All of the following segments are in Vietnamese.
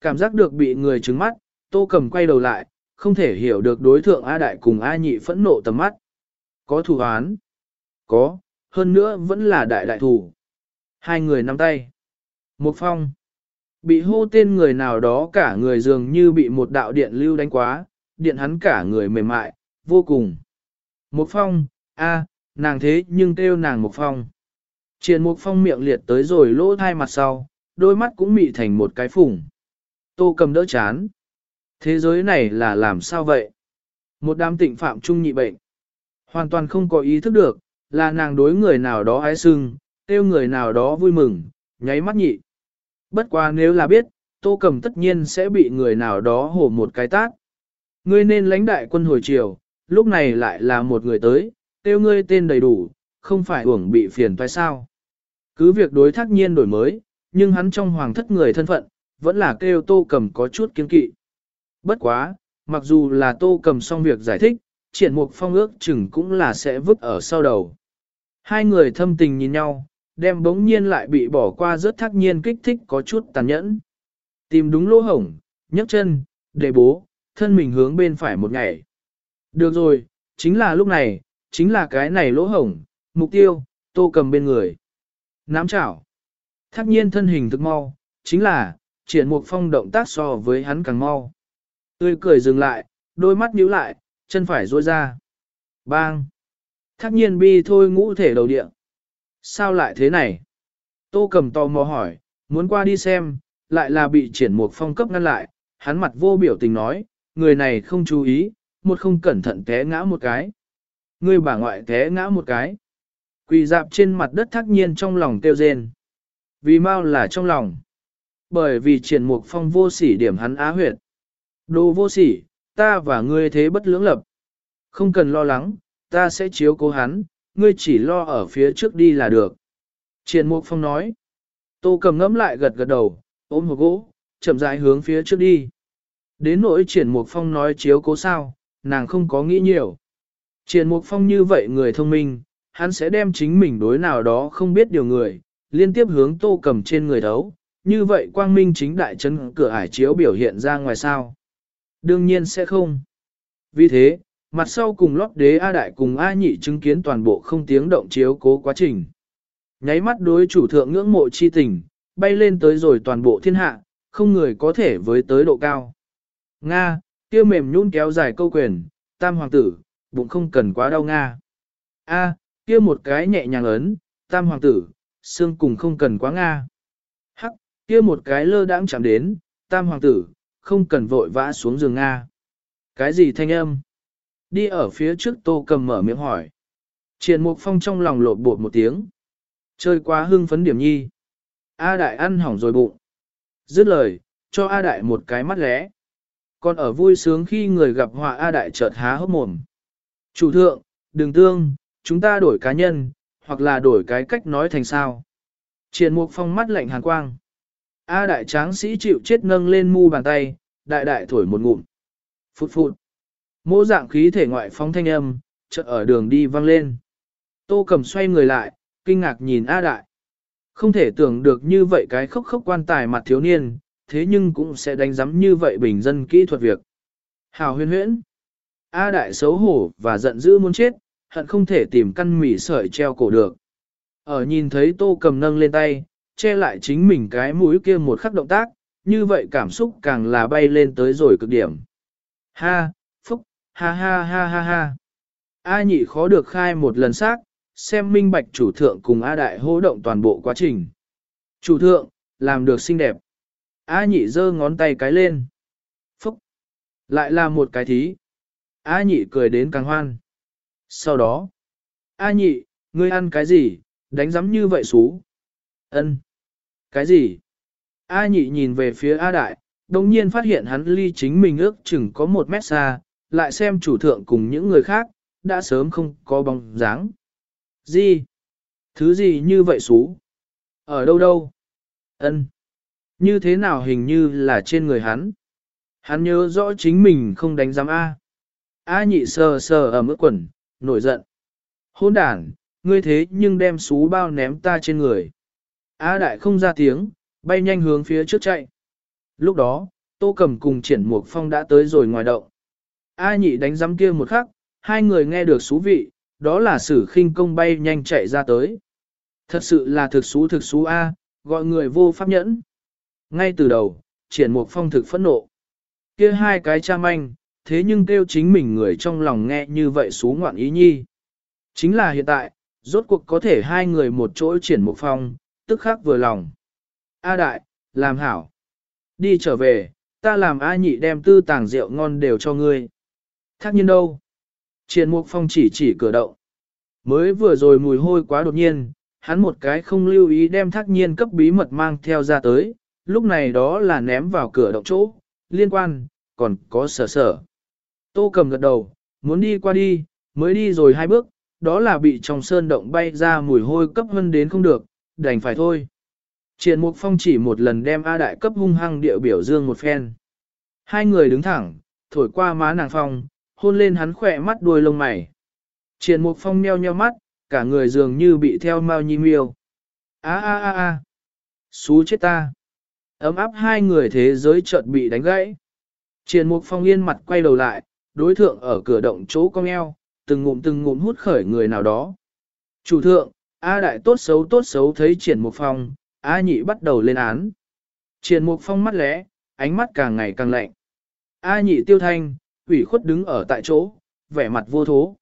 Cảm giác được bị người trứng mắt, tô cầm quay đầu lại, không thể hiểu được đối thượng A Đại cùng A Nhị phẫn nộ tầm mắt. Có thù án? Có, hơn nữa vẫn là đại đại thù. Hai người nắm tay. Một phong. Bị hô tên người nào đó cả người dường như bị một đạo điện lưu đánh quá, điện hắn cả người mềm mại, vô cùng. Một phong, a, nàng thế nhưng kêu nàng một phong. Triền một phong miệng liệt tới rồi lỗ thai mặt sau, đôi mắt cũng mị thành một cái phủng. Tô cầm đỡ chán. Thế giới này là làm sao vậy? Một đám tịnh phạm trung nhị bệnh. Hoàn toàn không có ý thức được, là nàng đối người nào đó ái sưng, tiêu người nào đó vui mừng, nháy mắt nhị. Bất quá nếu là biết, tô cầm tất nhiên sẽ bị người nào đó hổ một cái tát. Ngươi nên lãnh đại quân hồi chiều, lúc này lại là một người tới, tiêu ngươi tên đầy đủ, không phải uổng bị phiền toái sao. Cứ việc đối thác nhiên đổi mới, nhưng hắn trong hoàng thất người thân phận, vẫn là kêu tô cầm có chút kiên kỵ. Bất quá, mặc dù là tô cầm xong việc giải thích, triển mục phong ước chừng cũng là sẽ vứt ở sau đầu. Hai người thâm tình nhìn nhau, đem bỗng nhiên lại bị bỏ qua rất thắc nhiên kích thích có chút tàn nhẫn. Tìm đúng lỗ hổng, nhấc chân, để bố, thân mình hướng bên phải một ngày. Được rồi, chính là lúc này, chính là cái này lỗ hổng, mục tiêu, tô cầm bên người. Nám chảo. Thắc nhiên thân hình thực mau, chính là, triển mục phong động tác so với hắn càng mau. Tươi cười dừng lại, đôi mắt nhíu lại, chân phải duỗi ra. Bang! Thác nhiên bi thôi ngũ thể đầu địa. Sao lại thế này? Tô cầm tò mò hỏi, muốn qua đi xem, lại là bị triển mục phong cấp ngăn lại, hắn mặt vô biểu tình nói, người này không chú ý, một không cẩn thận té ngã một cái. Người bà ngoại té ngã một cái. Quỳ dạp trên mặt đất thác nhiên trong lòng tiêu rên. Vì mau là trong lòng. Bởi vì triển mục phong vô sỉ điểm hắn á huyệt. Đồ vô sỉ, ta và ngươi thế bất lưỡng lập. Không cần lo lắng, ta sẽ chiếu cố hắn, ngươi chỉ lo ở phía trước đi là được. Triển Mục Phong nói. Tô cầm ngẫm lại gật gật đầu, ôm hộp gỗ, chậm rãi hướng phía trước đi. Đến nỗi Triển Mục Phong nói chiếu cố sao, nàng không có nghĩ nhiều. Triển Mục Phong như vậy người thông minh, hắn sẽ đem chính mình đối nào đó không biết điều người, liên tiếp hướng tô cầm trên người đấu. Như vậy quang minh chính đại chân cửa ải chiếu biểu hiện ra ngoài sao. Đương nhiên sẽ không. Vì thế, mặt sau cùng lót đế A Đại cùng A Nhị chứng kiến toàn bộ không tiếng động chiếu cố quá trình. Nháy mắt đối chủ thượng ngưỡng mộ chi tình, bay lên tới rồi toàn bộ thiên hạ, không người có thể với tới độ cao. Nga, kia mềm nhún kéo dài câu quyền, tam hoàng tử, bụng không cần quá đau Nga. A, kia một cái nhẹ nhàng ấn, tam hoàng tử, xương cùng không cần quá Nga. Kia một cái lơ đãng chạm đến, tam hoàng tử, không cần vội vã xuống giường Nga. Cái gì thanh âm? Đi ở phía trước tô cầm mở miệng hỏi. Triền Mục Phong trong lòng lột bột một tiếng. Chơi quá hưng phấn điểm nhi. A Đại ăn hỏng rồi bụng. Dứt lời, cho A Đại một cái mắt lẽ. Còn ở vui sướng khi người gặp họa A Đại chợt há hốc mồm. Chủ thượng, đừng tương, chúng ta đổi cá nhân, hoặc là đổi cái cách nói thành sao. Triền Mục Phong mắt lạnh hàn quang. A đại tráng sĩ chịu chết nâng lên mu bàn tay, đại đại thổi một ngụm. Phụt phụt. Mô dạng khí thể ngoại phóng thanh âm, chợt ở đường đi vang lên. Tô cầm xoay người lại, kinh ngạc nhìn A đại. Không thể tưởng được như vậy cái khốc khốc quan tài mặt thiếu niên, thế nhưng cũng sẽ đánh giám như vậy bình dân kỹ thuật việc. Hào huyên huyễn. A đại xấu hổ và giận dữ muốn chết, hận không thể tìm căn mỉ sợi treo cổ được. Ở nhìn thấy tô cầm nâng lên tay, che lại chính mình cái mũi kia một khắc động tác, như vậy cảm xúc càng là bay lên tới rồi cực điểm. Ha, phúc, ha ha ha ha ha. A nhị khó được khai một lần xác, xem minh bạch chủ thượng cùng A đại hô động toàn bộ quá trình. Chủ thượng, làm được xinh đẹp. A nhị giơ ngón tay cái lên. Phúc, lại là một cái thí. A nhị cười đến càng hoan. Sau đó, A nhị, ngươi ăn cái gì, đánh giấm như vậy xú. Ân. Cái gì? A nhị nhìn về phía A đại, đồng nhiên phát hiện hắn ly chính mình ước chừng có một mét xa, lại xem chủ thượng cùng những người khác, đã sớm không có bóng dáng. Gì? Thứ gì như vậy xú? Ở đâu đâu? Ân. Như thế nào hình như là trên người hắn? Hắn nhớ rõ chính mình không đánh giám A. A nhị sờ sờ ở mức quần, nổi giận. Hôn đàn, ngươi thế nhưng đem xú bao ném ta trên người. A đại không ra tiếng, bay nhanh hướng phía trước chạy. Lúc đó, Tô Cầm cùng triển mục phong đã tới rồi ngoài động. A nhị đánh giám kia một khắc, hai người nghe được xú vị, đó là sử khinh công bay nhanh chạy ra tới. Thật sự là thực xú thực xú A, gọi người vô pháp nhẫn. Ngay từ đầu, triển mục phong thực phẫn nộ. kia hai cái cha manh, thế nhưng kêu chính mình người trong lòng nghe như vậy xú ngoạn ý nhi. Chính là hiện tại, rốt cuộc có thể hai người một chỗ triển mục phong, tức khắc vừa lòng. A đại, làm hảo. Đi trở về, ta làm A nhị đem tư tàng rượu ngon đều cho ngươi. Thác nhiên đâu? Triển mục phong chỉ chỉ cửa động. Mới vừa rồi mùi hôi quá đột nhiên, hắn một cái không lưu ý đem thác nhiên cấp bí mật mang theo ra tới, lúc này đó là ném vào cửa động chỗ, liên quan, còn có sở sở. Tô cầm gật đầu, muốn đi qua đi, mới đi rồi hai bước, đó là bị trong sơn động bay ra mùi hôi cấp hơn đến không được, đành phải thôi. Triển Mục Phong chỉ một lần đem A Đại cấp hung hăng địa biểu dương một phen. Hai người đứng thẳng, thổi qua má nàng Phong, hôn lên hắn khỏe mắt đuôi lông mày. Triển Mục Phong meo nheo mắt, cả người dường như bị theo mau nhi miêu. A a a a, xú chết ta. Ấm áp hai người thế giới chợt bị đánh gãy. Triển Mục Phong yên mặt quay đầu lại, đối thượng ở cửa động chỗ cong eo, từng ngụm từng ngụm hút khởi người nào đó. Chủ thượng, A đại tốt xấu tốt xấu thấy triển mục phong, A nhị bắt đầu lên án. Triển mục phong mắt lẽ, ánh mắt càng ngày càng lạnh. A nhị tiêu thanh, ủy khuất đứng ở tại chỗ, vẻ mặt vô thố.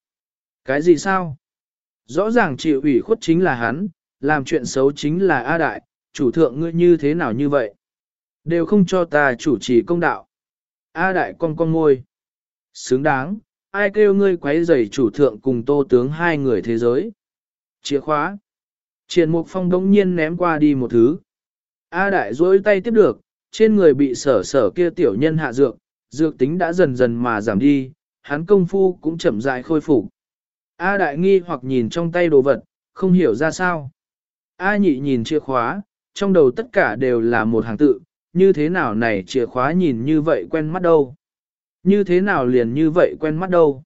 Cái gì sao? Rõ ràng chịu ủy khuất chính là hắn, làm chuyện xấu chính là A đại, chủ thượng ngươi như thế nào như vậy? Đều không cho ta chủ trì công đạo. A đại con con ngôi. Xứng đáng, ai kêu ngươi quấy rầy chủ thượng cùng tô tướng hai người thế giới. Chìa khóa. Triển Mục Phong đống nhiên ném qua đi một thứ. A đại duỗi tay tiếp được, trên người bị sở sở kia tiểu nhân hạ dược, dược tính đã dần dần mà giảm đi, hắn công phu cũng chậm rãi khôi phục. A đại nghi hoặc nhìn trong tay đồ vật, không hiểu ra sao. A nhị nhìn chìa khóa, trong đầu tất cả đều là một hàng tự, như thế nào này chìa khóa nhìn như vậy quen mắt đâu. Như thế nào liền như vậy quen mắt đâu.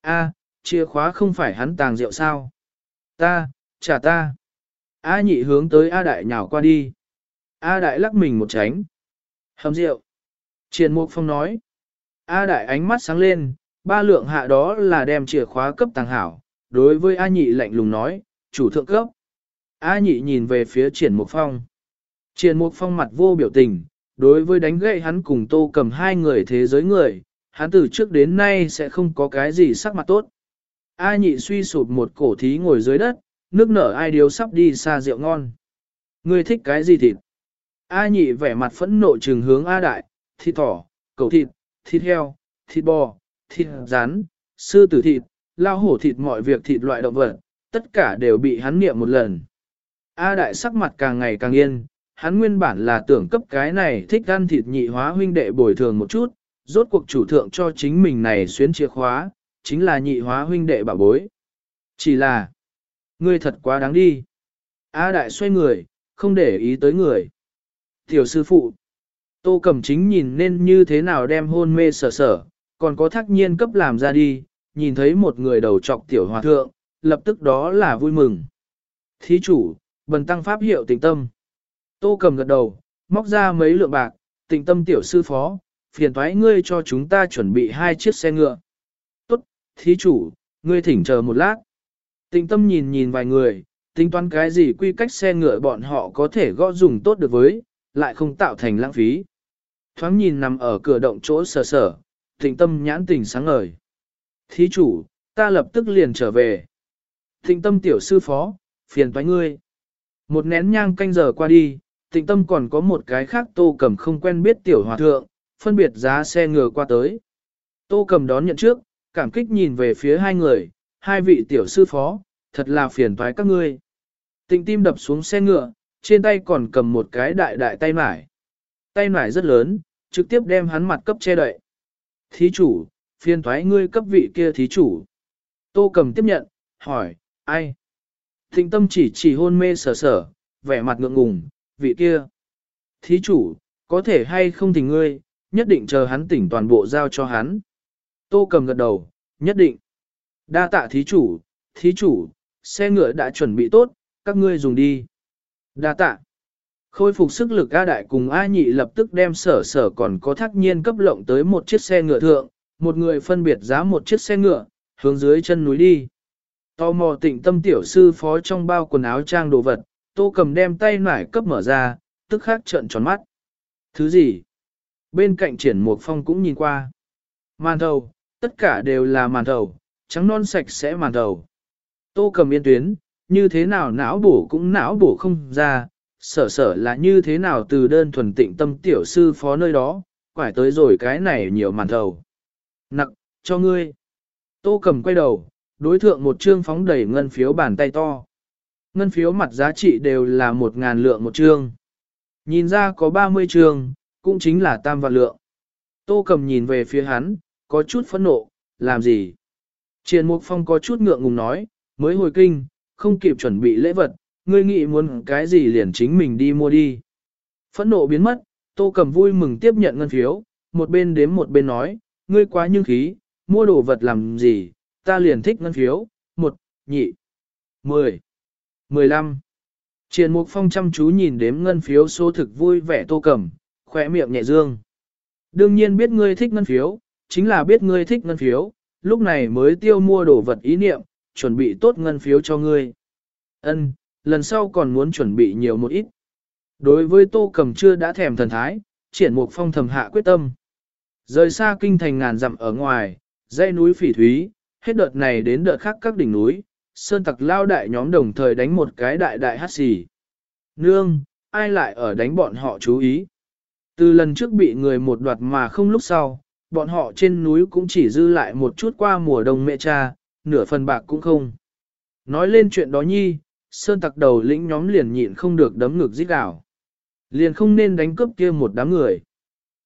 A, chìa khóa không phải hắn tàng rượu sao. Ta, trả ta. A nhị hướng tới A đại nhào qua đi. A đại lắc mình một tránh. Hầm rượu. Triền Mục Phong nói. A đại ánh mắt sáng lên, ba lượng hạ đó là đem chìa khóa cấp tàng hảo. Đối với A nhị lạnh lùng nói, chủ thượng cấp. A nhị nhìn về phía triển mục phong. Triển mục phong mặt vô biểu tình, đối với đánh gậy hắn cùng tô cầm hai người thế giới người, hắn từ trước đến nay sẽ không có cái gì sắc mặt tốt. A nhị suy sụp một cổ thí ngồi dưới đất, nước nở ai điếu sắp đi xa rượu ngon. Ngươi thích cái gì thịt? A nhị vẻ mặt phẫn nộ trừng hướng A đại, thịt thỏ, cầu thịt, thịt heo, thịt bò, thịt rán, sư tử thịt, lao hổ thịt mọi việc thịt loại động vật, tất cả đều bị hắn niệm một lần. A đại sắc mặt càng ngày càng yên, hắn nguyên bản là tưởng cấp cái này thích ăn thịt nhị hóa huynh đệ bồi thường một chút, rốt cuộc chủ thượng cho chính mình này xuyến chìa khóa, chính là nhị hóa huynh đệ bảo bối. Chỉ là, ngươi thật quá đáng đi. A đại xoay người, không để ý tới người. Tiểu sư phụ, tô cẩm chính nhìn nên như thế nào đem hôn mê sở sở, còn có thắc nhiên cấp làm ra đi, nhìn thấy một người đầu trọc tiểu hòa thượng, lập tức đó là vui mừng. Thí chủ, bần tăng pháp hiệu tình tâm. Tô cầm gật đầu, móc ra mấy lượng bạc, tình tâm tiểu sư phó, phiền thoái ngươi cho chúng ta chuẩn bị hai chiếc xe ngựa. Thí chủ, ngươi thỉnh chờ một lát. Tịnh tâm nhìn nhìn vài người, tính toán cái gì quy cách xe ngựa bọn họ có thể gõ dùng tốt được với, lại không tạo thành lãng phí. Thoáng nhìn nằm ở cửa động chỗ sờ sở, tịnh tâm nhãn tình sáng ngời. Thí chủ, ta lập tức liền trở về. Tịnh tâm tiểu sư phó, phiền toái ngươi. Một nén nhang canh giờ qua đi, tịnh tâm còn có một cái khác tô cầm không quen biết tiểu hòa thượng, phân biệt giá xe ngựa qua tới. Tô cầm đón nhận trước, cảm kích nhìn về phía hai người, hai vị tiểu sư phó, thật là phiền toái các ngươi. Tịnh tim đập xuống xe ngựa, trên tay còn cầm một cái đại đại tay mải. Tay mải rất lớn, trực tiếp đem hắn mặt cấp che đậy. Thí chủ, phiền toái ngươi cấp vị kia thí chủ. Tô cầm tiếp nhận, hỏi, ai? Tịnh tâm chỉ chỉ hôn mê sở sở, vẻ mặt ngượng ngùng, vị kia. Thí chủ, có thể hay không thì ngươi, nhất định chờ hắn tỉnh toàn bộ giao cho hắn. Tô cầm gật đầu, nhất định. Đa tạ thí chủ, thí chủ, xe ngựa đã chuẩn bị tốt, các ngươi dùng đi. Đa tạ. Khôi phục sức lực A Đại cùng A Nhị lập tức đem sở sở còn có thác nhiên cấp lộng tới một chiếc xe ngựa thượng, một người phân biệt giá một chiếc xe ngựa, hướng dưới chân núi đi. Tò mò tịnh tâm tiểu sư phó trong bao quần áo trang đồ vật, tô cầm đem tay nải cấp mở ra, tức khắc trợn tròn mắt. Thứ gì? Bên cạnh triển một phong cũng nhìn qua. Màn thầu, tất cả đều là màn thầu, trắng non sạch sẽ màn thầu. Tô cầm yên tuyến, như thế nào não bổ cũng não bổ không ra, sở sở là như thế nào từ đơn thuần tịnh tâm tiểu sư phó nơi đó, quải tới rồi cái này nhiều màn thầu. Nặng, cho ngươi. Tô cầm quay đầu, đối thượng một trương phóng đầy ngân phiếu bàn tay to. Ngân phiếu mặt giá trị đều là một ngàn lượng một trương. Nhìn ra có 30 trương, cũng chính là tam vạn lượng. Tô cầm nhìn về phía hắn, có chút phẫn nộ, làm gì? Triền Mục Phong có chút ngượng ngùng nói, mới hồi kinh, không kịp chuẩn bị lễ vật, ngươi nghĩ muốn cái gì liền chính mình đi mua đi. Phẫn nộ biến mất, Tô Cầm vui mừng tiếp nhận ngân phiếu, một bên đếm một bên nói, ngươi quá nhưng khí, mua đồ vật làm gì, ta liền thích ngân phiếu, một, nhị, mười, mười lăm. Triền Mục Phong chăm chú nhìn đếm ngân phiếu số thực vui vẻ Tô Cầm, khỏe miệng nhẹ dương. Đương nhiên biết ngươi thích ngân phiếu, chính là biết ngươi thích ngân phiếu, lúc này mới tiêu mua đồ vật ý niệm, chuẩn bị tốt ngân phiếu cho ngươi. Ân, lần sau còn muốn chuẩn bị nhiều một ít. Đối với Tô Cầm chưa đã thèm thần thái, triển mục phong thầm hạ quyết tâm. Rời xa kinh thành ngàn dặm ở ngoài, dãy núi phỉ thúy, hết đợt này đến đợt khác các đỉnh núi, sơn tặc lao đại nhóm đồng thời đánh một cái đại đại hát xì. Nương, ai lại ở đánh bọn họ chú ý. Từ lần trước bị người một đoạt mà không lúc sau, bọn họ trên núi cũng chỉ dư lại một chút qua mùa đông mẹ cha, nửa phần bạc cũng không. Nói lên chuyện đó nhi, sơn tặc đầu lĩnh nhóm liền nhịn không được đấm ngực giết gào. Liền không nên đánh cướp kia một đám người.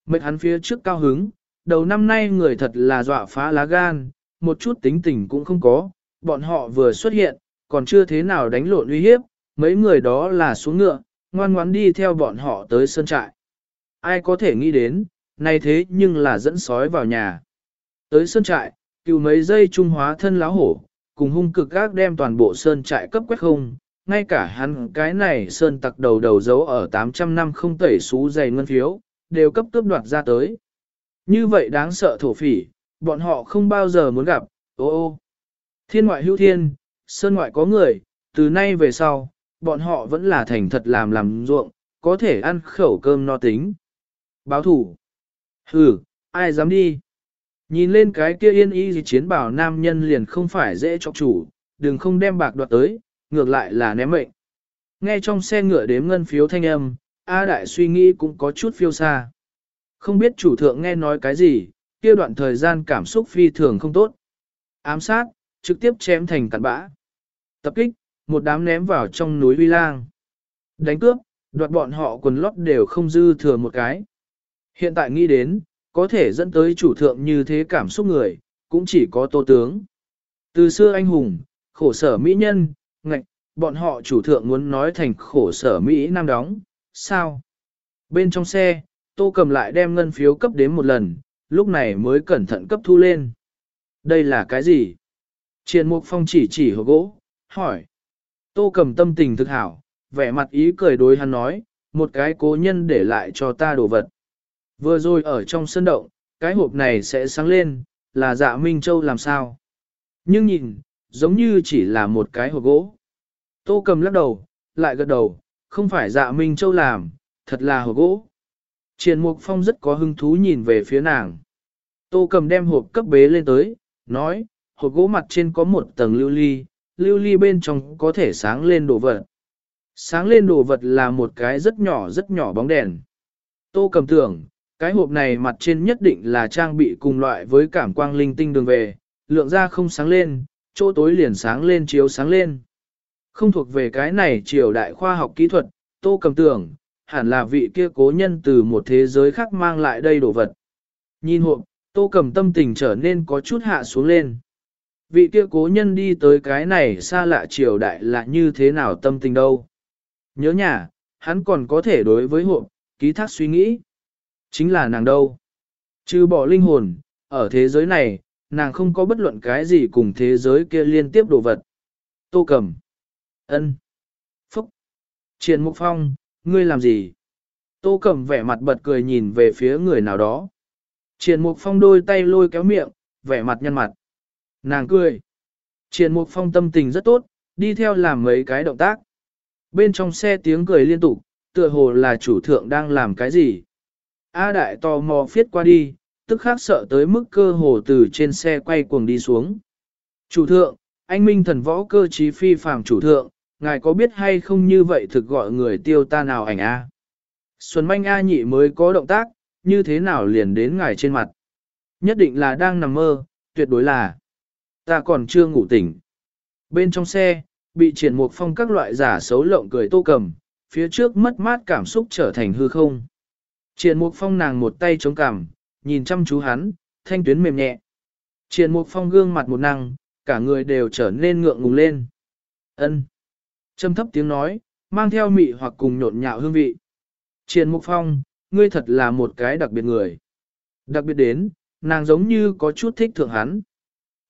Mệt hắn phía trước cao hứng, đầu năm nay người thật là dọa phá lá gan, một chút tính tình cũng không có, bọn họ vừa xuất hiện, còn chưa thế nào đánh lộn uy hiếp, mấy người đó là xuống ngựa, ngoan ngoãn đi theo bọn họ tới sơn trại. Ai có thể nghĩ đến, nay thế nhưng là dẫn sói vào nhà. Tới sơn trại, cựu mấy giây trung hóa thân láo hổ, cùng hung cực gác đem toàn bộ sơn trại cấp quét không, ngay cả hắn cái này sơn tặc đầu đầu giấu ở 800 năm không tẩy xú dày ngân phiếu, đều cấp cướp đoạt ra tới. Như vậy đáng sợ thổ phỉ, bọn họ không bao giờ muốn gặp, ô ô. Thiên ngoại hữu thiên, sơn ngoại có người, từ nay về sau, bọn họ vẫn là thành thật làm làm ruộng, có thể ăn khẩu cơm no tính. Báo thủ. Hừ, ai dám đi. Nhìn lên cái kia yên y gì chiến bảo nam nhân liền không phải dễ cho chủ, đừng không đem bạc đoạt tới, ngược lại là ném mệnh. Nghe trong xe ngựa đếm ngân phiếu thanh âm, A Đại suy nghĩ cũng có chút phiêu xa. Không biết chủ thượng nghe nói cái gì, kia đoạn thời gian cảm xúc phi thường không tốt. Ám sát, trực tiếp chém thành cặn bã. Tập kích, một đám ném vào trong núi Vi Lang. Đánh cướp, đoạt bọn họ quần lót đều không dư thừa một cái. Hiện tại nghĩ đến, có thể dẫn tới chủ thượng như thế cảm xúc người, cũng chỉ có tô tướng. Từ xưa anh hùng, khổ sở mỹ nhân, ngạch, bọn họ chủ thượng muốn nói thành khổ sở Mỹ Nam đóng, sao? Bên trong xe, tô cầm lại đem ngân phiếu cấp đến một lần, lúc này mới cẩn thận cấp thu lên. Đây là cái gì? Triền Mục Phong chỉ chỉ hộp gỗ, hỏi. Tô cầm tâm tình thực hảo, vẻ mặt ý cười đối hắn nói, một cái cố nhân để lại cho ta đồ vật. Vừa rồi ở trong sân động, cái hộp này sẽ sáng lên, là dạ Minh Châu làm sao? Nhưng nhìn, giống như chỉ là một cái hộp gỗ. Tô cầm lắc đầu, lại gật đầu, không phải dạ Minh Châu làm, thật là hộp gỗ. Triền Mục Phong rất có hứng thú nhìn về phía nàng. Tô cầm đem hộp cấp bế lên tới, nói, hộp gỗ mặt trên có một tầng lưu ly, lưu ly bên trong có thể sáng lên đồ vật. Sáng lên đồ vật là một cái rất nhỏ rất nhỏ bóng đèn. Tô cầm tưởng, cái hộp này mặt trên nhất định là trang bị cùng loại với cảm quang linh tinh đường về, lượng ra không sáng lên, chỗ tối liền sáng lên chiếu sáng lên. Không thuộc về cái này triều đại khoa học kỹ thuật, tô cầm tưởng, hẳn là vị kia cố nhân từ một thế giới khác mang lại đây đồ vật. Nhìn hộp, tô cầm tâm tình trở nên có chút hạ xuống lên. Vị kia cố nhân đi tới cái này xa lạ triều đại là như thế nào tâm tình đâu. Nhớ nhà, hắn còn có thể đối với hộp, ký thác suy nghĩ. Chính là nàng đâu. Trừ bỏ linh hồn, ở thế giới này, nàng không có bất luận cái gì cùng thế giới kia liên tiếp đồ vật. Tô cầm. ân, Phúc. Triền Mục Phong, ngươi làm gì? Tô cầm vẻ mặt bật cười nhìn về phía người nào đó. Triển Mục Phong đôi tay lôi kéo miệng, vẻ mặt nhăn mặt. Nàng cười. Triển Mục Phong tâm tình rất tốt, đi theo làm mấy cái động tác. Bên trong xe tiếng cười liên tục, tựa hồ là chủ thượng đang làm cái gì. A đại tò mò phiết qua đi, tức khác sợ tới mức cơ hồ từ trên xe quay cuồng đi xuống. Chủ thượng, anh minh thần võ cơ trí phi phàm chủ thượng, ngài có biết hay không như vậy thực gọi người tiêu ta nào ảnh A. Xuân manh A nhị mới có động tác, như thế nào liền đến ngài trên mặt. Nhất định là đang nằm mơ, tuyệt đối là. Ta còn chưa ngủ tỉnh. Bên trong xe, bị triển mục phong các loại giả xấu lộng cười tô cầm, phía trước mất mát cảm xúc trở thành hư không. Triển mục phong nàng một tay chống cằm, nhìn chăm chú hắn, thanh tuyến mềm nhẹ. Triển mục phong gương mặt một năng, cả người đều trở nên ngượng ngùng lên. ân Trầm thấp tiếng nói, mang theo mị hoặc cùng nhộn nhạo hương vị. Triển mục phong, ngươi thật là một cái đặc biệt người. Đặc biệt đến, nàng giống như có chút thích thượng hắn.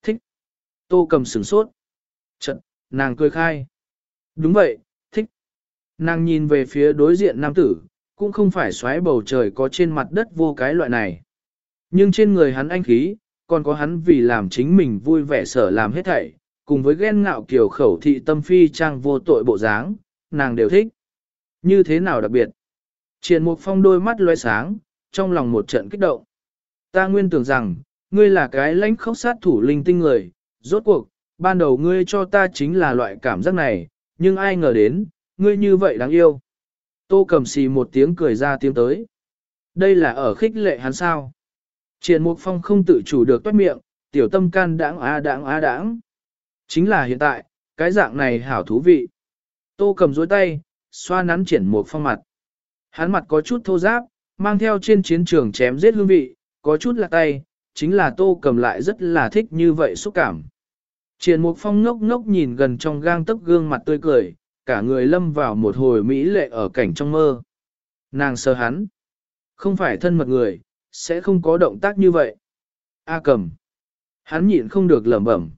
Thích. Tô cầm sửng sốt. Trận, nàng cười khai. Đúng vậy, thích. Nàng nhìn về phía đối diện nam tử, cũng không phải xoáy bầu trời có trên mặt đất vô cái loại này. Nhưng trên người hắn anh khí, còn có hắn vì làm chính mình vui vẻ sở làm hết thảy, cùng với ghen ngạo kiểu khẩu thị tâm phi trang vô tội bộ dáng, nàng đều thích. Như thế nào đặc biệt? Triền Mục Phong đôi mắt loe sáng, trong lòng một trận kích động. Ta nguyên tưởng rằng, ngươi là cái lãnh khốc sát thủ linh tinh người, rốt cuộc, ban đầu ngươi cho ta chính là loại cảm giác này, nhưng ai ngờ đến, ngươi như vậy đáng yêu. Tô cầm xì một tiếng cười ra tiếng tới. Đây là ở khích lệ hắn sao. Triển Mục Phong không tự chủ được toát miệng, tiểu tâm can đãng á đãng á đãng. Chính là hiện tại, cái dạng này hảo thú vị. Tô cầm dối tay, xoa nắn triển Mục Phong mặt. Hắn mặt có chút thô giáp, mang theo trên chiến trường chém giết hương vị, có chút là tay, chính là tô cầm lại rất là thích như vậy xúc cảm. Triển Mục Phong ngốc ngốc nhìn gần trong gang tấc gương mặt tươi cười, cả người lâm vào một hồi mỹ lệ ở cảnh trong mơ. Nàng sơ hắn. Không phải thân mật người, sẽ không có động tác như vậy. A cầm. Hắn nhịn không được lẩm bẩm.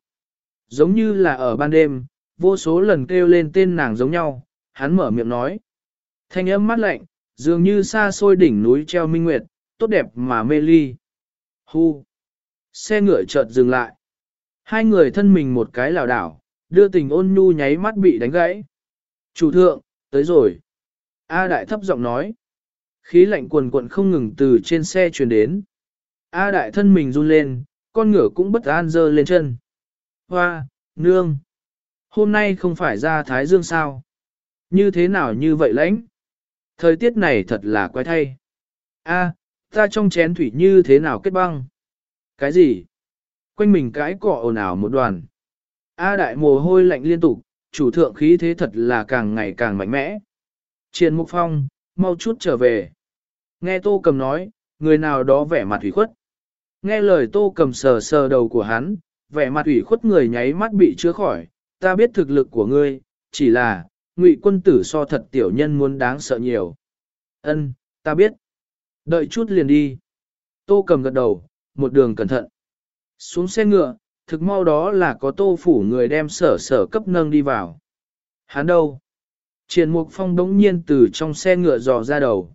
Giống như là ở ban đêm, vô số lần kêu lên tên nàng giống nhau, hắn mở miệng nói. Thanh âm mắt lạnh, dường như xa xôi đỉnh núi treo minh nguyệt, tốt đẹp mà mê ly. Hu. Xe ngựa chợt dừng lại. Hai người thân mình một cái lảo đảo, đưa tình ôn nhu nháy mắt bị đánh gãy. Chủ thượng, tới rồi. A đại thấp giọng nói. Khí lạnh quần quận không ngừng từ trên xe truyền đến. A đại thân mình run lên, con ngựa cũng bất an dơ lên chân. Hoa, nương. Hôm nay không phải ra Thái Dương sao? Như thế nào như vậy lãnh? Thời tiết này thật là quái thay. A, ta trong chén thủy như thế nào kết băng? Cái gì? Quanh mình cái cọ ồn ào một đoàn. A đại mồ hôi lạnh liên tục, chủ thượng khí thế thật là càng ngày càng mạnh mẽ. Triền Mục Phong, mau chút trở về. Nghe Tô Cầm nói, người nào đó vẻ mặt ủy khuất. Nghe lời Tô Cầm sờ sờ đầu của hắn, vẻ mặt ủy khuất người nháy mắt bị chữa khỏi. Ta biết thực lực của ngươi, chỉ là, ngụy quân tử so thật tiểu nhân muốn đáng sợ nhiều. Ân, ta biết. Đợi chút liền đi. Tô cầm gật đầu, một đường cẩn thận. Xuống xe ngựa, thực mau đó là có tô phủ người đem sở sở cấp nâng đi vào. Hắn đâu? Triển mục phong đống nhiên từ trong xe ngựa dò ra đầu.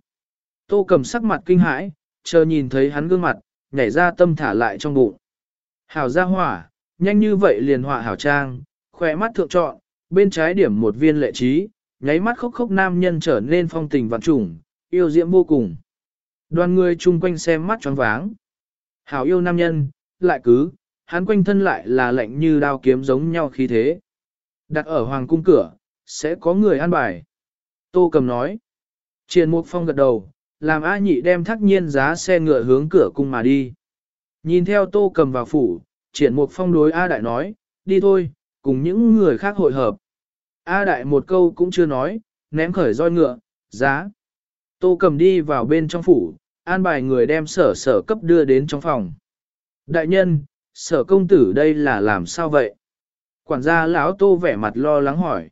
Tô cầm sắc mặt kinh hãi, chờ nhìn thấy hắn gương mặt, nhảy ra tâm thả lại trong bụng. Hảo ra hỏa, nhanh như vậy liền họa hảo trang, khỏe mắt thượng trọn, bên trái điểm một viên lệ trí, nháy mắt khốc khốc nam nhân trở nên phong tình vạn trùng, yêu diễm vô cùng. Đoàn người chung quanh xem mắt choáng váng. Hảo yêu nam nhân, lại cứ, hắn quanh thân lại là lạnh như đao kiếm giống nhau khí thế. Đặt ở hoàng cung cửa, sẽ có người an bài. Tô cầm nói. Triền Mục Phong gật đầu, làm A nhị đem thắc nhiên giá xe ngựa hướng cửa cung mà đi. Nhìn theo Tô cầm vào phủ, Triển Mục Phong đối A đại nói, đi thôi, cùng những người khác hội hợp. A đại một câu cũng chưa nói, ném khởi roi ngựa, giá. Tô cầm đi vào bên trong phủ, an bài người đem sở sở cấp đưa đến trong phòng. Đại nhân, sở công tử đây là làm sao vậy? Quản gia lão tô vẻ mặt lo lắng hỏi.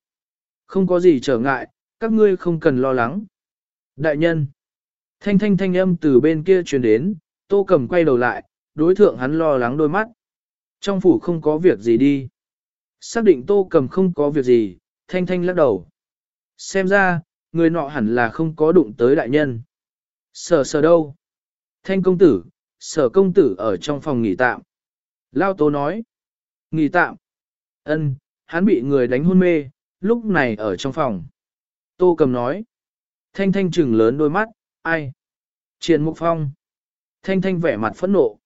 Không có gì trở ngại, các ngươi không cần lo lắng. Đại nhân, thanh thanh thanh âm từ bên kia truyền đến, tô cầm quay đầu lại, đối thượng hắn lo lắng đôi mắt. Trong phủ không có việc gì đi. Xác định tô cầm không có việc gì, thanh thanh lắc đầu. Xem ra, người nọ hẳn là không có đụng tới đại nhân. Sở sở đâu? Thanh công tử, sở công tử ở trong phòng nghỉ tạm. Lao tố nói. Nghỉ tạm. Ân, hắn bị người đánh hôn mê, lúc này ở trong phòng. Tô cầm nói. Thanh thanh trừng lớn đôi mắt, ai? Triển Mục Phong. Thanh thanh vẻ mặt phẫn nộ.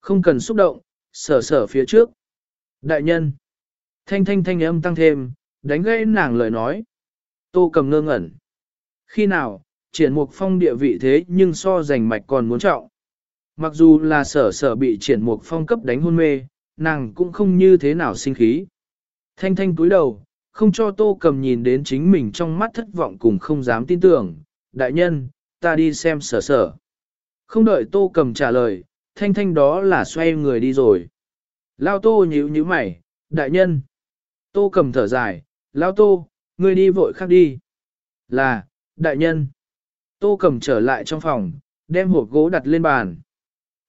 Không cần xúc động, sở sở phía trước. Đại nhân. Thanh thanh thanh âm tăng thêm, đánh gây nàng lời nói. Tô cầm ngơ ngẩn. Khi nào, triển mục phong địa vị thế nhưng so giành mạch còn muốn trọng. Mặc dù là sở sở bị triển mục phong cấp đánh hôn mê, nàng cũng không như thế nào sinh khí. Thanh thanh cúi đầu, không cho tô cầm nhìn đến chính mình trong mắt thất vọng cùng không dám tin tưởng. Đại nhân, ta đi xem sở sở. Không đợi tô cầm trả lời, thanh thanh đó là xoay người đi rồi. Lao tô nhíu nhíu mày, đại nhân. Tô cầm thở dài, lao tô, ngươi đi vội khác đi. Là, đại nhân. Tô cầm trở lại trong phòng, đem hộp gỗ đặt lên bàn.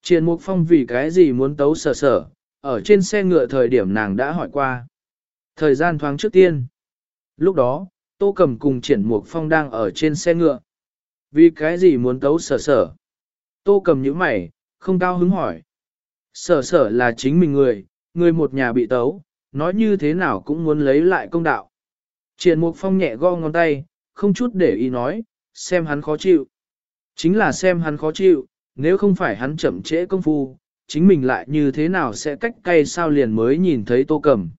Triền Mục Phong vì cái gì muốn tấu sở sở, ở trên xe ngựa thời điểm nàng đã hỏi qua. Thời gian thoáng trước tiên. Lúc đó, Tô Cầm cùng Triển Mục Phong đang ở trên xe ngựa. Vì cái gì muốn tấu sở sở? Tô Cầm nhíu mày, không cao hứng hỏi. Sở sở là chính mình người, người một nhà bị tấu, nói như thế nào cũng muốn lấy lại công đạo. Triển Mục Phong nhẹ go ngón tay, không chút để ý nói, xem hắn khó chịu. Chính là xem hắn khó chịu, nếu không phải hắn chậm trễ công phu, chính mình lại như thế nào sẽ cách cay sao liền mới nhìn thấy tô cầm.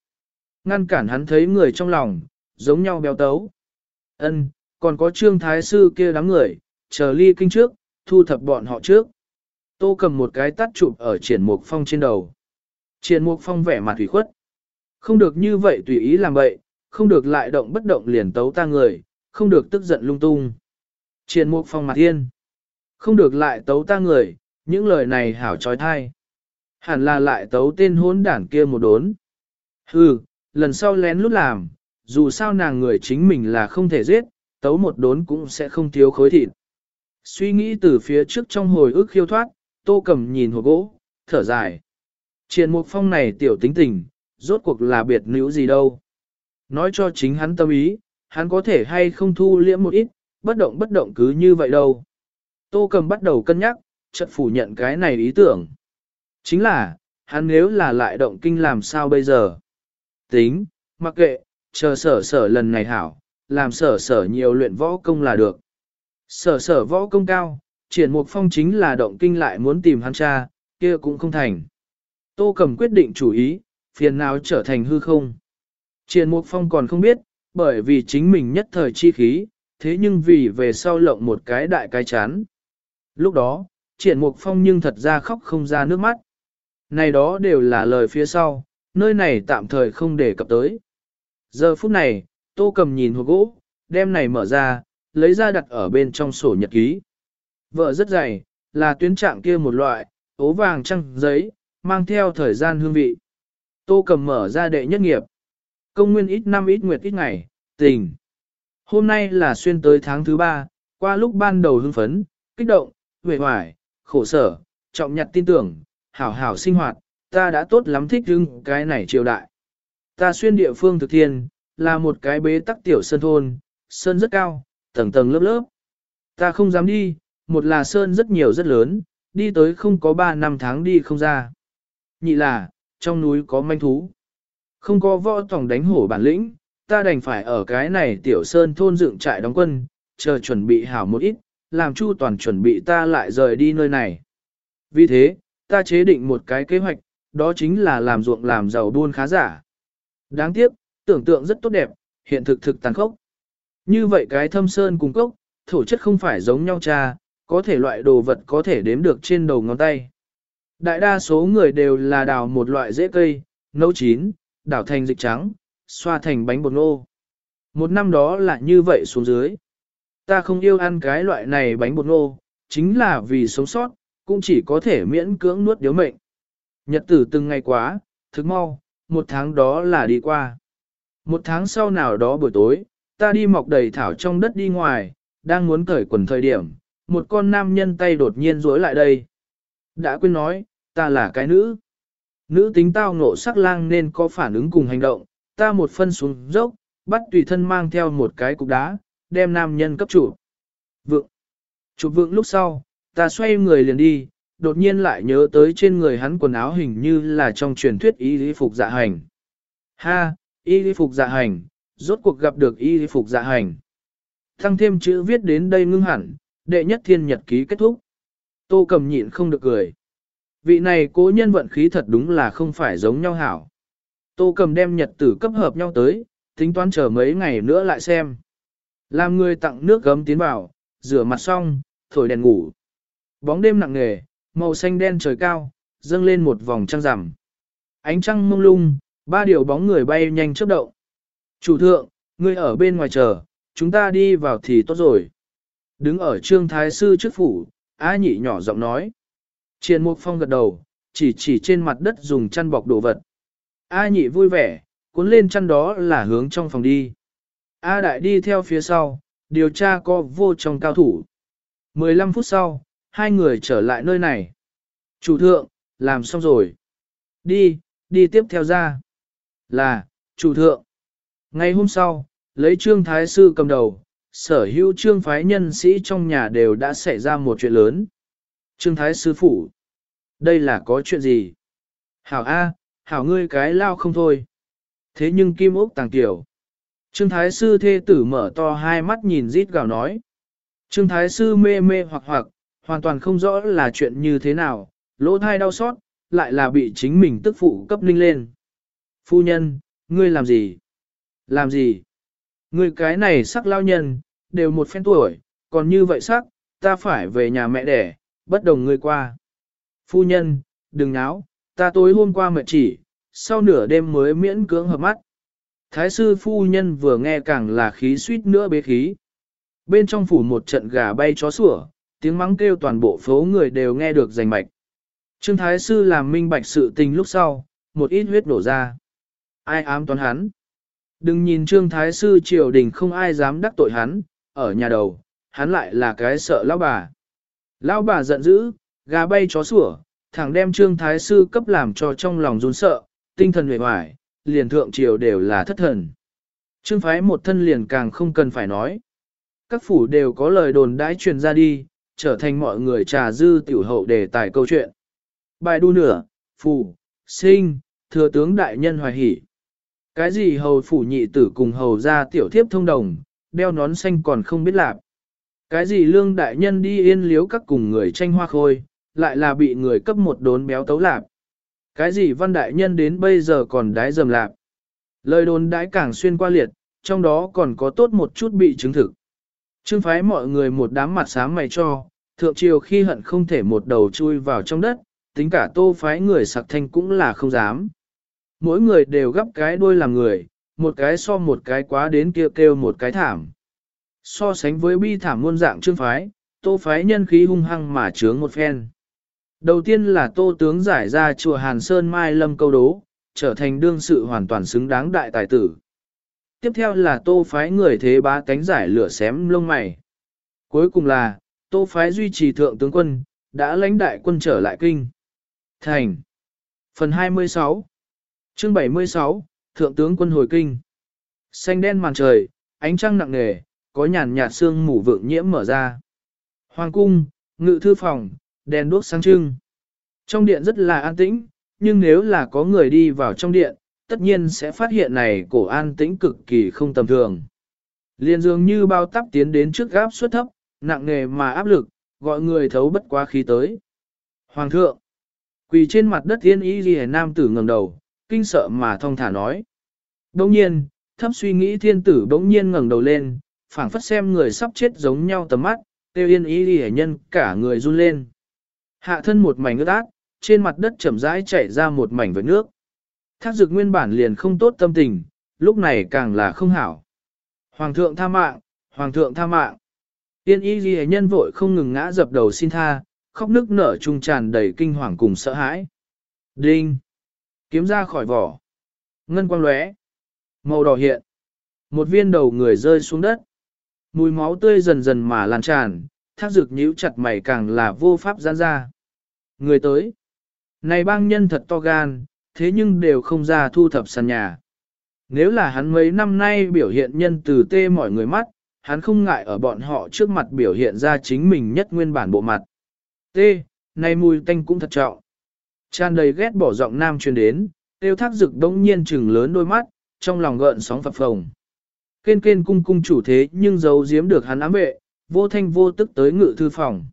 Ngăn cản hắn thấy người trong lòng, giống nhau béo tấu. ân còn có trương thái sư kia đám người, chờ ly kinh trước, thu thập bọn họ trước. Tô cầm một cái tắt chụp ở triển mục phong trên đầu. Triển mục phong vẻ mặt thủy khuất. Không được như vậy tùy ý làm vậy, không được lại động bất động liền tấu ta người, không được tức giận lung tung. Triển mục phong mặt thiên. Không được lại tấu ta người, những lời này hảo trói thai. Hẳn là lại tấu tên hốn đản kia một đốn. Hừ, lần sau lén lút làm, dù sao nàng người chính mình là không thể giết, tấu một đốn cũng sẽ không thiếu khối thịt. Suy nghĩ từ phía trước trong hồi ức khiêu thoát, tô cầm nhìn hộp gỗ, thở dài. Triển mục phong này tiểu tính tình, rốt cuộc là biệt nữ gì đâu. Nói cho chính hắn tâm ý, hắn có thể hay không thu liễm một ít, bất động bất động cứ như vậy đâu. Tô cầm bắt đầu cân nhắc, chợt phủ nhận cái này ý tưởng. Chính là, hắn nếu là lại động kinh làm sao bây giờ? Tính, mặc kệ, chờ sở sở lần này hảo, làm sở sở nhiều luyện võ công là được. Sở sở võ công cao, triển mục phong chính là động kinh lại muốn tìm hắn cha, kia cũng không thành. Tô cầm quyết định chủ ý, phiền nào trở thành hư không. Triển mục phong còn không biết, bởi vì chính mình nhất thời chi khí, thế nhưng vì về sau lộng một cái đại cái chán. Lúc đó, triển mục phong nhưng thật ra khóc không ra nước mắt. Này đó đều là lời phía sau, nơi này tạm thời không để cập tới. Giờ phút này, tô cầm nhìn hộp gỗ, đem này mở ra, lấy ra đặt ở bên trong sổ nhật ký. Vợ rất dày, là tuyến trạng kia một loại, ố vàng trăng giấy, mang theo thời gian hương vị. Tô cầm mở ra đệ nhất nghiệp. Công nguyên ít năm ít nguyệt ít ngày, tình. Hôm nay là xuyên tới tháng thứ ba, qua lúc ban đầu hưng phấn, kích động, huệ hoài, khổ sở, trọng nhặt tin tưởng, hảo hảo sinh hoạt, ta đã tốt lắm thích hưng cái này triều đại. Ta xuyên địa phương thực thiên, là một cái bế tắc tiểu sơn thôn, sơn rất cao, tầng tầng lớp lớp. Ta không dám đi, một là sơn rất nhiều rất lớn, đi tới không có 3 năm tháng đi không ra. Nhị là, trong núi có manh thú. Không có võ tổng đánh hổ bản lĩnh, ta đành phải ở cái này tiểu sơn thôn dựng trại đóng quân, chờ chuẩn bị hảo một ít, làm chu toàn chuẩn bị ta lại rời đi nơi này. Vì thế, ta chế định một cái kế hoạch, đó chính là làm ruộng làm giàu buôn khá giả. Đáng tiếc, tưởng tượng rất tốt đẹp, hiện thực thực tàn khốc. Như vậy cái thâm sơn cùng cốc, thổ chất không phải giống nhau cha, có thể loại đồ vật có thể đếm được trên đầu ngón tay. Đại đa số người đều là đào một loại rễ cây, nấu chín, đảo thành dịch trắng, xoa thành bánh bột ngô. Một năm đó là như vậy xuống dưới. Ta không yêu ăn cái loại này bánh bột ngô, chính là vì sống sót, cũng chỉ có thể miễn cưỡng nuốt điếu mệnh. Nhật tử từng ngày quá, thức mau, một tháng đó là đi qua. Một tháng sau nào đó buổi tối, ta đi mọc đầy thảo trong đất đi ngoài, đang muốn cởi quần thời điểm, một con nam nhân tay đột nhiên rối lại đây. Đã quên nói, ta là cái nữ. Nữ tính tao ngộ sắc lang nên có phản ứng cùng hành động, ta một phân xuống dốc, bắt tùy thân mang theo một cái cục đá, đem nam nhân cấp chủ. Vượng. Chụp vượng lúc sau, ta xoay người liền đi, đột nhiên lại nhớ tới trên người hắn quần áo hình như là trong truyền thuyết y lý phục dạ hành. Ha, y lý phục dạ hành, rốt cuộc gặp được y lý phục dạ hành. Thăng thêm chữ viết đến đây ngưng hẳn, đệ nhất thiên nhật ký kết thúc. Tô cầm nhịn không được cười. Vị này cố nhân vận khí thật đúng là không phải giống nhau hảo. Tô cầm đem nhật tử cấp hợp nhau tới, tính toán chờ mấy ngày nữa lại xem. Làm người tặng nước gấm tiến vào, rửa mặt xong, thổi đèn ngủ. Bóng đêm nặng nề, màu xanh đen trời cao, dâng lên một vòng trăng rằm. Ánh trăng mông lung, ba điều bóng người bay nhanh chớp động. Chủ thượng, ngươi ở bên ngoài chờ, chúng ta đi vào thì tốt rồi. Đứng ở trương thái sư trước phủ, á nhị nhỏ giọng nói. Triền Mục Phong gật đầu, chỉ chỉ trên mặt đất dùng chăn bọc đồ vật. A nhị vui vẻ, cuốn lên chăn đó là hướng trong phòng đi. A đại đi theo phía sau, điều tra có vô trong cao thủ. 15 phút sau, hai người trở lại nơi này. Chủ thượng, làm xong rồi. Đi, đi tiếp theo ra. Là, chủ thượng. Ngày hôm sau, lấy trương thái sư cầm đầu, sở hữu trương phái nhân sĩ trong nhà đều đã xảy ra một chuyện lớn. Trương thái sư phủ. Đây là có chuyện gì? Hảo A, hảo ngươi cái lao không thôi. Thế nhưng kim ốc tàng tiểu. Trương thái sư thê tử mở to hai mắt nhìn rít gào nói. Trương thái sư mê mê hoặc hoặc, hoàn toàn không rõ là chuyện như thế nào, lỗ thai đau xót, lại là bị chính mình tức phụ cấp ninh lên. Phu nhân, ngươi làm gì? Làm gì? Ngươi cái này sắc lao nhân, đều một phen tuổi, còn như vậy sắc, ta phải về nhà mẹ đẻ, bất đồng ngươi qua. Phu nhân, đừng náo, ta tối hôm qua mệt chỉ, sau nửa đêm mới miễn cưỡng hợp mắt. Thái sư phu nhân vừa nghe càng là khí suýt nữa bế khí. Bên trong phủ một trận gà bay chó sủa, tiếng mắng kêu toàn bộ phố người đều nghe được rành mạch. Trương Thái Sư làm minh bạch sự tình lúc sau, một ít huyết đổ ra. Ai ám toán hắn? Đừng nhìn Trương Thái Sư triều đình không ai dám đắc tội hắn, ở nhà đầu, hắn lại là cái sợ lão bà. Lão bà giận dữ, gà bay chó sủa, thẳng đem Trương Thái Sư cấp làm cho trong lòng run sợ, tinh thần hề hoài, liền thượng triều đều là thất thần. Trương phái một thân liền càng không cần phải nói. Các phủ đều có lời đồn đãi truyền ra đi, trở thành mọi người trà dư tiểu hậu đề tài câu chuyện. Bài đu nửa, phủ, sinh, thừa tướng đại nhân hoài hỷ. Cái gì hầu phủ nhị tử cùng hầu ra tiểu thiếp thông đồng, đeo nón xanh còn không biết làm. Cái gì lương đại nhân đi yên liếu các cùng người tranh hoa khôi, lại là bị người cấp một đốn béo tấu lạp. Cái gì văn đại nhân đến bây giờ còn đái dầm lạp. Lời đồn đãi càng xuyên qua liệt, trong đó còn có tốt một chút bị chứng thực. Trương phái mọi người một đám mặt sáng mày cho, thượng triều khi hận không thể một đầu chui vào trong đất, tính cả tô phái người sặc thanh cũng là không dám. Mỗi người đều gấp cái đuôi làm người, một cái so một cái quá đến kia kêu, kêu một cái thảm. So sánh với bi thảm muôn dạng trương phái, tô phái nhân khí hung hăng mà chướng một phen. Đầu tiên là tô tướng giải ra chùa Hàn Sơn Mai Lâm câu đố, trở thành đương sự hoàn toàn xứng đáng đại tài tử. Tiếp theo là tô phái người thế bá cánh giải lửa xém lông mày. Cuối cùng là, tô phái duy trì thượng tướng quân, đã lãnh đại quân trở lại kinh. Thành. Phần 26 Chương 76, Thượng tướng quân hồi kinh. Xanh đen màn trời, ánh trăng nặng nề, có nhàn nhạt sương mù vượng nhiễm mở ra. Hoàng cung, ngự thư phòng, đèn đuốc sáng trưng. Trong điện rất là an tĩnh, nhưng nếu là có người đi vào trong điện, tất nhiên sẽ phát hiện này cổ an tĩnh cực kỳ không tầm thường. Liên dường như bao tắp tiến đến trước gáp suất thấp, nặng nề mà áp lực, gọi người thấu bất quá khí tới. Hoàng thượng, quỳ trên mặt đất thiên y ghi nam tử ngẩng đầu, kinh sợ mà thong thả nói. Đồng nhiên, thấp suy nghĩ thiên tử bỗng nhiên ngẩng đầu lên, phảng phất xem người sắp chết giống nhau tầm mắt, tiêu yên y ghi nhân cả người run lên. Hạ thân một mảnh ướt át, trên mặt đất chậm rãi chảy ra một mảnh với nước. Thác dực nguyên bản liền không tốt tâm tình, lúc này càng là không hảo. Hoàng thượng tha mạng, hoàng thượng tha mạng. Tiên y ghi nhân vội không ngừng ngã dập đầu xin tha, khóc nức nở trung tràn đầy kinh hoàng cùng sợ hãi. Đinh! Kiếm ra khỏi vỏ. Ngân quang lóe. Màu đỏ hiện. Một viên đầu người rơi xuống đất. Mùi máu tươi dần dần mà lan tràn, thác dực nhíu chặt mày càng là vô pháp gian ra. Người tới. Này bang nhân thật to gan, thế nhưng đều không ra thu thập sàn nhà. Nếu là hắn mấy năm nay biểu hiện nhân từ tê mọi người mắt, hắn không ngại ở bọn họ trước mặt biểu hiện ra chính mình nhất nguyên bản bộ mặt. T. Này mùi tanh cũng thật trọng. Tràn đầy ghét bỏ giọng nam truyền đến, tiêu thác dực đông nhiên trừng lớn đôi mắt, trong lòng gợn sóng phập phồng. Kên kên cung cung chủ thế nhưng giấu giếm được hắn ám vệ, vô thanh vô tức tới ngự thư phòng.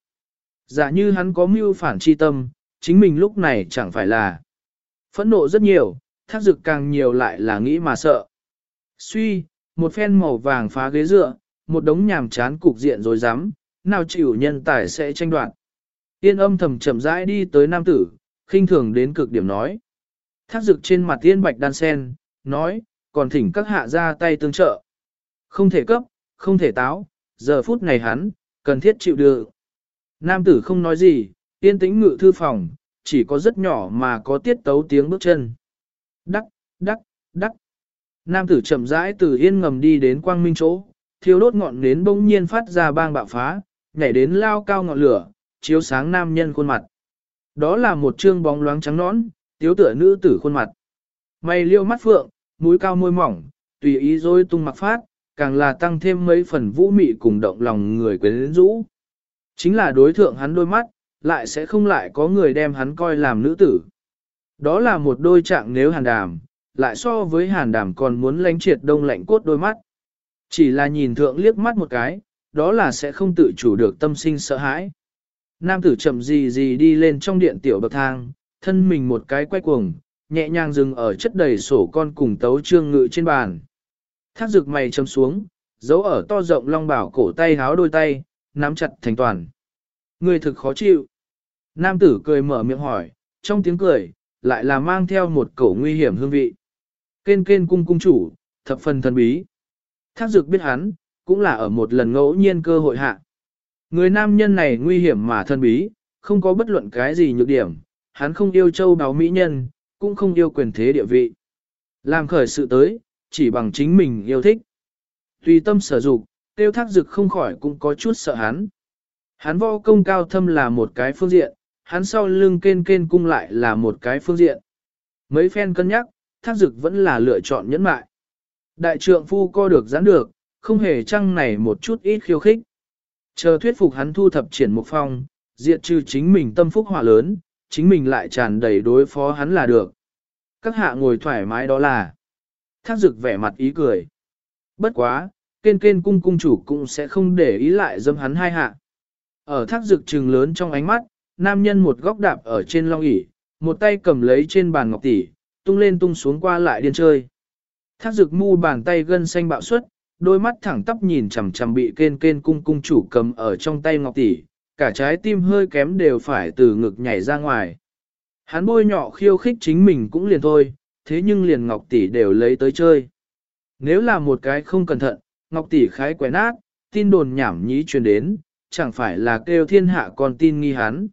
Giả như hắn có mưu phản chi tâm, chính mình lúc này chẳng phải là phẫn nộ rất nhiều, thác dực càng nhiều lại là nghĩ mà sợ. Suy, một phen màu vàng phá ghế dựa, một đống nhàm chán cục diện rồi dám, nào chịu nhân tài sẽ tranh đoạt. Yên âm thầm chậm rãi đi tới nam tử, khinh thường đến cực điểm nói. Thác dực trên mặt tiên bạch đan sen, nói, còn thỉnh các hạ ra tay tương trợ. Không thể cấp, không thể táo, giờ phút này hắn, cần thiết chịu được. Nam tử không nói gì, yên tĩnh ngự thư phòng, chỉ có rất nhỏ mà có tiết tấu tiếng bước chân. Đắc, đắc, đắc. Nam tử chậm rãi từ yên ngầm đi đến quang minh chỗ, thiêu đốt ngọn nến bỗng nhiên phát ra bang bạo phá, nhảy đến lao cao ngọn lửa, chiếu sáng nam nhân khuôn mặt. Đó là một trương bóng loáng trắng nõn, tiếu tựa nữ tử khuôn mặt. Mày liêu mắt phượng, mũi cao môi mỏng, tùy ý dối tung mặc phát, càng là tăng thêm mấy phần vũ mị cùng động lòng người quyến rũ. Chính là đối thượng hắn đôi mắt, lại sẽ không lại có người đem hắn coi làm nữ tử. Đó là một đôi trạng nếu hàn đàm, lại so với hàn đàm còn muốn lánh triệt đông lạnh cốt đôi mắt. Chỉ là nhìn thượng liếc mắt một cái, đó là sẽ không tự chủ được tâm sinh sợ hãi. Nam tử chậm gì gì đi lên trong điện tiểu bậc thang, thân mình một cái quay cuồng, nhẹ nhàng dừng ở chất đầy sổ con cùng tấu trương ngự trên bàn. Thác rực mày châm xuống, giấu ở to rộng long bảo cổ tay háo đôi tay, nắm chặt thành toàn. Người thực khó chịu. Nam tử cười mở miệng hỏi, trong tiếng cười, lại là mang theo một cổ nguy hiểm hương vị. Kên kên cung cung chủ, thập phần thần bí. Thác dực biết hắn, cũng là ở một lần ngẫu nhiên cơ hội hạ. Người nam nhân này nguy hiểm mà thần bí, không có bất luận cái gì nhược điểm, hắn không yêu châu đáo mỹ nhân, cũng không yêu quyền thế địa vị. Làm khởi sự tới, chỉ bằng chính mình yêu thích. Tùy tâm sở dục, tiêu thác dực không khỏi cũng có chút sợ hắn. Hắn võ công cao thâm là một cái phương diện, hắn sau lưng kên kên cung lại là một cái phương diện. Mấy phen cân nhắc, thác dực vẫn là lựa chọn nhẫn mại. Đại trượng phu co được giãn được, không hề chăng này một chút ít khiêu khích. Chờ thuyết phục hắn thu thập triển một phong, diệt trừ chính mình tâm phúc hỏa lớn, chính mình lại tràn đầy đối phó hắn là được. Các hạ ngồi thoải mái đó là. Thác dực vẻ mặt ý cười. Bất quá, kên kên cung cung chủ cũng sẽ không để ý lại dâm hắn hai hạ. Ở thác dực trừng lớn trong ánh mắt, nam nhân một góc đạp ở trên long ỷ một tay cầm lấy trên bàn ngọc tỷ, tung lên tung xuống qua lại điên chơi. Thác dực mu bàn tay gân xanh bạo suất, đôi mắt thẳng tắp nhìn chằm chằm bị kên kên cung cung chủ cầm ở trong tay ngọc tỷ, cả trái tim hơi kém đều phải từ ngực nhảy ra ngoài. Hắn bôi nhọ khiêu khích chính mình cũng liền thôi, thế nhưng liền ngọc tỷ đều lấy tới chơi. Nếu là một cái không cẩn thận, ngọc tỷ khái quẻ nát, tin đồn nhảm nhí truyền đến, chẳng phải là kêu thiên hạ còn tin nghi hắn.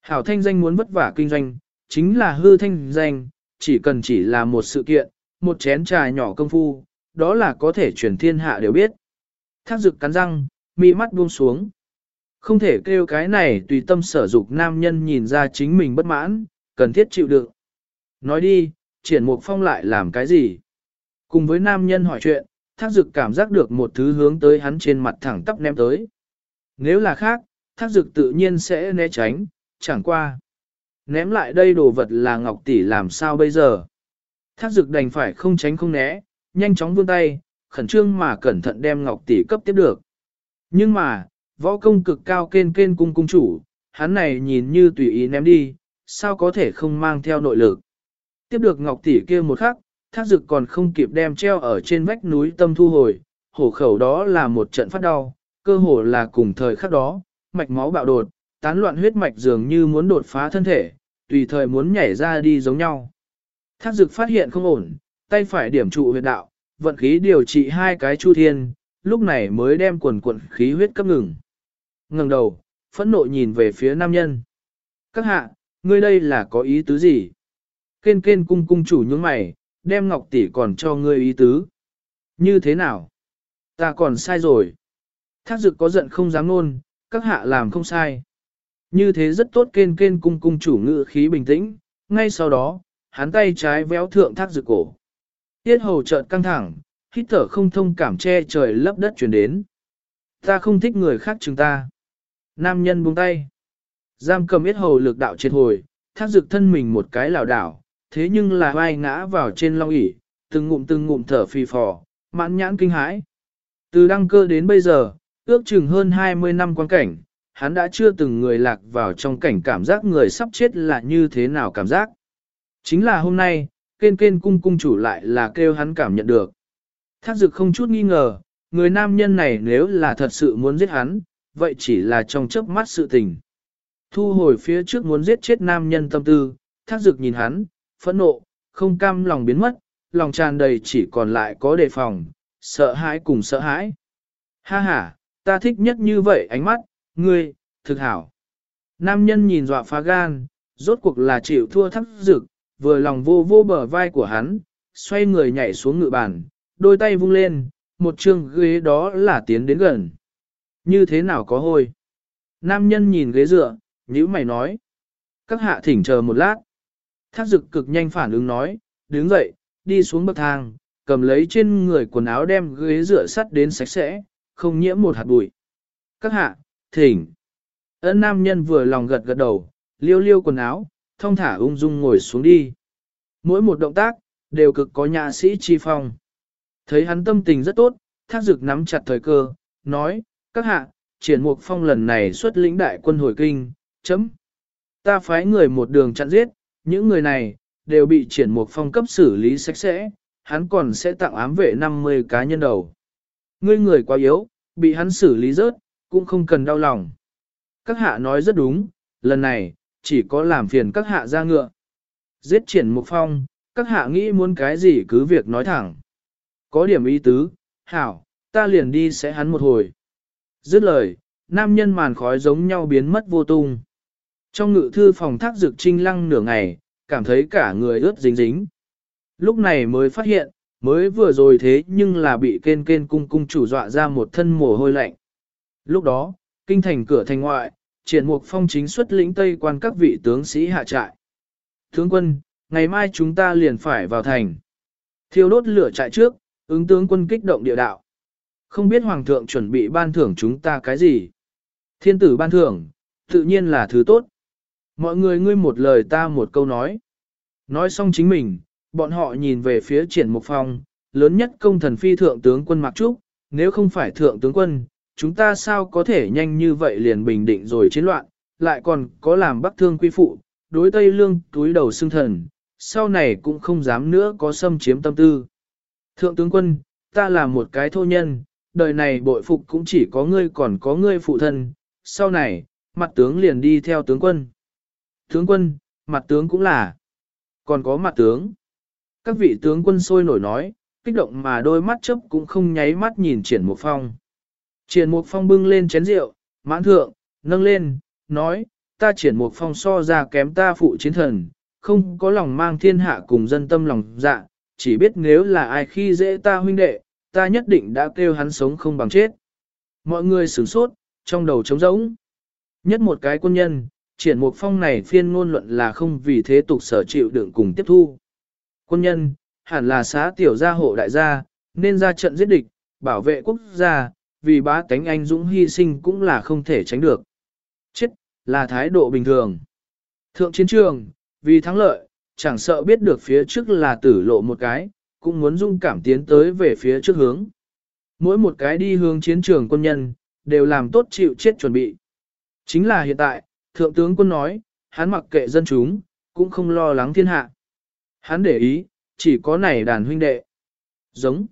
Hảo thanh danh muốn vất vả kinh doanh, chính là hư thanh danh, chỉ cần chỉ là một sự kiện, một chén trà nhỏ công phu, đó là có thể truyền thiên hạ đều biết. Thác dực cắn răng, mi mắt buông xuống. Không thể kêu cái này tùy tâm sở dục nam nhân nhìn ra chính mình bất mãn, cần thiết chịu đựng. Nói đi, triển mục phong lại làm cái gì? Cùng với nam nhân hỏi chuyện, thác dực cảm giác được một thứ hướng tới hắn trên mặt thẳng tắp ném tới. Nếu là khác, thác dực tự nhiên sẽ né tránh, chẳng qua. Ném lại đây đồ vật là ngọc tỷ làm sao bây giờ? Thác dực đành phải không tránh không né, nhanh chóng vươn tay, khẩn trương mà cẩn thận đem ngọc tỷ cấp tiếp được. Nhưng mà, võ công cực cao kên kên cung cung chủ, hắn này nhìn như tùy ý ném đi, sao có thể không mang theo nội lực. Tiếp được ngọc tỷ kia một khắc, thác dực còn không kịp đem treo ở trên vách núi tâm thu hồi, hổ khẩu đó là một trận phát đau, cơ hồ là cùng thời khắc đó, mạch máu bạo đột, tán loạn huyết mạch dường như muốn đột phá thân thể, tùy thời muốn nhảy ra đi giống nhau. Thác dực phát hiện không ổn, tay phải điểm trụ huyệt đạo, vận khí điều trị hai cái chu thiên, lúc này mới đem quần quần khí huyết cấp ngừng. ngẩng đầu, phẫn nộ nhìn về phía nam nhân. Các hạ, ngươi đây là có ý tứ gì? Kên kên cung cung chủ nhướng mày, đem ngọc tỷ còn cho ngươi ý tứ. Như thế nào? Ta còn sai rồi. Thác dực có giận không dám nôn, các hạ làm không sai. Như thế rất tốt kên kên cung cung chủ ngự khí bình tĩnh, ngay sau đó, hắn tay trái véo thượng thác dực cổ. Tiết hầu chợt căng thẳng, hít thở không thông cảm che trời lấp đất chuyển đến. Ta không thích người khác chúng ta. Nam nhân buông tay. Giam cầm yết hầu lực đạo triệt hồi, thác dực thân mình một cái lảo đảo, thế nhưng là vai ngã vào trên long ỷ từng ngụm từng ngụm thở phì phò, mãn nhãn kinh hãi. Từ đăng cơ đến bây giờ, ước chừng hơn 20 năm quan cảnh, hắn đã chưa từng người lạc vào trong cảnh cảm giác người sắp chết là như thế nào cảm giác. Chính là hôm nay, kên kên cung cung chủ lại là kêu hắn cảm nhận được. Thác dực không chút nghi ngờ, người nam nhân này nếu là thật sự muốn giết hắn, vậy chỉ là trong chớp mắt sự tình. Thu hồi phía trước muốn giết chết nam nhân tâm tư, thác dực nhìn hắn, phẫn nộ, không cam lòng biến mất, lòng tràn đầy chỉ còn lại có đề phòng, sợ hãi cùng sợ hãi. Ha ha, ta thích nhất như vậy ánh mắt, ngươi, thực hảo. Nam nhân nhìn dọa phá gan, rốt cuộc là chịu thua thắc dực, vừa lòng vô vô bờ vai của hắn, xoay người nhảy xuống ngự bàn, đôi tay vung lên, một chương ghế đó là tiến đến gần. Như thế nào có hôi? Nam nhân nhìn ghế dựa, nhữ mày nói. Các hạ thỉnh chờ một lát. Thác dực cực nhanh phản ứng nói, đứng dậy, đi xuống bậc thang, cầm lấy trên người quần áo đem ghế rửa sắt đến sạch sẽ, không nhiễm một hạt bụi. Các hạ, thỉnh. Ấn nam nhân vừa lòng gật gật đầu, liêu liêu quần áo, thông thả ung dung ngồi xuống đi. Mỗi một động tác, đều cực có nhà sĩ chi phong. Thấy hắn tâm tình rất tốt, thác dực nắm chặt thời cơ, nói, các hạ, triển mục phong lần này xuất lĩnh đại quân hồi kinh, chấm. Ta phái người một đường chặn giết, những người này, đều bị triển mục phong cấp xử lý sạch sẽ, hắn còn sẽ tặng ám vệ 50 cá nhân đầu. Ngươi người quá yếu, bị hắn xử lý rớt, cũng không cần đau lòng. Các hạ nói rất đúng, lần này, chỉ có làm phiền các hạ ra ngựa. Giết triển mục phong, các hạ nghĩ muốn cái gì cứ việc nói thẳng. Có điểm ý tứ, hảo, ta liền đi sẽ hắn một hồi. Dứt lời, nam nhân màn khói giống nhau biến mất vô tung. Trong ngự thư phòng thác dược trinh lăng nửa ngày, cảm thấy cả người ướt dính dính. Lúc này mới phát hiện, mới vừa rồi thế nhưng là bị kên kên cung cung chủ dọa ra một thân mồ hôi lạnh. Lúc đó, kinh thành cửa thành ngoại, triển mục phong chính xuất lĩnh tây quan các vị tướng sĩ hạ trại. Tướng quân, ngày mai chúng ta liền phải vào thành. Thiêu đốt lửa trại trước, ứng tướng quân kích động địa đạo. Không biết hoàng thượng chuẩn bị ban thưởng chúng ta cái gì. Thiên tử ban thưởng, tự nhiên là thứ tốt. Mọi người ngươi một lời ta một câu nói. Nói xong chính mình, bọn họ nhìn về phía triển mục phong, lớn nhất công thần phi thượng tướng quân Mạc Trúc, nếu không phải thượng tướng quân, chúng ta sao có thể nhanh như vậy liền bình định rồi chiến loạn, lại còn có làm bắc thương quy phụ, đối Tây Lương túi đầu xương thần, sau này cũng không dám nữa có xâm chiếm tâm tư. Thượng tướng quân, ta là một cái thô nhân, đời này bội phục cũng chỉ có ngươi còn có ngươi phụ thân, sau này, mặt tướng liền đi theo tướng quân. Tướng quân, mặt tướng cũng là, còn có mặt tướng. Các vị tướng quân sôi nổi nói, kích động mà đôi mắt chấp cũng không nháy mắt nhìn triển một phong. Triển Mục Phong bưng lên chén rượu, mãn thượng, nâng lên, nói, ta triển Mục Phong so ra kém ta phụ chiến thần, không có lòng mang thiên hạ cùng dân tâm lòng dạ, chỉ biết nếu là ai khi dễ ta huynh đệ, ta nhất định đã kêu hắn sống không bằng chết. Mọi người sửng sốt, trong đầu trống rỗng. Nhất một cái quân nhân, triển Mục Phong này phiên ngôn luận là không vì thế tục sở chịu đựng cùng tiếp thu. Quân nhân, hẳn là xá tiểu gia hộ đại gia, nên ra trận giết địch, bảo vệ quốc gia, vì bá tánh anh dũng hy sinh cũng là không thể tránh được. Chết, là thái độ bình thường. Thượng chiến trường, vì thắng lợi, chẳng sợ biết được phía trước là tử lộ một cái, cũng muốn dung cảm tiến tới về phía trước hướng. Mỗi một cái đi hướng chiến trường quân nhân, đều làm tốt chịu chết chuẩn bị. Chính là hiện tại, Thượng tướng quân nói, hắn mặc kệ dân chúng, cũng không lo lắng thiên hạ. Hắn để ý, chỉ có này đàn huynh đệ. Giống.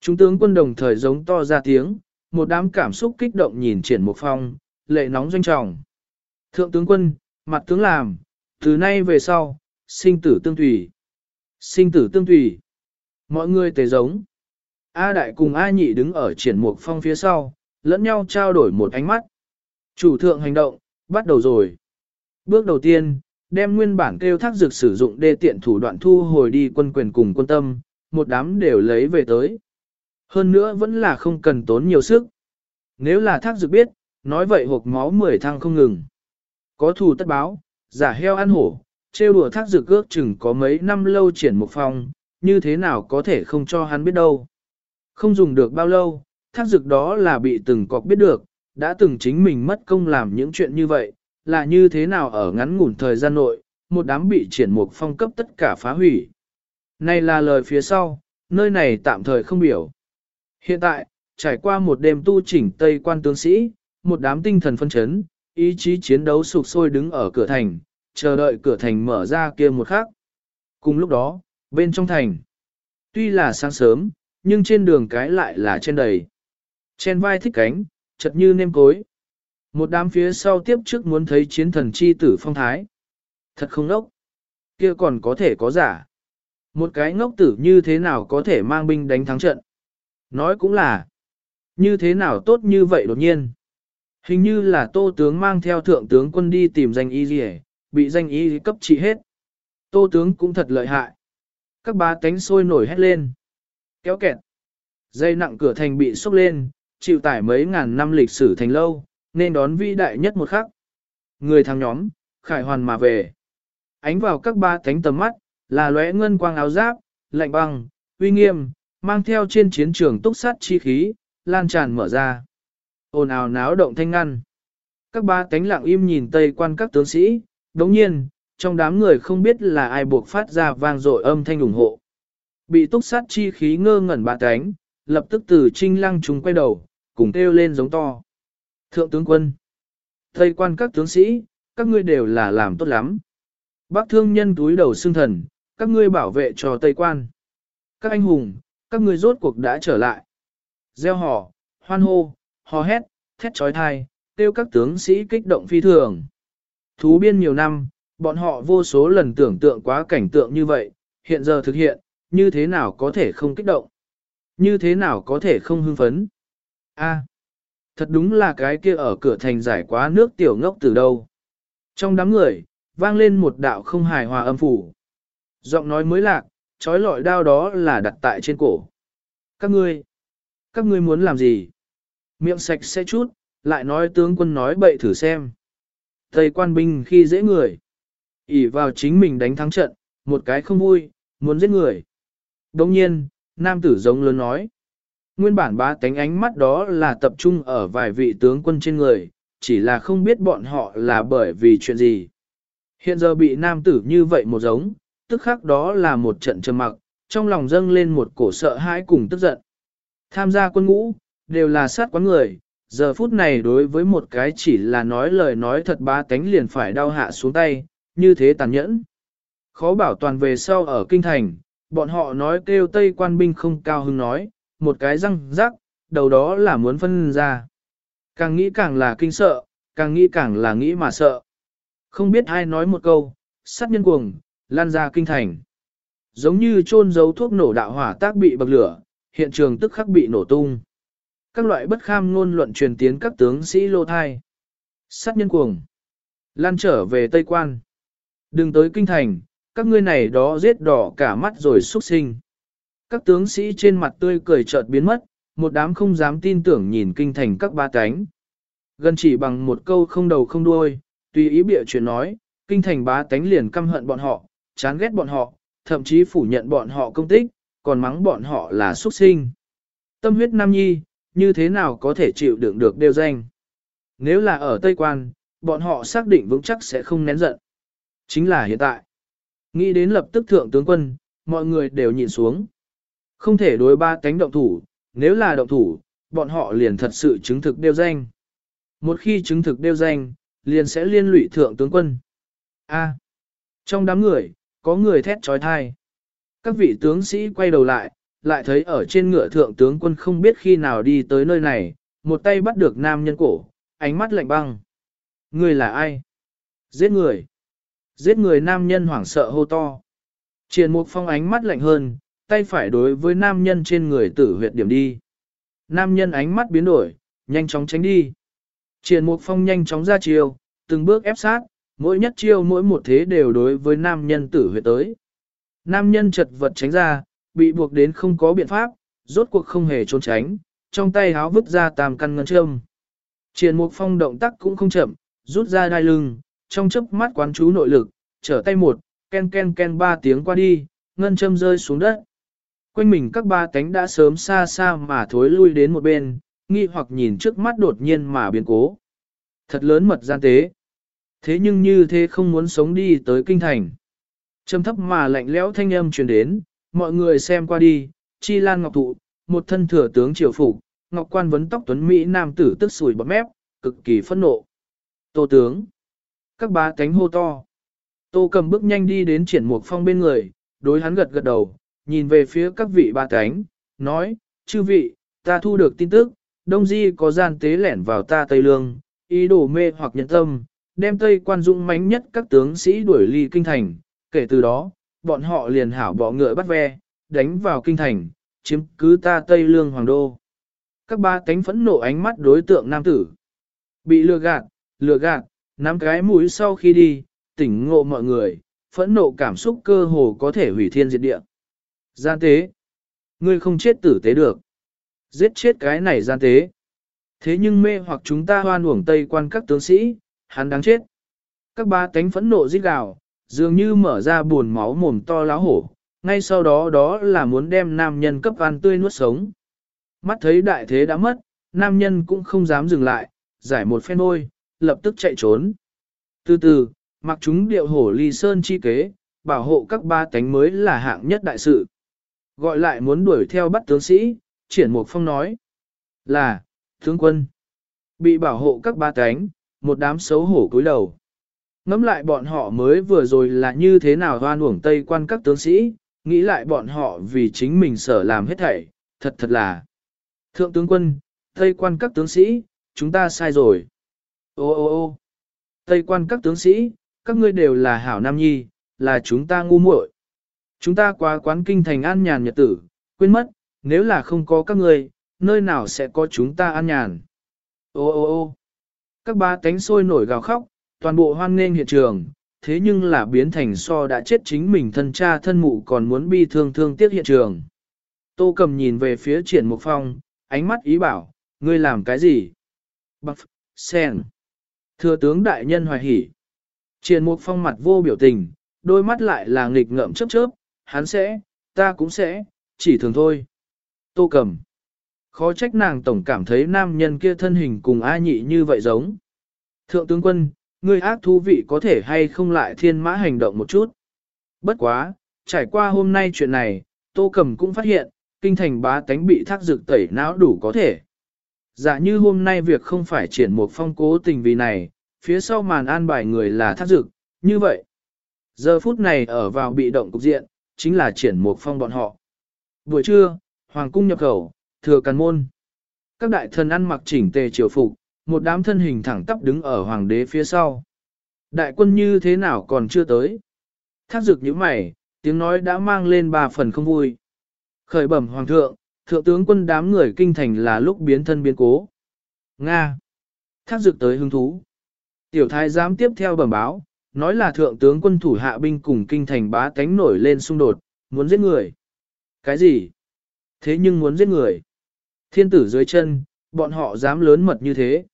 Chúng tướng quân đồng thời giống to ra tiếng, một đám cảm xúc kích động nhìn triển một phong, lệ nóng doanh trọng. Thượng tướng quân, mặt tướng làm, từ nay về sau, sinh tử tương tùy. Sinh tử tương tùy. Mọi người tề giống. A đại cùng A nhị đứng ở triển mục phong phía sau, lẫn nhau trao đổi một ánh mắt. Chủ thượng hành động, bắt đầu rồi. Bước đầu tiên, đem nguyên bản kêu thác dược sử dụng đê tiện thủ đoạn thu hồi đi quân quyền cùng quân tâm, một đám đều lấy về tới. Hơn nữa vẫn là không cần tốn nhiều sức. Nếu là thác dược biết, nói vậy hộp máu mười thăng không ngừng. Có thù tất báo, giả heo ăn hổ, trêu đùa thác dược ước chừng có mấy năm lâu triển một phòng như thế nào có thể không cho hắn biết đâu. Không dùng được bao lâu, thác dược đó là bị từng cọc biết được, đã từng chính mình mất công làm những chuyện như vậy, là như thế nào ở ngắn ngủn thời gian nội, một đám bị triển mục phong cấp tất cả phá hủy. Này là lời phía sau, nơi này tạm thời không biểu. Hiện tại, trải qua một đêm tu chỉnh Tây quan tướng sĩ, một đám tinh thần phân chấn, ý chí chiến đấu sụp sôi đứng ở cửa thành, chờ đợi cửa thành mở ra kia một khắc. Cùng lúc đó, bên trong thành, tuy là sáng sớm, nhưng trên đường cái lại là trên đầy. Trên vai thích cánh, chật như nêm cối. Một đám phía sau tiếp trước muốn thấy chiến thần chi tử phong thái. Thật không ngốc. Kia còn có thể có giả. Một cái ngốc tử như thế nào có thể mang binh đánh thắng trận. Nói cũng là. Như thế nào tốt như vậy đột nhiên. Hình như là tô tướng mang theo thượng tướng quân đi tìm danh y gì bị danh y cấp trị hết. Tô tướng cũng thật lợi hại. Các ba cánh sôi nổi hét lên. Kéo kẹt. Dây nặng cửa thành bị xúc lên, chịu tải mấy ngàn năm lịch sử thành lâu, nên đón vĩ đại nhất một khắc. Người thằng nhóm, khải hoàn mà về. Ánh vào các ba cánh tầm mắt, là lóe ngân quang áo giáp, lạnh băng, uy nghiêm, mang theo trên chiến trường túc sát chi khí, lan tràn mở ra. ồn ào náo động thanh ngăn. Các ba cánh lặng im nhìn tây quan các tướng sĩ, đồng nhiên, trong đám người không biết là ai buộc phát ra vang dội âm thanh ủng hộ. Bị túc sát chi khí ngơ ngẩn ba cánh, lập tức từ trinh lăng chúng quay đầu, cùng kêu lên giống to. Thượng tướng quân, Tây quan các tướng sĩ, các ngươi đều là làm tốt lắm. Bác thương nhân túi đầu xương thần, các ngươi bảo vệ cho Tây quan. Các anh hùng, các ngươi rốt cuộc đã trở lại. Gieo hò, hoan hô, hò hét, thét trói thai, tiêu các tướng sĩ kích động phi thường. Thú biên nhiều năm, bọn họ vô số lần tưởng tượng quá cảnh tượng như vậy, hiện giờ thực hiện, như thế nào có thể không kích động? Như thế nào có thể không hưng phấn? A, thật đúng là cái kia ở cửa thành giải quá nước tiểu ngốc từ đâu. Trong đám người, vang lên một đạo không hài hòa âm phủ. Giọng nói mới lạc, trói lọi đao đó là đặt tại trên cổ. Các ngươi, các ngươi muốn làm gì? Miệng sạch sẽ chút, lại nói tướng quân nói bậy thử xem. Thầy quan binh khi dễ người. ỉ vào chính mình đánh thắng trận, một cái không vui, muốn giết người. Đồng nhiên, nam tử giống lớn nói. Nguyên bản ba tánh ánh mắt đó là tập trung ở vài vị tướng quân trên người, chỉ là không biết bọn họ là bởi vì chuyện gì. Hiện giờ bị nam tử như vậy một giống, tức khác đó là một trận trầm mặc, trong lòng dâng lên một cổ sợ hãi cùng tức giận. Tham gia quân ngũ, đều là sát quán người, giờ phút này đối với một cái chỉ là nói lời nói thật ba tánh liền phải đau hạ xuống tay, như thế tàn nhẫn. Khó bảo toàn về sau ở kinh thành, bọn họ nói kêu Tây quan binh không cao hứng nói, một cái răng rắc, đầu đó là muốn phân ra. Càng nghĩ càng là kinh sợ, càng nghĩ càng là nghĩ mà sợ. Không biết ai nói một câu, sát nhân cuồng, lan ra kinh thành. Giống như chôn giấu thuốc nổ đạo hỏa tác bị bậc lửa, hiện trường tức khắc bị nổ tung. Các loại bất kham ngôn luận truyền tiến các tướng sĩ lô thai. Sát nhân cuồng. Lan trở về Tây Quan. Đừng tới kinh thành, các ngươi này đó giết đỏ cả mắt rồi xuất sinh. Các tướng sĩ trên mặt tươi cười chợt biến mất, một đám không dám tin tưởng nhìn kinh thành các ba cánh. Gần chỉ bằng một câu không đầu không đuôi, tùy ý bịa chuyện nói, kinh thành bá tánh liền căm hận bọn họ, chán ghét bọn họ, thậm chí phủ nhận bọn họ công tích, còn mắng bọn họ là xuất sinh. Tâm huyết nam nhi, như thế nào có thể chịu đựng được đều danh. Nếu là ở Tây Quan, bọn họ xác định vững chắc sẽ không nén giận. Chính là hiện tại. Nghĩ đến lập tức thượng tướng quân, mọi người đều nhìn xuống. Không thể đối ba cánh động thủ, nếu là động thủ, bọn họ liền thật sự chứng thực đeo danh. Một khi chứng thực đeo danh, liền sẽ liên lụy thượng tướng quân. A. trong đám người, có người thét trói thai. Các vị tướng sĩ quay đầu lại, lại thấy ở trên ngựa thượng tướng quân không biết khi nào đi tới nơi này, một tay bắt được nam nhân cổ, ánh mắt lạnh băng. Người là ai? Giết người. Giết người nam nhân hoảng sợ hô to. Triền mục phong ánh mắt lạnh hơn, tay phải đối với nam nhân trên người tử huyệt điểm đi. Nam nhân ánh mắt biến đổi, nhanh chóng tránh đi. Triền mục phong nhanh chóng ra chiêu, từng bước ép sát, mỗi nhất chiêu mỗi một thế đều đối với nam nhân tử huyệt tới. Nam nhân chật vật tránh ra, bị buộc đến không có biện pháp, rốt cuộc không hề trốn tránh, trong tay háo vứt ra tam căn ngân châm. Triền mục phong động tác cũng không chậm, rút ra đai lưng, trong chớp mắt quán chú nội lực, trở tay một, ken ken ken ba tiếng qua đi, ngân châm rơi xuống đất. Quanh mình các ba cánh đã sớm xa xa mà thối lui đến một bên, nghi hoặc nhìn trước mắt đột nhiên mà biến cố. Thật lớn mật gian tế. Thế nhưng như thế không muốn sống đi tới kinh thành. Trầm thấp mà lạnh lẽo thanh âm truyền đến, mọi người xem qua đi, chi lan ngọc thụ, một thân thừa tướng triều phục, ngọc quan vấn tóc tuấn Mỹ nam tử tức sùi bọt mép, cực kỳ phẫn nộ. Tô tướng. Các bá tánh hô to. Tô cầm bước nhanh đi đến triển mục phong bên người, đối hắn gật gật đầu, nhìn về phía các vị ba tánh, nói, chư vị, ta thu được tin tức, Đông Di có gian tế lẻn vào ta Tây Lương, ý đồ mê hoặc nhân tâm, đem Tây quan dụng mánh nhất các tướng sĩ đuổi ly kinh thành, kể từ đó, bọn họ liền hảo bỏ ngựa bắt ve, đánh vào kinh thành, chiếm cứ ta Tây Lương Hoàng Đô. Các ba cánh phẫn nộ ánh mắt đối tượng nam tử. Bị lừa gạt, lừa gạt, nắm cái mũi sau khi đi, tỉnh ngộ mọi người, phẫn nộ cảm xúc cơ hồ có thể hủy thiên diệt địa. Gian tế. Ngươi không chết tử tế được. Giết chết cái này gian tế. Thế nhưng mê hoặc chúng ta hoan uổng tây quan các tướng sĩ, hắn đáng chết. Các ba tánh phẫn nộ giết gào, dường như mở ra buồn máu mồm to láo hổ, ngay sau đó đó là muốn đem nam nhân cấp ăn tươi nuốt sống. Mắt thấy đại thế đã mất, nam nhân cũng không dám dừng lại, giải một phen môi, lập tức chạy trốn. Từ từ, mặc chúng điệu hổ ly sơn chi kế, bảo hộ các ba tánh mới là hạng nhất đại sự. Gọi lại muốn đuổi theo bắt tướng sĩ, triển mục phong nói. Là, tướng quân. Bị bảo hộ các ba tánh, một đám xấu hổ cúi đầu. Ngắm lại bọn họ mới vừa rồi là như thế nào hoan uổng tây quan các tướng sĩ, nghĩ lại bọn họ vì chính mình sở làm hết thảy, thật thật là. Thượng tướng quân, tây quan các tướng sĩ, chúng ta sai rồi. Ô ô ô tây quan các tướng sĩ, các ngươi đều là hảo nam nhi, là chúng ta ngu muội. Chúng ta qua quán kinh thành an nhàn nhật tử, quên mất, nếu là không có các ngươi, nơi nào sẽ có chúng ta an nhàn. Ô ô ô các ba cánh sôi nổi gào khóc, toàn bộ hoan nghênh hiện trường, thế nhưng là biến thành so đã chết chính mình thân cha thân mụ còn muốn bi thương thương tiếc hiện trường. Tô cầm nhìn về phía triển mục phong, ánh mắt ý bảo, ngươi làm cái gì? Bạc, sen. Thừa tướng đại nhân hoài hỉ. Triển mục phong mặt vô biểu tình, đôi mắt lại là nghịch ngợm chớp chớp, hắn sẽ, ta cũng sẽ, chỉ thường thôi. Tô cầm. Khó trách nàng tổng cảm thấy nam nhân kia thân hình cùng A nhị như vậy giống. Thượng tướng quân, ngươi ác thú vị có thể hay không lại thiên mã hành động một chút. Bất quá, trải qua hôm nay chuyện này, Tô Cầm cũng phát hiện, kinh thành bá tánh bị thác dược tẩy não đủ có thể. Giả như hôm nay việc không phải triển một phong cố tình vì này, phía sau màn an bài người là thác dực như vậy. Giờ phút này ở vào bị động cục diện, chính là triển một phong bọn họ. Buổi trưa, Hoàng cung nhập khẩu, thừa càn môn. Các đại thần ăn mặc chỉnh tề triều phục, một đám thân hình thẳng tắp đứng ở hoàng đế phía sau. Đại quân như thế nào còn chưa tới? Thác dực như mày, tiếng nói đã mang lên ba phần không vui. Khởi bẩm hoàng thượng, thượng tướng quân đám người kinh thành là lúc biến thân biến cố. Nga. Thác dực tới hứng thú. Tiểu thái giám tiếp theo bẩm báo, nói là thượng tướng quân thủ hạ binh cùng kinh thành bá tánh nổi lên xung đột, muốn giết người. Cái gì? Thế nhưng muốn giết người. Thiên tử dưới chân, bọn họ dám lớn mật như thế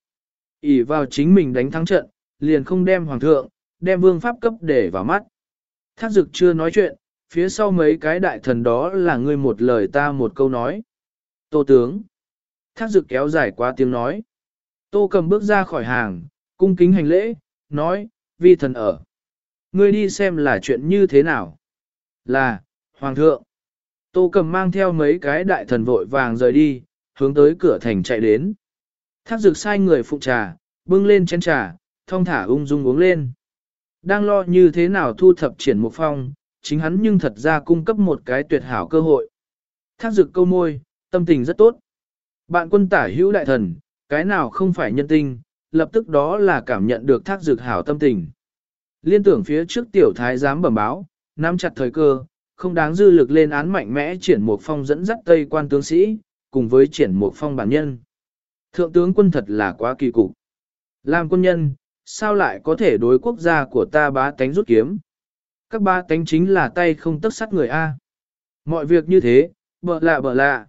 ỉ vào chính mình đánh thắng trận, liền không đem hoàng thượng, đem vương pháp cấp để vào mắt. Thác dực chưa nói chuyện, phía sau mấy cái đại thần đó là ngươi một lời ta một câu nói. Tô tướng. Thác dực kéo dài qua tiếng nói. Tô cầm bước ra khỏi hàng, cung kính hành lễ, nói, vi thần ở. Ngươi đi xem là chuyện như thế nào. Là, hoàng thượng. Tô cầm mang theo mấy cái đại thần vội vàng rời đi, hướng tới cửa thành chạy đến. Thác dược sai người phụ trà, bưng lên chén trà, thong thả ung dung uống lên. Đang lo như thế nào thu thập triển một phong, chính hắn nhưng thật ra cung cấp một cái tuyệt hảo cơ hội. Thác dược câu môi, tâm tình rất tốt. Bạn quân tả hữu đại thần, cái nào không phải nhân tinh, lập tức đó là cảm nhận được thác dược hảo tâm tình. Liên tưởng phía trước tiểu thái giám bẩm báo, nắm chặt thời cơ, không đáng dư lực lên án mạnh mẽ triển một phong dẫn dắt tây quan tướng sĩ, cùng với triển một phong bản nhân. Thượng tướng quân thật là quá kỳ cục. Làm quân nhân, sao lại có thể đối quốc gia của ta bá tánh rút kiếm? Các ba tánh chính là tay không tất sắt người A. Mọi việc như thế, bợ lạ bợ lạ.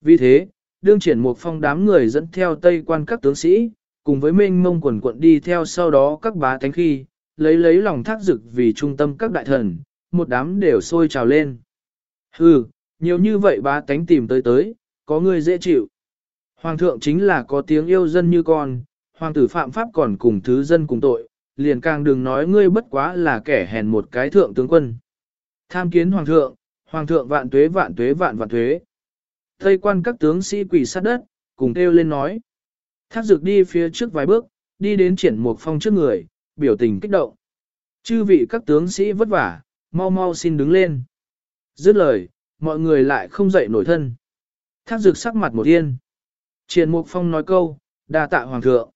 Vì thế, đương triển một phong đám người dẫn theo tây quan các tướng sĩ, cùng với mênh mông quần quận đi theo sau đó các bá tánh khi, lấy lấy lòng thác dực vì trung tâm các đại thần, một đám đều sôi trào lên. Hừ, nhiều như vậy bá tánh tìm tới tới, có người dễ chịu. Hoàng thượng chính là có tiếng yêu dân như con, hoàng tử phạm pháp còn cùng thứ dân cùng tội, liền càng đừng nói ngươi bất quá là kẻ hèn một cái thượng tướng quân. Tham kiến hoàng thượng, hoàng thượng vạn tuế vạn tuế vạn vạn tuế. Tây quan các tướng sĩ quỳ sát đất, cùng kêu lên nói. Thác dược đi phía trước vài bước, đi đến triển mục phong trước người, biểu tình kích động. Chư vị các tướng sĩ vất vả, mau mau xin đứng lên. Dứt lời, mọi người lại không dậy nổi thân. Thác dược sắc mặt một yên. Triển Mục Phong nói câu, đa tạ hoàng thượng.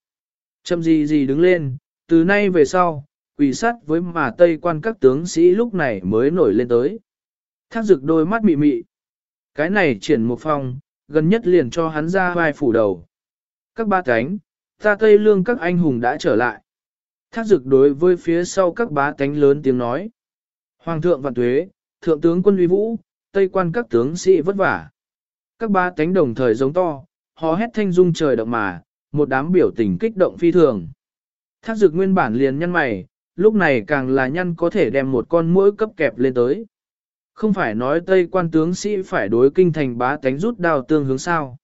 Châm gì gì đứng lên, từ nay về sau, quỷ sát với mà tây quan các tướng sĩ lúc này mới nổi lên tới. Thác dực đôi mắt mị mị. Cái này triển một Phong, gần nhất liền cho hắn ra vai phủ đầu. Các ba cánh, ta tây lương các anh hùng đã trở lại. Thác dực đối với phía sau các bá cánh lớn tiếng nói. Hoàng thượng vạn tuế, thượng tướng quân uy vũ, tây quan các tướng sĩ vất vả. Các ba cánh đồng thời giống to, hò hét thanh dung trời động mà, một đám biểu tình kích động phi thường. Thác dực nguyên bản liền nhăn mày, lúc này càng là nhăn có thể đem một con mũi cấp kẹp lên tới. Không phải nói Tây quan tướng sĩ phải đối kinh thành bá tánh rút đao tương hướng sao.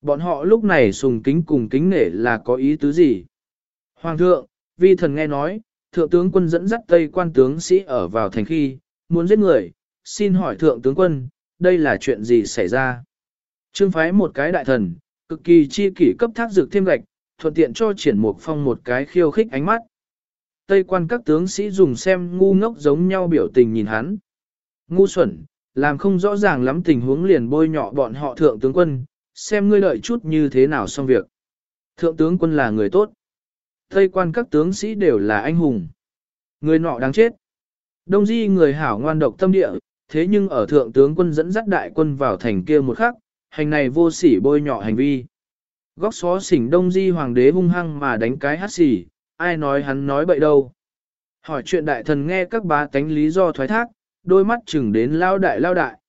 Bọn họ lúc này sùng kính cùng kính nể là có ý tứ gì? Hoàng thượng, vi thần nghe nói, thượng tướng quân dẫn dắt Tây quan tướng sĩ ở vào thành khi, muốn giết người, xin hỏi thượng tướng quân, đây là chuyện gì xảy ra? Trương phái một cái đại thần, cực kỳ chi kỷ cấp thác dược thêm gạch, thuận tiện cho triển mục phong một cái khiêu khích ánh mắt. Tây quan các tướng sĩ dùng xem ngu ngốc giống nhau biểu tình nhìn hắn. Ngu xuẩn, làm không rõ ràng lắm tình huống liền bôi nhọ bọn họ thượng tướng quân, xem ngươi đợi chút như thế nào xong việc. Thượng tướng quân là người tốt. Tây quan các tướng sĩ đều là anh hùng. Người nọ đáng chết. Đông di người hảo ngoan độc tâm địa, thế nhưng ở thượng tướng quân dẫn dắt đại quân vào thành kia một khắc, hành này vô sỉ bôi nhọ hành vi. Góc xó xỉnh đông di hoàng đế hung hăng mà đánh cái hát xỉ, ai nói hắn nói bậy đâu. Hỏi chuyện đại thần nghe các bá tánh lý do thoái thác, đôi mắt chừng đến lao đại lao đại.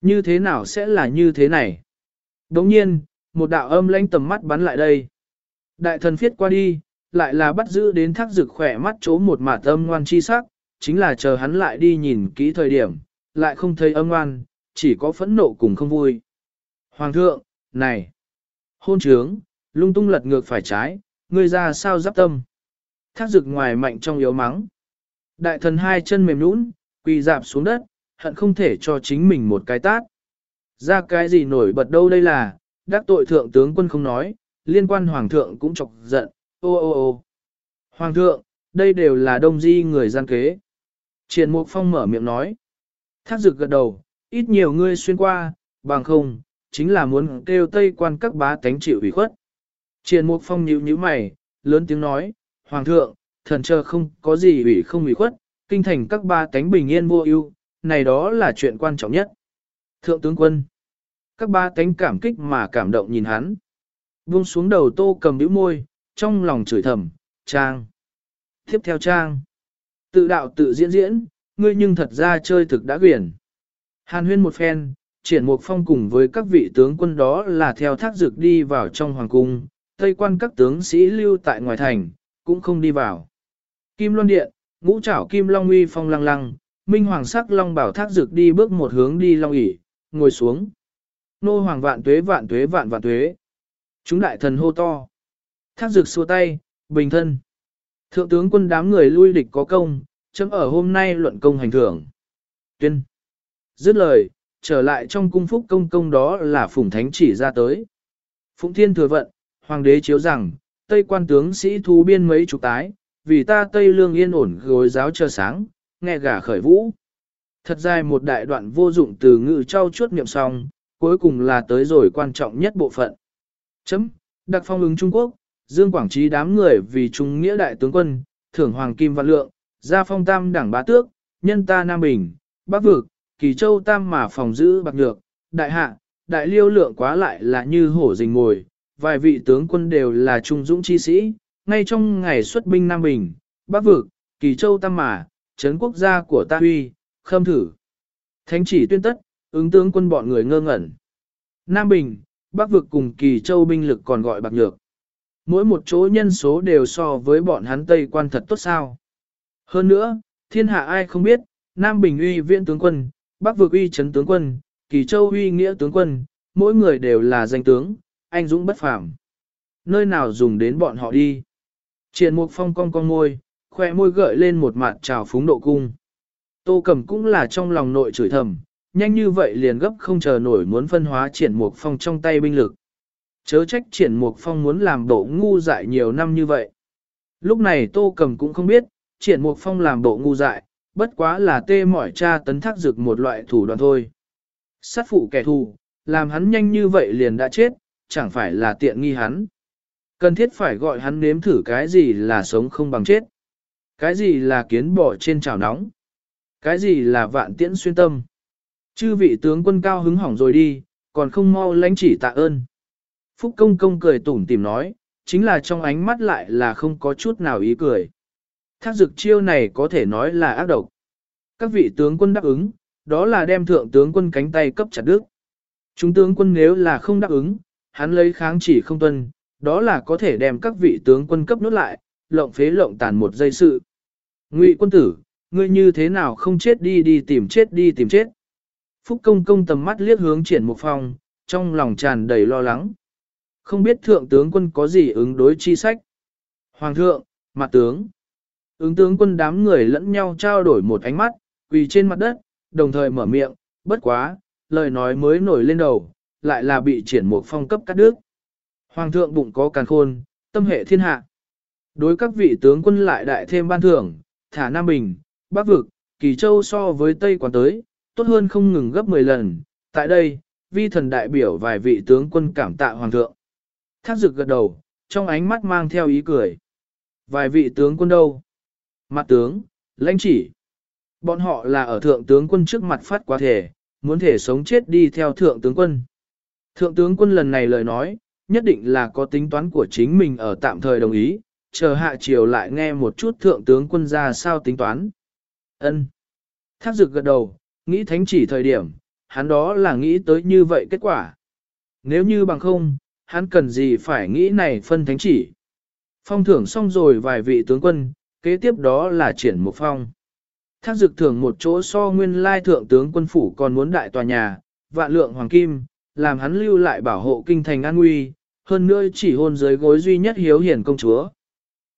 Như thế nào sẽ là như thế này? Đồng nhiên, một đạo âm lanh tầm mắt bắn lại đây. Đại thần phiết qua đi, lại là bắt giữ đến thác rực khỏe mắt chỗ một mạt âm ngoan chi sắc, chính là chờ hắn lại đi nhìn kỹ thời điểm, lại không thấy âm ngoan, chỉ có phẫn nộ cùng không vui. Hoàng thượng, này, hôn trướng, lung tung lật ngược phải trái, ngươi ra sao giáp tâm. Thác rực ngoài mạnh trong yếu mắng. Đại thần hai chân mềm nũng, quỳ dạp xuống đất, hận không thể cho chính mình một cái tát. Ra cái gì nổi bật đâu đây là, đắc tội thượng tướng quân không nói, liên quan hoàng thượng cũng chọc giận, ô ô ô. Hoàng thượng, đây đều là đông di người gian kế. Triển Mục Phong mở miệng nói. Thác dực gật đầu, ít nhiều ngươi xuyên qua, bằng không, chính là muốn kêu tây quan các bá tánh chịu ủy khuất. triền Mục Phong nhíu nhíu mày, lớn tiếng nói, Hoàng thượng, thần chờ không có gì ủy không ủy khuất, kinh thành các ba tánh bình yên vô ưu, này đó là chuyện quan trọng nhất. Thượng tướng quân, các ba tánh cảm kích mà cảm động nhìn hắn. Buông xuống đầu tô cầm bĩu môi, trong lòng chửi thầm, trang. Tiếp theo trang. Tự đạo tự diễn diễn, ngươi nhưng thật ra chơi thực đã quyển. Hàn huyên một phen, triển mục phong cùng với các vị tướng quân đó là theo thác dược đi vào trong hoàng cung, tây quan các tướng sĩ lưu tại ngoài thành, cũng không đi vào. Kim Loan Điện, ngũ trảo Kim Long uy phong lăng lăng, minh hoàng sắc Long bảo thác dược đi bước một hướng đi Long ỉ, ngồi xuống. Nô hoàng vạn tuế vạn tuế vạn vạn tuế. Chúng đại thần hô to. Thác dược xua tay, bình thân. Thượng tướng quân đám người lui địch có công, chấm ở hôm nay luận công hành thưởng. Tuyên. Dứt lời, trở lại trong cung phúc công công đó là phùng thánh chỉ ra tới. Phụng thiên thừa vận, hoàng đế chiếu rằng, Tây quan tướng sĩ thu biên mấy chục tái, vì ta Tây lương yên ổn gối giáo chờ sáng, nghe gà khởi vũ. Thật dài một đại đoạn vô dụng từ ngữ trao chuốt niệm xong, cuối cùng là tới rồi quan trọng nhất bộ phận. Chấm, đặc phong ứng Trung Quốc, Dương Quảng Trí đám người vì Trung Nghĩa Đại tướng quân, thưởng Hoàng Kim Văn Lượng, gia phong tam đảng bá tước, nhân ta Nam Bình, Bắc Vực, Kỳ Châu tam mà phòng giữ bạc nhược, đại hạ, đại liêu lượng quá lại là như hổ rình ngồi, vài vị tướng quân đều là trung dũng chi sĩ, ngay trong ngày xuất binh Nam Bình, Bắc Vực, Kỳ Châu tam mà, trấn quốc gia của ta huy, khâm thử. Thánh chỉ tuyên tất, ứng tướng quân bọn người ngơ ngẩn. Nam Bình, Bắc Vực cùng Kỳ Châu binh lực còn gọi bạc nhược. Mỗi một chỗ nhân số đều so với bọn hắn Tây quan thật tốt sao. Hơn nữa, thiên hạ ai không biết, Nam Bình uy viện tướng quân, Bắc vực uy chấn tướng quân, Kỳ Châu uy nghĩa tướng quân, mỗi người đều là danh tướng, anh dũng bất phàm. Nơi nào dùng đến bọn họ đi. Triển mục phong cong cong môi, khoe môi gợi lên một mặt trào phúng độ cung. Tô Cẩm cũng là trong lòng nội chửi thầm, nhanh như vậy liền gấp không chờ nổi muốn phân hóa triển mục phong trong tay binh lực. Chớ trách triển mục phong muốn làm bộ ngu dại nhiều năm như vậy. Lúc này tô Cẩm cũng không biết, triển mục phong làm bộ ngu dại, bất quá là tê mỏi cha tấn thác dược một loại thủ đoạn thôi. Sát phụ kẻ thù, làm hắn nhanh như vậy liền đã chết, chẳng phải là tiện nghi hắn. Cần thiết phải gọi hắn nếm thử cái gì là sống không bằng chết. Cái gì là kiến bỏ trên chảo nóng. Cái gì là vạn tiễn xuyên tâm. Chư vị tướng quân cao hứng hỏng rồi đi, còn không mau lãnh chỉ tạ ơn. Phúc công công cười tủm tìm nói, chính là trong ánh mắt lại là không có chút nào ý cười. Thác dực chiêu này có thể nói là ác độc. Các vị tướng quân đáp ứng, đó là đem thượng tướng quân cánh tay cấp chặt đứt. Chúng tướng quân nếu là không đáp ứng, hắn lấy kháng chỉ không tuân, đó là có thể đem các vị tướng quân cấp nốt lại, lộng phế lộng tàn một giây sự. Ngụy quân tử, ngươi như thế nào không chết đi đi tìm chết đi tìm chết. Phúc công công tầm mắt liếc hướng triển một phòng, trong lòng tràn đầy lo lắng. Không biết thượng tướng quân có gì ứng đối chi sách. Hoàng thượng, mặt tướng. Ứng tướng quân đám người lẫn nhau trao đổi một ánh mắt, quỳ trên mặt đất, đồng thời mở miệng, bất quá, lời nói mới nổi lên đầu, lại là bị triển một phong cấp cắt đứt. Hoàng thượng bụng có càn khôn, tâm hệ thiên hạ. Đối các vị tướng quân lại đại thêm ban thưởng, thả Nam Bình, Bắc Vực, Kỳ Châu so với Tây Quán tới, tốt hơn không ngừng gấp 10 lần. Tại đây, vi thần đại biểu vài vị tướng quân cảm tạ Hoàng thượng. Thác dực gật đầu, trong ánh mắt mang theo ý cười. Vài vị tướng quân đâu? Mặt tướng, lãnh chỉ. Bọn họ là ở thượng tướng quân trước mặt phát quá thể, muốn thể sống chết đi theo thượng tướng quân. Thượng tướng quân lần này lời nói, nhất định là có tính toán của chính mình ở tạm thời đồng ý, chờ hạ chiều lại nghe một chút thượng tướng quân ra sao tính toán. Ân. Thác dực gật đầu, nghĩ thánh chỉ thời điểm, hắn đó là nghĩ tới như vậy kết quả. Nếu như bằng không, hắn cần gì phải nghĩ này phân thánh chỉ. Phong thưởng xong rồi vài vị tướng quân, kế tiếp đó là triển một phong. Thác dực thưởng một chỗ so nguyên lai thượng tướng quân phủ còn muốn đại tòa nhà, vạn lượng hoàng kim, làm hắn lưu lại bảo hộ kinh thành an nguy, hơn nữa chỉ hôn dưới gối duy nhất hiếu hiển công chúa.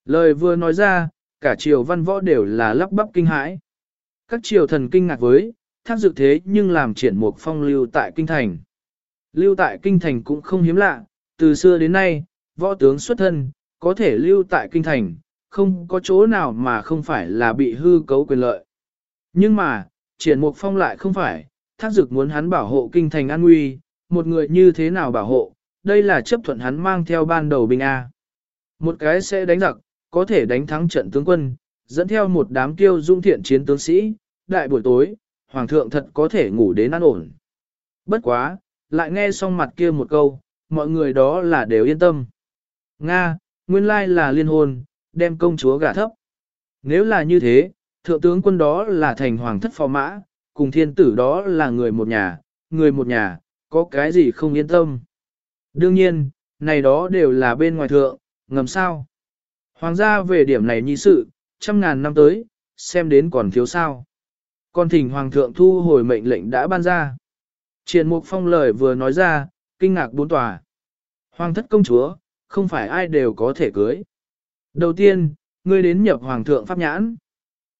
Lời vừa nói ra, cả triều văn võ đều là lắp bắp kinh hãi. Các triều thần kinh ngạc với, thác dực thế nhưng làm triển một phong lưu tại kinh thành. Lưu tại kinh thành cũng không hiếm lạ, từ xưa đến nay, võ tướng xuất thân, có thể lưu tại kinh thành, không có chỗ nào mà không phải là bị hư cấu quyền lợi. Nhưng mà, triển mục phong lại không phải, thác dực muốn hắn bảo hộ kinh thành an nguy, một người như thế nào bảo hộ, đây là chấp thuận hắn mang theo ban đầu binh A. Một cái sẽ đánh giặc, có thể đánh thắng trận tướng quân, dẫn theo một đám tiêu dung thiện chiến tướng sĩ, đại buổi tối, hoàng thượng thật có thể ngủ đến an ổn. Bất quá, lại nghe xong mặt kia một câu, mọi người đó là đều yên tâm. Nga, nguyên lai là liên hôn, đem công chúa gả thấp. Nếu là như thế, thượng tướng quân đó là thành hoàng thất phò mã, cùng thiên tử đó là người một nhà, người một nhà, có cái gì không yên tâm. Đương nhiên, này đó đều là bên ngoài thượng, ngầm sao. Hoàng gia về điểm này nhi sự, trăm ngàn năm tới, xem đến còn thiếu sao. Còn thỉnh hoàng thượng thu hồi mệnh lệnh đã ban ra. Triền mục phong lời vừa nói ra, kinh ngạc bốn tòa. Hoàng thất công chúa, không phải ai đều có thể cưới. Đầu tiên, ngươi đến nhập hoàng thượng pháp nhãn.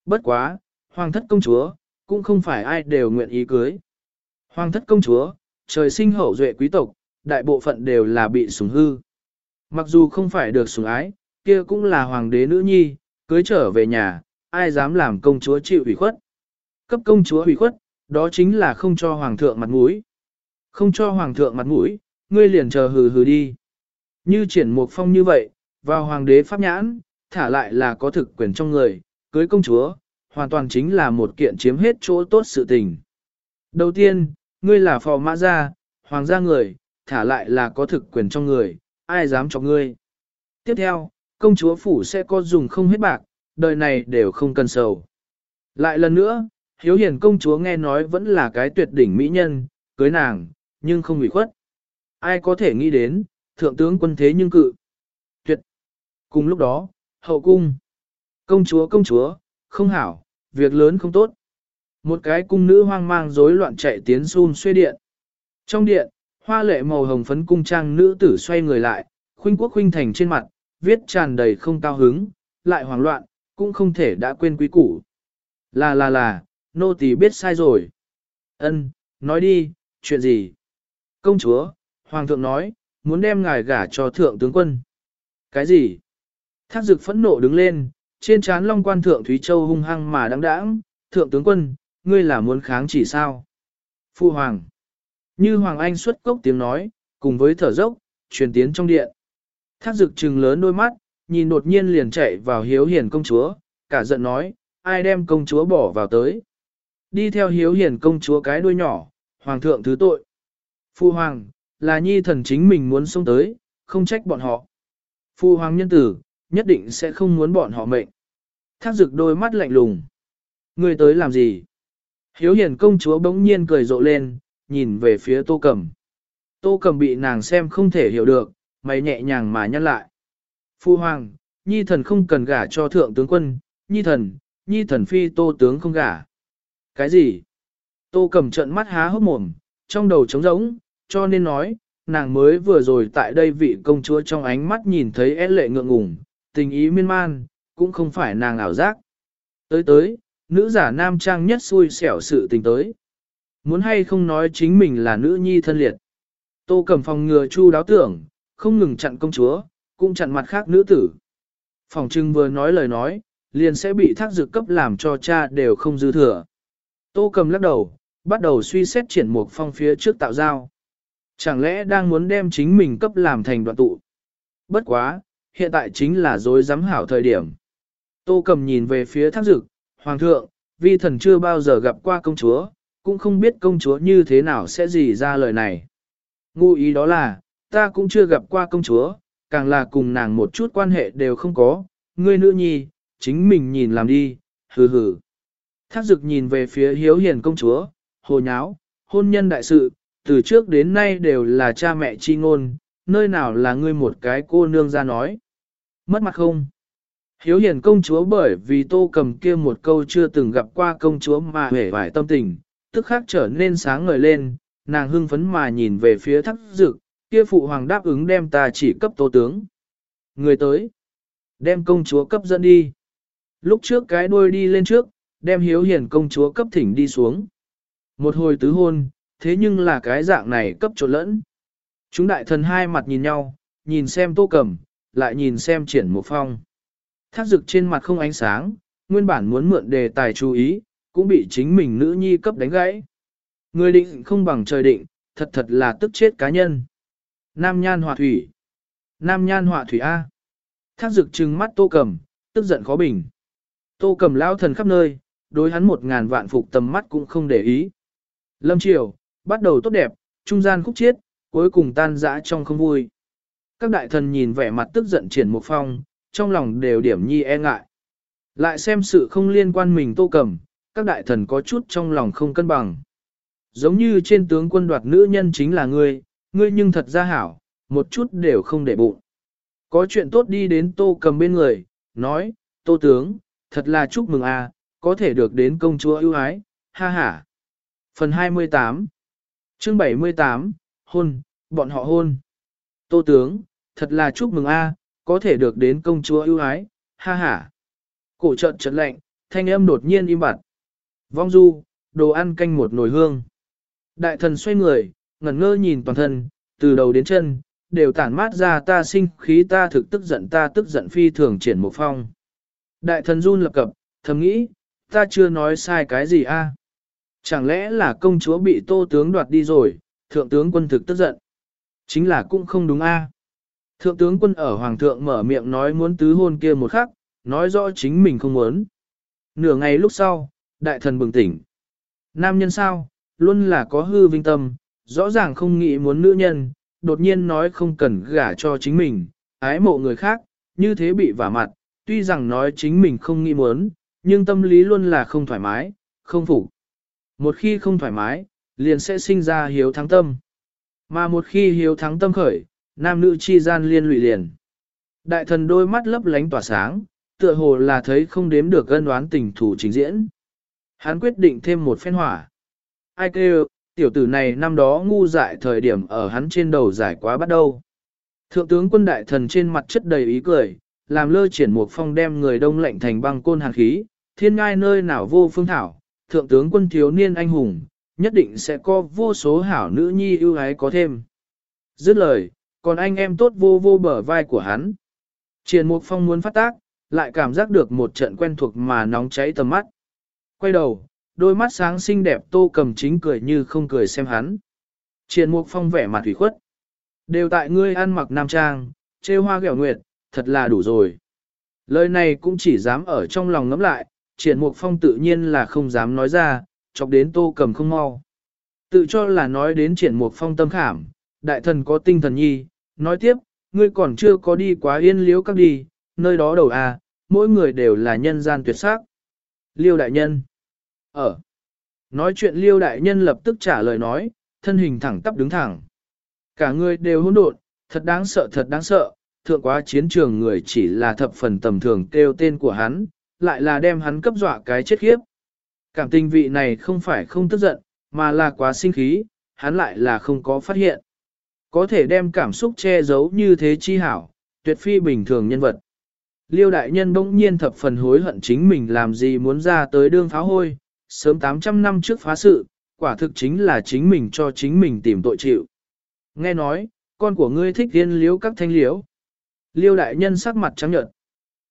Bất quá, hoàng thất công chúa, cũng không phải ai đều nguyện ý cưới. Hoàng thất công chúa, trời sinh hậu duệ quý tộc, đại bộ phận đều là bị sủng hư. Mặc dù không phải được sủng ái, kia cũng là hoàng đế nữ nhi, cưới trở về nhà, ai dám làm công chúa chịu ủy khuất. Cấp công chúa ủy khuất, đó chính là không cho hoàng thượng mặt mũi. Không cho hoàng thượng mặt mũi, ngươi liền chờ hừ hừ đi. Như triển mục phong như vậy, vào hoàng đế pháp nhãn, thả lại là có thực quyền trong người, cưới công chúa, hoàn toàn chính là một kiện chiếm hết chỗ tốt sự tình. Đầu tiên, ngươi là phò mã gia, hoàng gia người, thả lại là có thực quyền trong người, ai dám cho ngươi. Tiếp theo, công chúa phủ sẽ có dùng không hết bạc, đời này đều không cần sầu. Lại lần nữa, hiếu hiền công chúa nghe nói vẫn là cái tuyệt đỉnh mỹ nhân, cưới nàng, nhưng không bị khuất. Ai có thể nghĩ đến, thượng tướng quân thế nhưng cự. Cùng lúc đó, hậu cung. Công chúa công chúa, không hảo, việc lớn không tốt. Một cái cung nữ hoang mang rối loạn chạy tiến xun xuê điện. Trong điện, hoa lệ màu hồng phấn cung trang nữ tử xoay người lại, khuynh quốc khuynh thành trên mặt, viết tràn đầy không cao hứng, lại hoảng loạn, cũng không thể đã quên quý củ. Là là là, nô tỳ biết sai rồi. Ân, nói đi, chuyện gì? Công chúa, hoàng thượng nói, muốn đem ngài gả cho thượng tướng quân. Cái gì? Thác dực phẫn nộ đứng lên, trên trán long quan thượng Thúy Châu hung hăng mà đáng đáng, thượng tướng quân, ngươi là muốn kháng chỉ sao? Phu hoàng. Như hoàng anh xuất cốc tiếng nói, cùng với thở dốc, truyền tiến trong điện. Thác dực trừng lớn đôi mắt, nhìn đột nhiên liền chạy vào hiếu hiền công chúa, cả giận nói, ai đem công chúa bỏ vào tới. Đi theo hiếu hiền công chúa cái đuôi nhỏ, hoàng thượng thứ tội. Phu hoàng, là nhi thần chính mình muốn xông tới, không trách bọn họ. Phu hoàng nhân tử, nhất định sẽ không muốn bọn họ mệnh. Thác dực đôi mắt lạnh lùng. Người tới làm gì? Hiếu hiền công chúa bỗng nhiên cười rộ lên, nhìn về phía tô cầm. Tô cầm bị nàng xem không thể hiểu được, mày nhẹ nhàng mà nhăn lại. Phu hoàng, nhi thần không cần gả cho thượng tướng quân, nhi thần, nhi thần phi tô tướng không gả. Cái gì? Tô cầm trận mắt há hốc mồm, trong đầu trống rỗng, cho nên nói, nàng mới vừa rồi tại đây vị công chúa trong ánh mắt nhìn thấy é lệ ngượng ngùng, tình ý miên man, cũng không phải nàng ảo giác. Tới tới, nữ giả nam trang nhất xui xẻo sự tình tới. Muốn hay không nói chính mình là nữ nhi thân liệt. Tô cầm phòng ngừa chu đáo tưởng, không ngừng chặn công chúa, cũng chặn mặt khác nữ tử. Phòng trưng vừa nói lời nói, liền sẽ bị thác dược cấp làm cho cha đều không dư thừa. Tô cầm lắc đầu, bắt đầu suy xét triển mục phong phía trước tạo giao. Chẳng lẽ đang muốn đem chính mình cấp làm thành đoạn tụ? Bất quá, hiện tại chính là dối giám hảo thời điểm. Tô cầm nhìn về phía thác dực, Hoàng thượng, vi thần chưa bao giờ gặp qua công chúa, cũng không biết công chúa như thế nào sẽ gì ra lời này. Ngụ ý đó là, ta cũng chưa gặp qua công chúa, càng là cùng nàng một chút quan hệ đều không có, ngươi nữ nhi, chính mình nhìn làm đi, hừ hừ. Thác dực nhìn về phía hiếu hiền công chúa, hồ nháo, hôn nhân đại sự, từ trước đến nay đều là cha mẹ chi ngôn, nơi nào là ngươi một cái cô nương ra nói. Mất mặt không? Hiếu hiền công chúa bởi vì tô cầm kia một câu chưa từng gặp qua công chúa mà hề vải tâm tình, tức khác trở nên sáng ngời lên, nàng hưng phấn mà nhìn về phía thắc dực, kia phụ hoàng đáp ứng đem ta chỉ cấp tô tướng. Người tới, đem công chúa cấp dẫn đi. Lúc trước cái đuôi đi lên trước, đem hiếu hiền công chúa cấp thỉnh đi xuống. Một hồi tứ hôn, thế nhưng là cái dạng này cấp trộn lẫn. Chúng đại thần hai mặt nhìn nhau, nhìn xem tô cầm, lại nhìn xem triển một phong. Thác dực trên mặt không ánh sáng, nguyên bản muốn mượn đề tài chú ý, cũng bị chính mình nữ nhi cấp đánh gãy. Người định không bằng trời định, thật thật là tức chết cá nhân. Nam nhan họa thủy. Nam nhan họa thủy A. Thác dực trừng mắt tô cầm, tức giận khó bình. Tô cầm lao thần khắp nơi, đối hắn một ngàn vạn phục tầm mắt cũng không để ý. Lâm triều, bắt đầu tốt đẹp, trung gian khúc chiết, cuối cùng tan rã trong không vui. Các đại thần nhìn vẻ mặt tức giận triển một phong, trong lòng đều điểm nhi e ngại. Lại xem sự không liên quan mình tô cầm, các đại thần có chút trong lòng không cân bằng. Giống như trên tướng quân đoạt nữ nhân chính là ngươi, ngươi nhưng thật ra hảo, một chút đều không để bụng. Có chuyện tốt đi đến tô cầm bên người, nói, tô tướng, thật là chúc mừng à có thể được đến công chúa ưu ái, ha ha. Phần 28 Chương 78 Hôn, bọn họ hôn. Tô tướng, thật là chúc mừng a, có thể được đến công chúa ưu ái, ha ha. Cổ trận trận lạnh, thanh âm đột nhiên im bặt. Vong du, đồ ăn canh một nồi hương. Đại thần xoay người, ngẩn ngơ nhìn toàn thân, từ đầu đến chân, đều tản mát ra ta sinh khí ta thực tức giận ta tức giận phi thường triển một phong. Đại thần run lập cập, thầm nghĩ, ta chưa nói sai cái gì a? Chẳng lẽ là công chúa bị tô tướng đoạt đi rồi, thượng tướng quân thực tức giận. Chính là cũng không đúng a. Thượng tướng quân ở hoàng thượng mở miệng nói muốn tứ hôn kia một khắc, nói rõ chính mình không muốn. Nửa ngày lúc sau, đại thần bừng tỉnh. Nam nhân sao, luôn là có hư vinh tâm, rõ ràng không nghĩ muốn nữ nhân, đột nhiên nói không cần gả cho chính mình, ái mộ người khác, như thế bị vả mặt, tuy rằng nói chính mình không nghĩ muốn, nhưng tâm lý luôn là không thoải mái, không phục. Một khi không thoải mái, liền sẽ sinh ra hiếu thắng tâm. Mà một khi hiếu thắng tâm khởi, nam nữ chi gian liên lụy liền. Đại thần đôi mắt lấp lánh tỏa sáng, tựa hồ là thấy không đếm được ân đoán tình thủ trình diễn. Hắn quyết định thêm một phen hỏa. Ai kêu, Tiểu tử này năm đó ngu dại thời điểm ở hắn trên đầu giải quá bắt đầu. Thượng tướng quân đại thần trên mặt chất đầy ý cười, làm lơ triển một phong đem người đông lạnh thành băng côn hàn khí, thiên ngai nơi nào vô phương thảo, thượng tướng quân thiếu niên anh hùng, nhất định sẽ có vô số hảo nữ nhi ưu ái có thêm. Dứt lời, còn anh em tốt vô vô bờ vai của hắn. Triển Mục Phong muốn phát tác, lại cảm giác được một trận quen thuộc mà nóng cháy tầm mắt. Quay đầu, đôi mắt sáng xinh đẹp tô cầm chính cười như không cười xem hắn. Triển Mục Phong vẻ mặt thủy khuất. Đều tại ngươi ăn mặc nam trang, trêu hoa ghẹo nguyệt, thật là đủ rồi. Lời này cũng chỉ dám ở trong lòng ngẫm lại, triển mục phong tự nhiên là không dám nói ra, chọc đến tô cầm không mau. Tự cho là nói đến triển mục phong tâm khảm, đại thần có tinh thần nhi, nói tiếp, ngươi còn chưa có đi quá yên liếu các đi, nơi đó đầu à, mỗi người đều là nhân gian tuyệt sắc. Liêu đại nhân. Ở. Nói chuyện liêu đại nhân lập tức trả lời nói, thân hình thẳng tắp đứng thẳng. Cả người đều hỗn độn, thật đáng sợ thật đáng sợ, thượng quá chiến trường người chỉ là thập phần tầm thường kêu tên của hắn, lại là đem hắn cấp dọa cái chết khiếp. Cảm tình vị này không phải không tức giận, mà là quá sinh khí, hắn lại là không có phát hiện. Có thể đem cảm xúc che giấu như thế chi hảo, tuyệt phi bình thường nhân vật. Liêu đại nhân bỗng nhiên thập phần hối hận chính mình làm gì muốn ra tới đương pháo hôi, sớm 800 năm trước phá sự, quả thực chính là chính mình cho chính mình tìm tội chịu. Nghe nói, con của ngươi thích tiên liếu các thanh liếu. Liêu đại nhân sắc mặt trắng nhợt.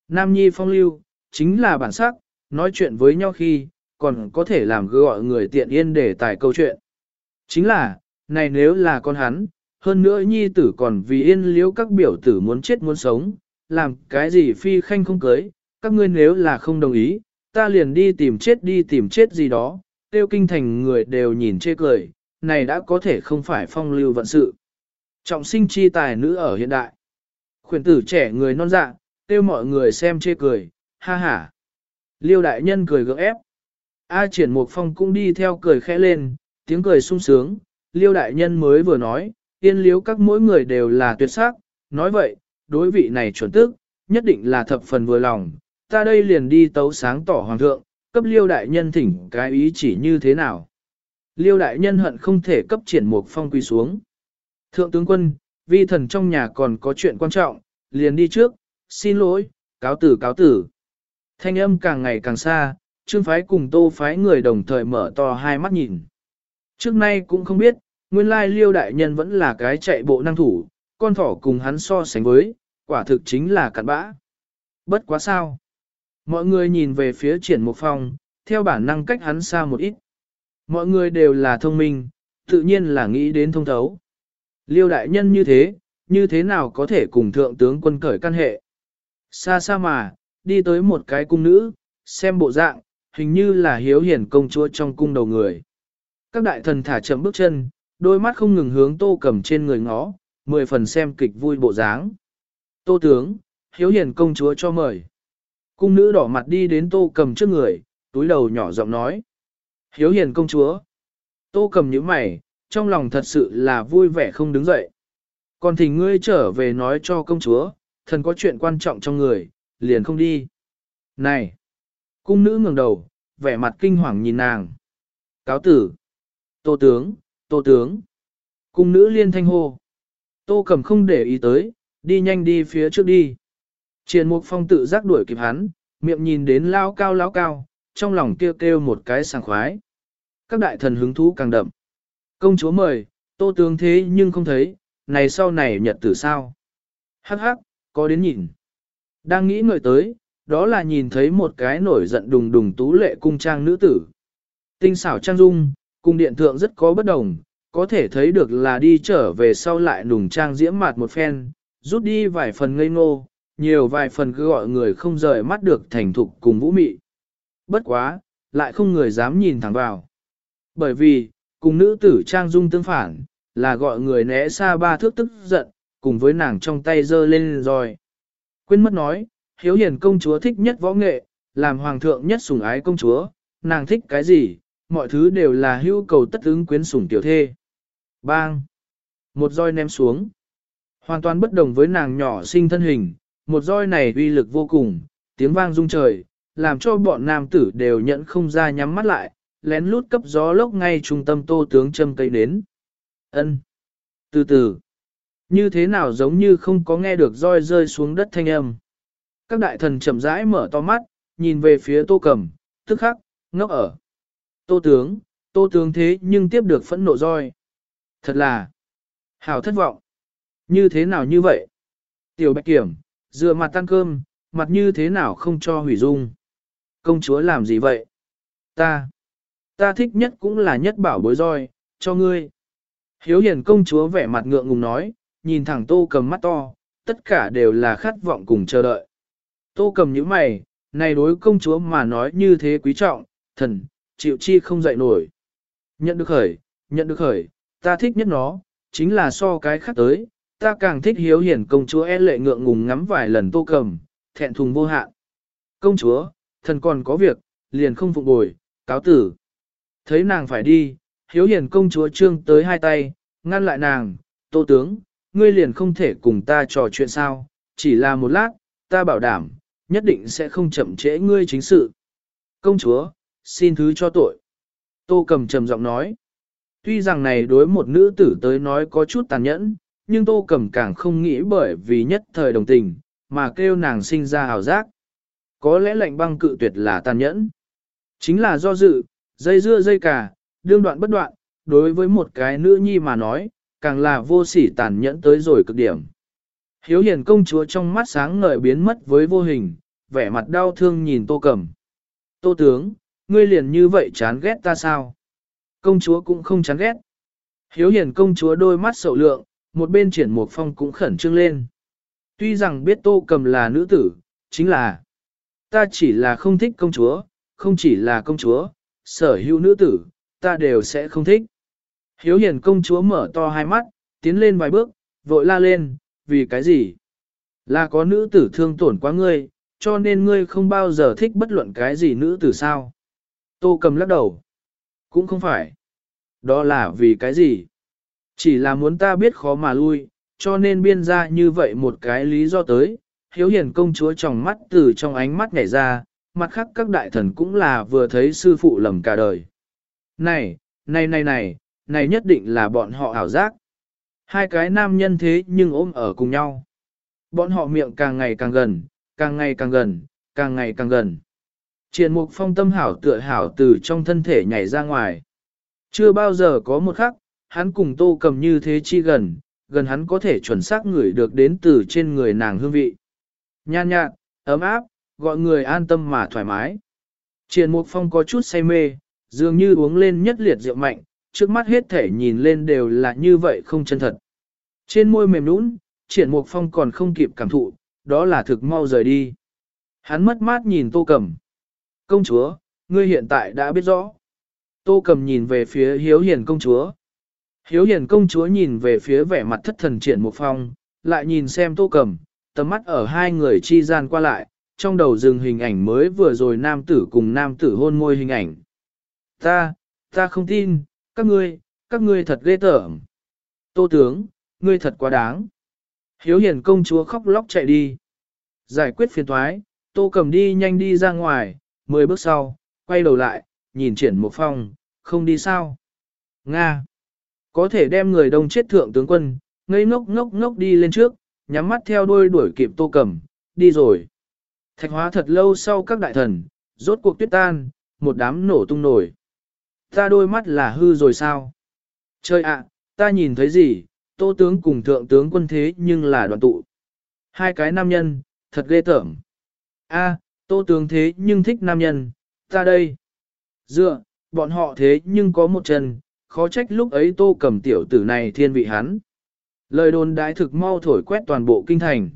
Nam nhi phong lưu, chính là bản sắc, nói chuyện với nhau khi, còn có thể làm gọi người tiện yên để tải câu chuyện. Chính là, này nếu là con hắn, hơn nữa nhi tử còn vì yên liếu các biểu tử muốn chết muốn sống, làm cái gì phi khanh không cưới, các ngươi nếu là không đồng ý, ta liền đi tìm chết đi tìm chết gì đó, tiêu kinh thành người đều nhìn chê cười, này đã có thể không phải phong lưu vận sự. Trọng sinh chi tài nữ ở hiện đại. Khuyển tử trẻ người non dạ, tiêu mọi người xem chê cười, ha ha. Liêu đại nhân cười gượng ép. A triển mục phong cũng đi theo cười khẽ lên, tiếng cười sung sướng. Liêu đại nhân mới vừa nói, yên liếu các mỗi người đều là tuyệt sắc. Nói vậy, đối vị này chuẩn tức, nhất định là thập phần vừa lòng. Ta đây liền đi tấu sáng tỏ hoàng thượng, cấp liêu đại nhân thỉnh cái ý chỉ như thế nào. Liêu đại nhân hận không thể cấp triển mục phong quy xuống. Thượng tướng quân, vi thần trong nhà còn có chuyện quan trọng, liền đi trước, xin lỗi, cáo tử cáo tử. Thanh âm càng ngày càng xa, trương phái cùng tô phái người đồng thời mở to hai mắt nhìn. Trước nay cũng không biết, nguyên lai liêu đại nhân vẫn là cái chạy bộ năng thủ, con thỏ cùng hắn so sánh với, quả thực chính là cặn bã. Bất quá sao. Mọi người nhìn về phía triển một phong, theo bản năng cách hắn xa một ít. Mọi người đều là thông minh, tự nhiên là nghĩ đến thông thấu. Liêu đại nhân như thế, như thế nào có thể cùng thượng tướng quân cởi căn hệ. Xa xa mà, đi tới một cái cung nữ, xem bộ dạng, hình như là hiếu hiển công chúa trong cung đầu người. Các đại thần thả chậm bước chân, đôi mắt không ngừng hướng tô cầm trên người ngó, mười phần xem kịch vui bộ dáng. Tô tướng, hiếu hiền công chúa cho mời. Cung nữ đỏ mặt đi đến tô cầm trước người, túi đầu nhỏ giọng nói. Hiếu hiền công chúa. Tô cầm những mày, trong lòng thật sự là vui vẻ không đứng dậy. Còn thỉnh ngươi trở về nói cho công chúa, thần có chuyện quan trọng trong người, liền không đi. Này! Cung nữ ngẩng đầu, vẻ mặt kinh hoàng nhìn nàng. Cáo tử! Tô tướng! Tô tướng! Cung nữ liên thanh hô. Tô cầm không để ý tới, đi nhanh đi phía trước đi. Triền mục phong tự giác đuổi kịp hắn, miệng nhìn đến lao cao lao cao, trong lòng kêu kêu một cái sảng khoái. Các đại thần hứng thú càng đậm. Công chúa mời, tô tướng thế nhưng không thấy, này sau này nhật tử sao. Hắc hắc, có đến nhìn. Đang nghĩ ngợi tới, đó là nhìn thấy một cái nổi giận đùng đùng tú lệ cung trang nữ tử. Tinh xảo trang dung, cung điện thượng rất có bất đồng, có thể thấy được là đi trở về sau lại nùng trang diễm mạt một phen, rút đi vài phần ngây ngô, nhiều vài phần cứ gọi người không rời mắt được thành thục cùng vũ mị. Bất quá, lại không người dám nhìn thẳng vào. Bởi vì, cùng nữ tử trang dung tương phản, là gọi người né xa ba thước tức giận, cùng với nàng trong tay giơ lên rồi. Quên mất nói, hiếu hiền công chúa thích nhất võ nghệ, làm hoàng thượng nhất sủng ái công chúa, nàng thích cái gì, mọi thứ đều là hữu cầu tất ứng quyến sủng tiểu thê. Bang! Một roi ném xuống. Hoàn toàn bất đồng với nàng nhỏ sinh thân hình, một roi này uy lực vô cùng, tiếng vang rung trời, làm cho bọn nam tử đều nhận không ra nhắm mắt lại, lén lút cấp gió lốc ngay trung tâm tô tướng châm cây đến. ân Từ từ. Như thế nào giống như không có nghe được roi rơi xuống đất thanh âm. Các đại thần chậm rãi mở to mắt, nhìn về phía tô cầm, tức khắc, ngốc ở. Tô tướng, tô tướng thế nhưng tiếp được phẫn nộ roi. Thật là, hào thất vọng. Như thế nào như vậy? Tiểu bạch kiểm, dựa mặt tăng cơm, mặt như thế nào không cho hủy dung. Công chúa làm gì vậy? Ta, ta thích nhất cũng là nhất bảo bối roi, cho ngươi. Hiếu hiền công chúa vẻ mặt ngượng ngùng nói, nhìn thẳng tô cầm mắt to, tất cả đều là khát vọng cùng chờ đợi. Tô cầm những mày, này đối công chúa mà nói như thế quý trọng, thần, chịu chi không dậy nổi. Nhận được khởi, nhận được khởi, ta thích nhất nó, chính là so cái khác tới, ta càng thích hiếu hiển công chúa e lệ ngượng ngùng ngắm vài lần tô cầm, thẹn thùng vô hạn. Công chúa, thần còn có việc, liền không phục bồi, cáo tử. Thấy nàng phải đi, hiếu hiển công chúa trương tới hai tay, ngăn lại nàng, tô tướng, ngươi liền không thể cùng ta trò chuyện sao, chỉ là một lát, ta bảo đảm, nhất định sẽ không chậm trễ ngươi chính sự. Công chúa, xin thứ cho tội. Tô cầm trầm giọng nói. Tuy rằng này đối một nữ tử tới nói có chút tàn nhẫn, nhưng tô cầm càng không nghĩ bởi vì nhất thời đồng tình, mà kêu nàng sinh ra hào giác. Có lẽ lệnh băng cự tuyệt là tàn nhẫn. Chính là do dự, dây dưa dây cả, đương đoạn bất đoạn, đối với một cái nữ nhi mà nói, càng là vô sỉ tàn nhẫn tới rồi cực điểm. Hiếu hiền công chúa trong mắt sáng ngời biến mất với vô hình, vẻ mặt đau thương nhìn tô cầm. Tô tướng, ngươi liền như vậy chán ghét ta sao? Công chúa cũng không chán ghét. Hiếu hiền công chúa đôi mắt sầu lượng, một bên triển mục phong cũng khẩn trương lên. Tuy rằng biết tô cầm là nữ tử, chính là ta chỉ là không thích công chúa, không chỉ là công chúa, sở hữu nữ tử, ta đều sẽ không thích. Hiếu hiền công chúa mở to hai mắt, tiến lên vài bước, vội la lên, vì cái gì? Là có nữ tử thương tổn quá ngươi, cho nên ngươi không bao giờ thích bất luận cái gì nữ tử sao? Tô cầm lắc đầu. Cũng không phải. Đó là vì cái gì? Chỉ là muốn ta biết khó mà lui, cho nên biên ra như vậy một cái lý do tới. Hiếu hiền công chúa trong mắt từ trong ánh mắt nhảy ra, mặt khác các đại thần cũng là vừa thấy sư phụ lầm cả đời. Này, này này này, này nhất định là bọn họ ảo giác. Hai cái nam nhân thế nhưng ôm ở cùng nhau. Bọn họ miệng càng ngày càng gần, càng ngày càng gần, càng ngày càng gần. Triển mục phong tâm hảo tựa hảo từ trong thân thể nhảy ra ngoài. Chưa bao giờ có một khắc, hắn cùng tô cầm như thế chi gần, gần hắn có thể chuẩn xác ngửi được đến từ trên người nàng hương vị. Nhan nhạt, ấm áp, gọi người an tâm mà thoải mái. Triển mục phong có chút say mê, dường như uống lên nhất liệt rượu mạnh, trước mắt hết thể nhìn lên đều là như vậy không chân thật. Trên môi mềm nũng, triển mục phong còn không kịp cảm thụ, đó là thực mau rời đi. Hắn mất mát nhìn tô cầm. Công chúa, ngươi hiện tại đã biết rõ. Tô cầm nhìn về phía hiếu hiền công chúa. Hiếu hiền công chúa nhìn về phía vẻ mặt thất thần triển một phong, lại nhìn xem tô cầm, tầm mắt ở hai người chi gian qua lại, trong đầu dừng hình ảnh mới vừa rồi nam tử cùng nam tử hôn môi hình ảnh. Ta, ta không tin, các ngươi, các ngươi thật ghê tởm. Tô tướng, ngươi thật quá đáng. Hiếu hiền công chúa khóc lóc chạy đi. Giải quyết phiền thoái, tô cầm đi nhanh đi ra ngoài, mười bước sau, quay đầu lại, nhìn triển một phong, không đi sao. Nga. Có thể đem người đông chết thượng tướng quân, ngây ngốc ngốc ngốc đi lên trước, nhắm mắt theo đuôi đuổi kịp tô cầm, đi rồi. Thạch hóa thật lâu sau các đại thần, rốt cuộc tuyết tan, một đám nổ tung nổi. Ta đôi mắt là hư rồi sao? Trời ạ, ta nhìn thấy gì, tô tướng cùng thượng tướng quân thế nhưng là đoàn tụ. Hai cái nam nhân, thật ghê tởm. A, tô tướng thế nhưng thích nam nhân, ta đây. Dựa, bọn họ thế nhưng có một chân, khó trách lúc ấy tô cầm tiểu tử này thiên vị hắn. Lời đồn đại thực mau thổi quét toàn bộ kinh thành.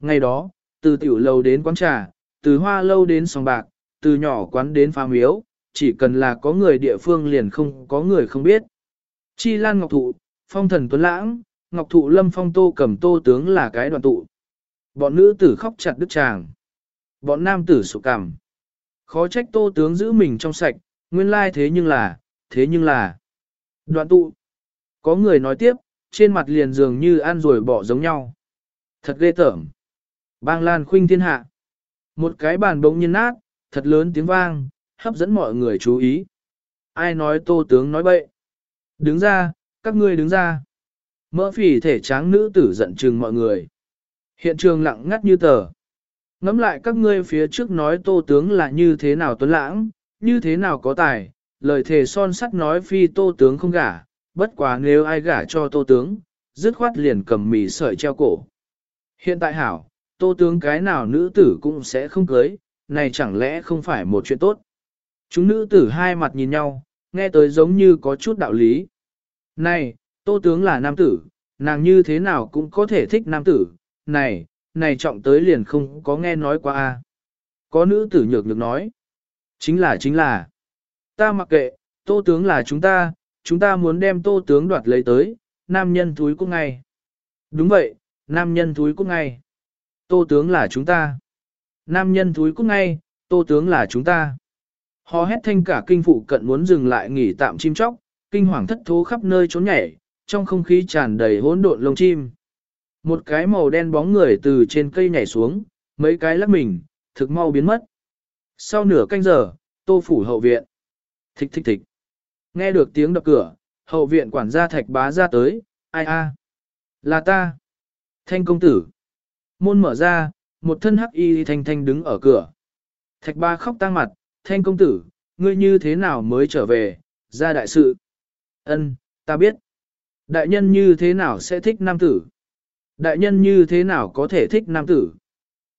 Ngày đó, từ tiểu lâu đến quán trà, từ hoa lâu đến sòng bạc, từ nhỏ quán đến phá miếu, chỉ cần là có người địa phương liền không có người không biết. Chi Lan Ngọc Thụ, Phong Thần Tuấn Lãng, Ngọc Thụ Lâm Phong Tô cầm Tô Tướng là cái đoàn tụ. Bọn nữ tử khóc chặt đứt chàng. Bọn nam tử sụp cằm. Khó trách Tô Tướng giữ mình trong sạch, nguyên lai thế nhưng là, thế nhưng là. Đoạn tụ. Có người nói tiếp, trên mặt liền dường như ăn rồi bỏ giống nhau. Thật ghê tởm. Bang Lan khuynh thiên hạ. Một cái bàn bỗng nhiên nát, thật lớn tiếng vang, hấp dẫn mọi người chú ý. ai nói tô tướng nói bậy. Đứng ra, các ngươi đứng ra. Mỡ phỉ thể tráng nữ tử giận chừng mọi người. Hiện trường lặng ngắt như tờ. Ngắm lại các ngươi phía trước nói tô tướng là như thế nào tuấn lãng, như thế nào có tài, lời thề son sắt nói phi tô tướng không gả, bất quá nếu ai gả cho tô tướng, dứt khoát liền cầm mì sợi treo cổ. Hiện tại hảo, tô tướng cái nào nữ tử cũng sẽ không cưới, này chẳng lẽ không phải một chuyện tốt. Chúng nữ tử hai mặt nhìn nhau, nghe tới giống như có chút đạo lý. Này, tô tướng là nam tử, nàng như thế nào cũng có thể thích nam tử, này, này trọng tới liền không có nghe nói qua a. Có nữ tử nhược nhược nói. Chính là chính là. Ta mặc kệ, tô tướng là chúng ta, chúng ta muốn đem tô tướng đoạt lấy tới, nam nhân thúi cũng ngay. Đúng vậy, nam nhân thúi cũng ngay. Tô tướng là chúng ta. Nam nhân thúi cũng ngay, tô tướng là chúng ta. Hò hét thanh cả kinh phụ cận muốn dừng lại nghỉ tạm chim chóc, kinh hoàng thất thố khắp nơi trốn nhảy, trong không khí tràn đầy hỗn độn lông chim. Một cái màu đen bóng người từ trên cây nhảy xuống, mấy cái lắc mình, thực mau biến mất. Sau nửa canh giờ, tô phủ hậu viện. Thích thích thích. Nghe được tiếng đập cửa, hậu viện quản gia thạch bá ra tới, ai a? Là ta. Thanh công tử. Môn mở ra, một thân hắc y thanh thanh đứng ở cửa. Thạch ba khóc tang mặt, thanh công tử, ngươi như thế nào mới trở về, ra đại sự. Ân, ta biết. Đại nhân như thế nào sẽ thích nam tử? Đại nhân như thế nào có thể thích nam tử?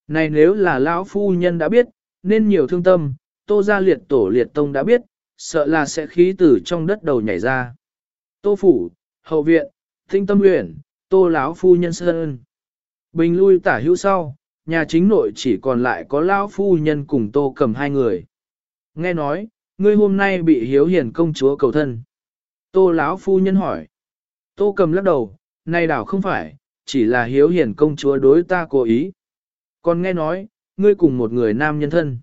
Này nếu là lão phu nhân đã biết, nên nhiều thương tâm, tô gia liệt tổ liệt tông đã biết, sợ là sẽ khí tử trong đất đầu nhảy ra. Tô phủ, hậu viện, tinh tâm uyển, tô lão phu nhân sơn. Bình lui tả hữu sau, nhà chính nội chỉ còn lại có lão phu nhân cùng tô cầm hai người. Nghe nói, ngươi hôm nay bị hiếu hiền công chúa cầu thân. Tô lão phu nhân hỏi. Tô cầm lắc đầu, nay đảo không phải, chỉ là hiếu hiền công chúa đối ta cố ý. Còn nghe nói, ngươi cùng một người nam nhân thân.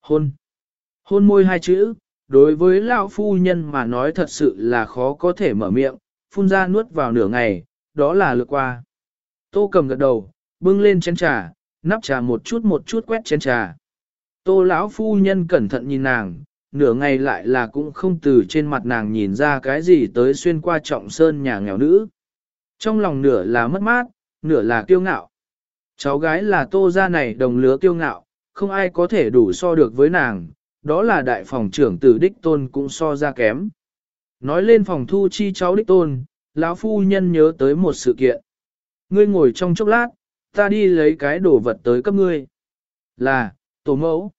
Hôn. Hôn môi hai chữ, đối với lão phu nhân mà nói thật sự là khó có thể mở miệng, phun ra nuốt vào nửa ngày, đó là lượt qua. Tô cầm gật đầu, bưng lên chén trà, nắp trà một chút một chút quét chén trà. Tô lão phu nhân cẩn thận nhìn nàng, nửa ngày lại là cũng không từ trên mặt nàng nhìn ra cái gì tới xuyên qua trọng sơn nhà nghèo nữ. Trong lòng nửa là mất mát, nửa là kiêu ngạo. Cháu gái là tô gia này đồng lứa kiêu ngạo, không ai có thể đủ so được với nàng, đó là đại phòng trưởng tử đích tôn cũng so ra kém. Nói lên phòng thu chi cháu đích tôn, lão phu nhân nhớ tới một sự kiện. Ngươi ngồi trong chốc lát, ta đi lấy cái đồ vật tới cấp ngươi. Là, tổ mẫu.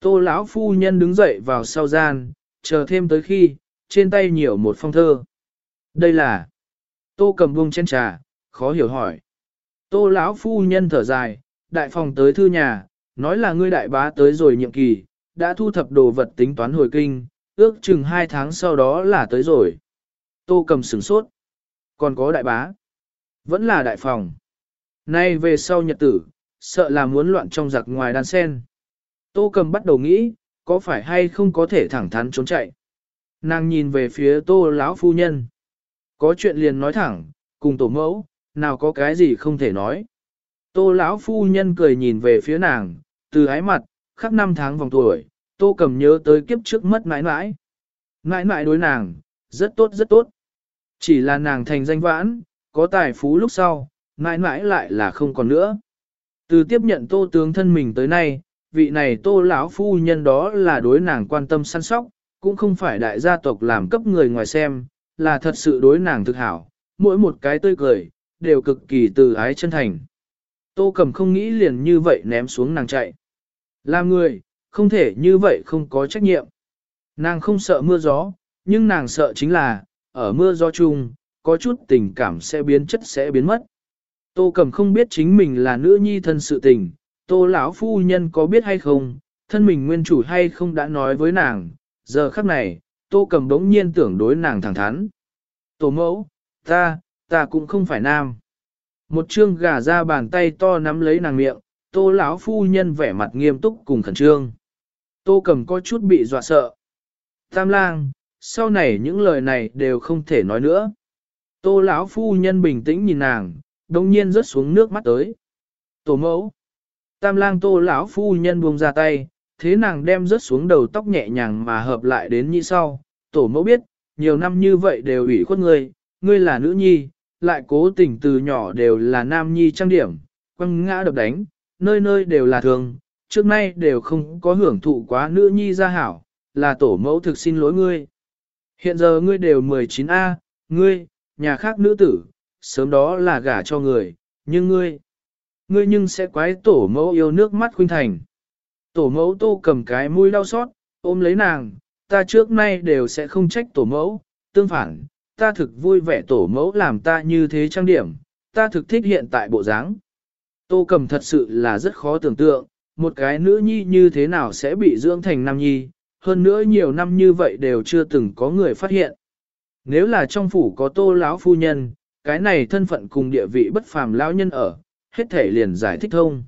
Tô lão phu nhân đứng dậy vào sau gian, chờ thêm tới khi, trên tay nhiều một phong thơ. Đây là, tô cầm buông chén trà, khó hiểu hỏi. Tô lão phu nhân thở dài, đại phòng tới thư nhà, nói là ngươi đại bá tới rồi nhiệm kỳ, đã thu thập đồ vật tính toán hồi kinh, ước chừng hai tháng sau đó là tới rồi. Tô cầm sửng sốt. Còn có đại bá. Vẫn là đại phòng. Nay về sau nhật tử, sợ là muốn loạn trong giặc ngoài đan sen. Tô cầm bắt đầu nghĩ, có phải hay không có thể thẳng thắn trốn chạy. Nàng nhìn về phía tô lão phu nhân. Có chuyện liền nói thẳng, cùng tổ mẫu, nào có cái gì không thể nói. Tô lão phu nhân cười nhìn về phía nàng, từ ái mặt, khắp năm tháng vòng tuổi, tô cầm nhớ tới kiếp trước mất mãi mãi. Mãi mãi đối nàng, rất tốt rất tốt. Chỉ là nàng thành danh vãn, có tài phú lúc sau, mãi mãi lại là không còn nữa. Từ tiếp nhận tô tướng thân mình tới nay, vị này tô lão phu nhân đó là đối nàng quan tâm săn sóc, cũng không phải đại gia tộc làm cấp người ngoài xem, là thật sự đối nàng thực hảo, mỗi một cái tươi cười, đều cực kỳ từ ái chân thành. Tô cẩm không nghĩ liền như vậy ném xuống nàng chạy. Làm người, không thể như vậy không có trách nhiệm. Nàng không sợ mưa gió, nhưng nàng sợ chính là, ở mưa gió chung, có chút tình cảm sẽ biến chất sẽ biến mất. Tô Cẩm không biết chính mình là nữ nhi thân sự tình, Tô lão phu nhân có biết hay không, thân mình nguyên chủ hay không đã nói với nàng, giờ khắc này, Tô cầm đống nhiên tưởng đối nàng thẳng thắn. Tổ mẫu, ta, ta cũng không phải nam. Một chương gà ra bàn tay to nắm lấy nàng miệng, Tô lão phu nhân vẻ mặt nghiêm túc cùng khẩn trương. Tô cầm có chút bị dọa sợ. Tam lang, sau này những lời này đều không thể nói nữa. Tô lão phu nhân bình tĩnh nhìn nàng, đồng nhiên rớt xuống nước mắt tới. Tổ mẫu. Tam lang tô lão phu nhân buông ra tay, thế nàng đem rớt xuống đầu tóc nhẹ nhàng mà hợp lại đến như sau, tổ mẫu biết, nhiều năm như vậy đều ủy khuất ngươi, ngươi là nữ nhi, lại cố tình từ nhỏ đều là nam nhi trang điểm, quăng ngã đập đánh, nơi nơi đều là thường, trước nay đều không có hưởng thụ quá nữ nhi gia hảo, là tổ mẫu thực xin lỗi ngươi. Hiện giờ ngươi đều 19A, ngươi, nhà khác nữ tử, sớm đó là gả cho người, nhưng ngươi, ngươi nhưng sẽ quái tổ mẫu yêu nước mắt khuynh thành. Tổ mẫu tô cầm cái mũi đau xót, ôm lấy nàng, ta trước nay đều sẽ không trách tổ mẫu, tương phản, ta thực vui vẻ tổ mẫu làm ta như thế trang điểm, ta thực thích hiện tại bộ dáng. Tô cầm thật sự là rất khó tưởng tượng, một cái nữ nhi như thế nào sẽ bị dưỡng thành nam nhi, hơn nữa nhiều năm như vậy đều chưa từng có người phát hiện. Nếu là trong phủ có tô lão phu nhân, cái này thân phận cùng địa vị bất phàm lão nhân ở, hết thể liền giải thích thông.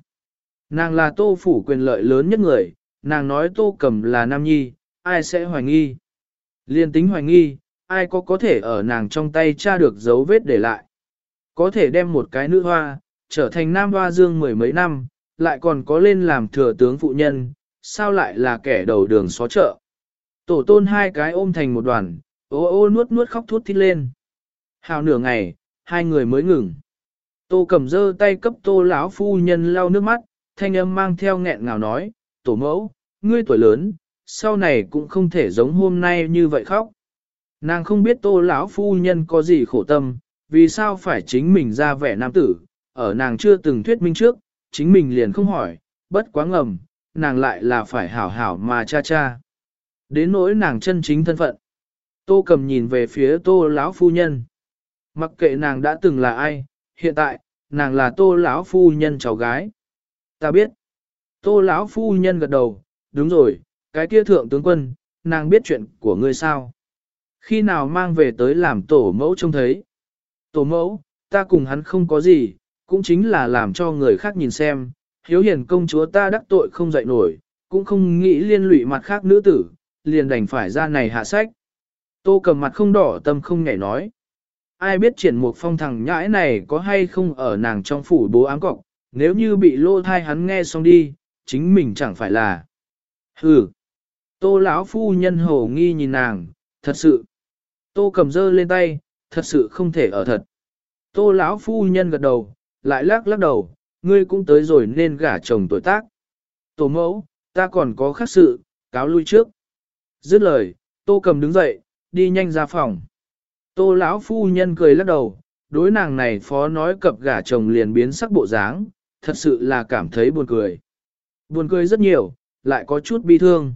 Nàng là tô phủ quyền lợi lớn nhất người, nàng nói tô cầm là nam nhi, ai sẽ hoài nghi. Liên tính hoài nghi, ai có có thể ở nàng trong tay tra được dấu vết để lại. Có thể đem một cái nữ hoa, trở thành nam hoa dương mười mấy năm, lại còn có lên làm thừa tướng phụ nhân, sao lại là kẻ đầu đường xó chợ. Tổ tôn hai cái ôm thành một đoàn, ô ô nuốt nuốt khóc thút thít lên. Hào nửa ngày, hai người mới ngừng. Tô cầm dơ tay cấp tô lão phu nhân lau nước mắt, thanh âm mang theo nghẹn ngào nói, tổ mẫu, ngươi tuổi lớn, sau này cũng không thể giống hôm nay như vậy khóc. Nàng không biết tô lão phu nhân có gì khổ tâm, vì sao phải chính mình ra vẻ nam tử, ở nàng chưa từng thuyết minh trước, chính mình liền không hỏi, bất quá ngầm, nàng lại là phải hảo hảo mà cha cha. Đến nỗi nàng chân chính thân phận. Tô cầm nhìn về phía tô lão phu nhân. Mặc kệ nàng đã từng là ai, hiện tại, nàng là tô lão phu nhân cháu gái. Ta biết. Tô lão phu nhân gật đầu, đúng rồi, cái kia thượng tướng quân, nàng biết chuyện của ngươi sao. Khi nào mang về tới làm tổ mẫu trông thấy. Tổ mẫu, ta cùng hắn không có gì, cũng chính là làm cho người khác nhìn xem, hiếu hiền công chúa ta đắc tội không dậy nổi, cũng không nghĩ liên lụy mặt khác nữ tử, liền đành phải ra này hạ sách. Tô cầm mặt không đỏ tâm không nhảy nói. Ai biết triển mục phong thằng nhãi này có hay không ở nàng trong phủ bố ám cọc, nếu như bị lô thai hắn nghe xong đi, chính mình chẳng phải là. Hừ. Tô lão phu nhân hổ nghi nhìn nàng, thật sự. Tô cầm dơ lên tay, thật sự không thể ở thật. Tô lão phu nhân gật đầu, lại lắc lắc đầu, ngươi cũng tới rồi nên gả chồng tuổi tác. Tổ mẫu, ta còn có khác sự, cáo lui trước. Dứt lời, tô cầm đứng dậy, đi nhanh ra phòng. Tô lão phu nhân cười lắc đầu, đối nàng này phó nói cập gả chồng liền biến sắc bộ dáng, thật sự là cảm thấy buồn cười. Buồn cười rất nhiều, lại có chút bi thương.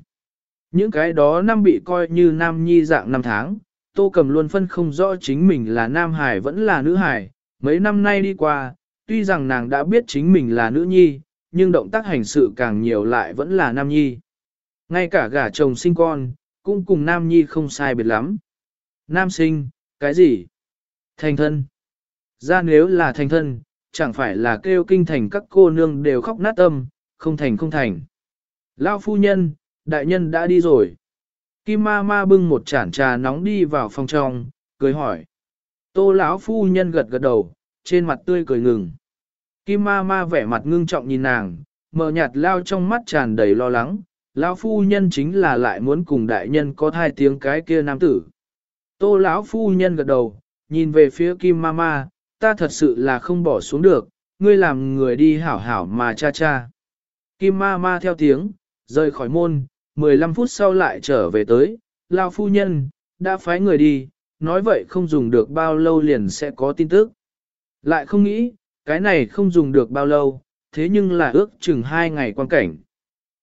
Những cái đó năm bị coi như nam nhi dạng năm tháng, tô cầm luôn phân không rõ chính mình là nam hải vẫn là nữ hải, mấy năm nay đi qua, tuy rằng nàng đã biết chính mình là nữ nhi, nhưng động tác hành sự càng nhiều lại vẫn là nam nhi. Ngay cả gả chồng sinh con, cũng cùng nam nhi không sai biệt lắm. Nam sinh, cái gì? Thành thân. Ra nếu là thành thân, chẳng phải là kêu kinh thành các cô nương đều khóc nát tâm, không thành không thành. Lao phu nhân, đại nhân đã đi rồi. Kim ma ma bưng một chản trà nóng đi vào phòng trong, cười hỏi. Tô lão phu nhân gật gật đầu, trên mặt tươi cười ngừng. Kim ma ma vẻ mặt ngưng trọng nhìn nàng, mờ nhạt lao trong mắt tràn đầy lo lắng, lão phu nhân chính là lại muốn cùng đại nhân có thai tiếng cái kia nam tử. Tô lão phu nhân gật đầu, nhìn về phía Kim ma ma, ta thật sự là không bỏ xuống được, ngươi làm người đi hảo hảo mà cha cha. Kim ma ma theo tiếng, rời khỏi môn, 15 phút sau lại trở về tới, lao phu nhân, đã phái người đi, nói vậy không dùng được bao lâu liền sẽ có tin tức. Lại không nghĩ, cái này không dùng được bao lâu, thế nhưng là ước chừng hai ngày quan cảnh.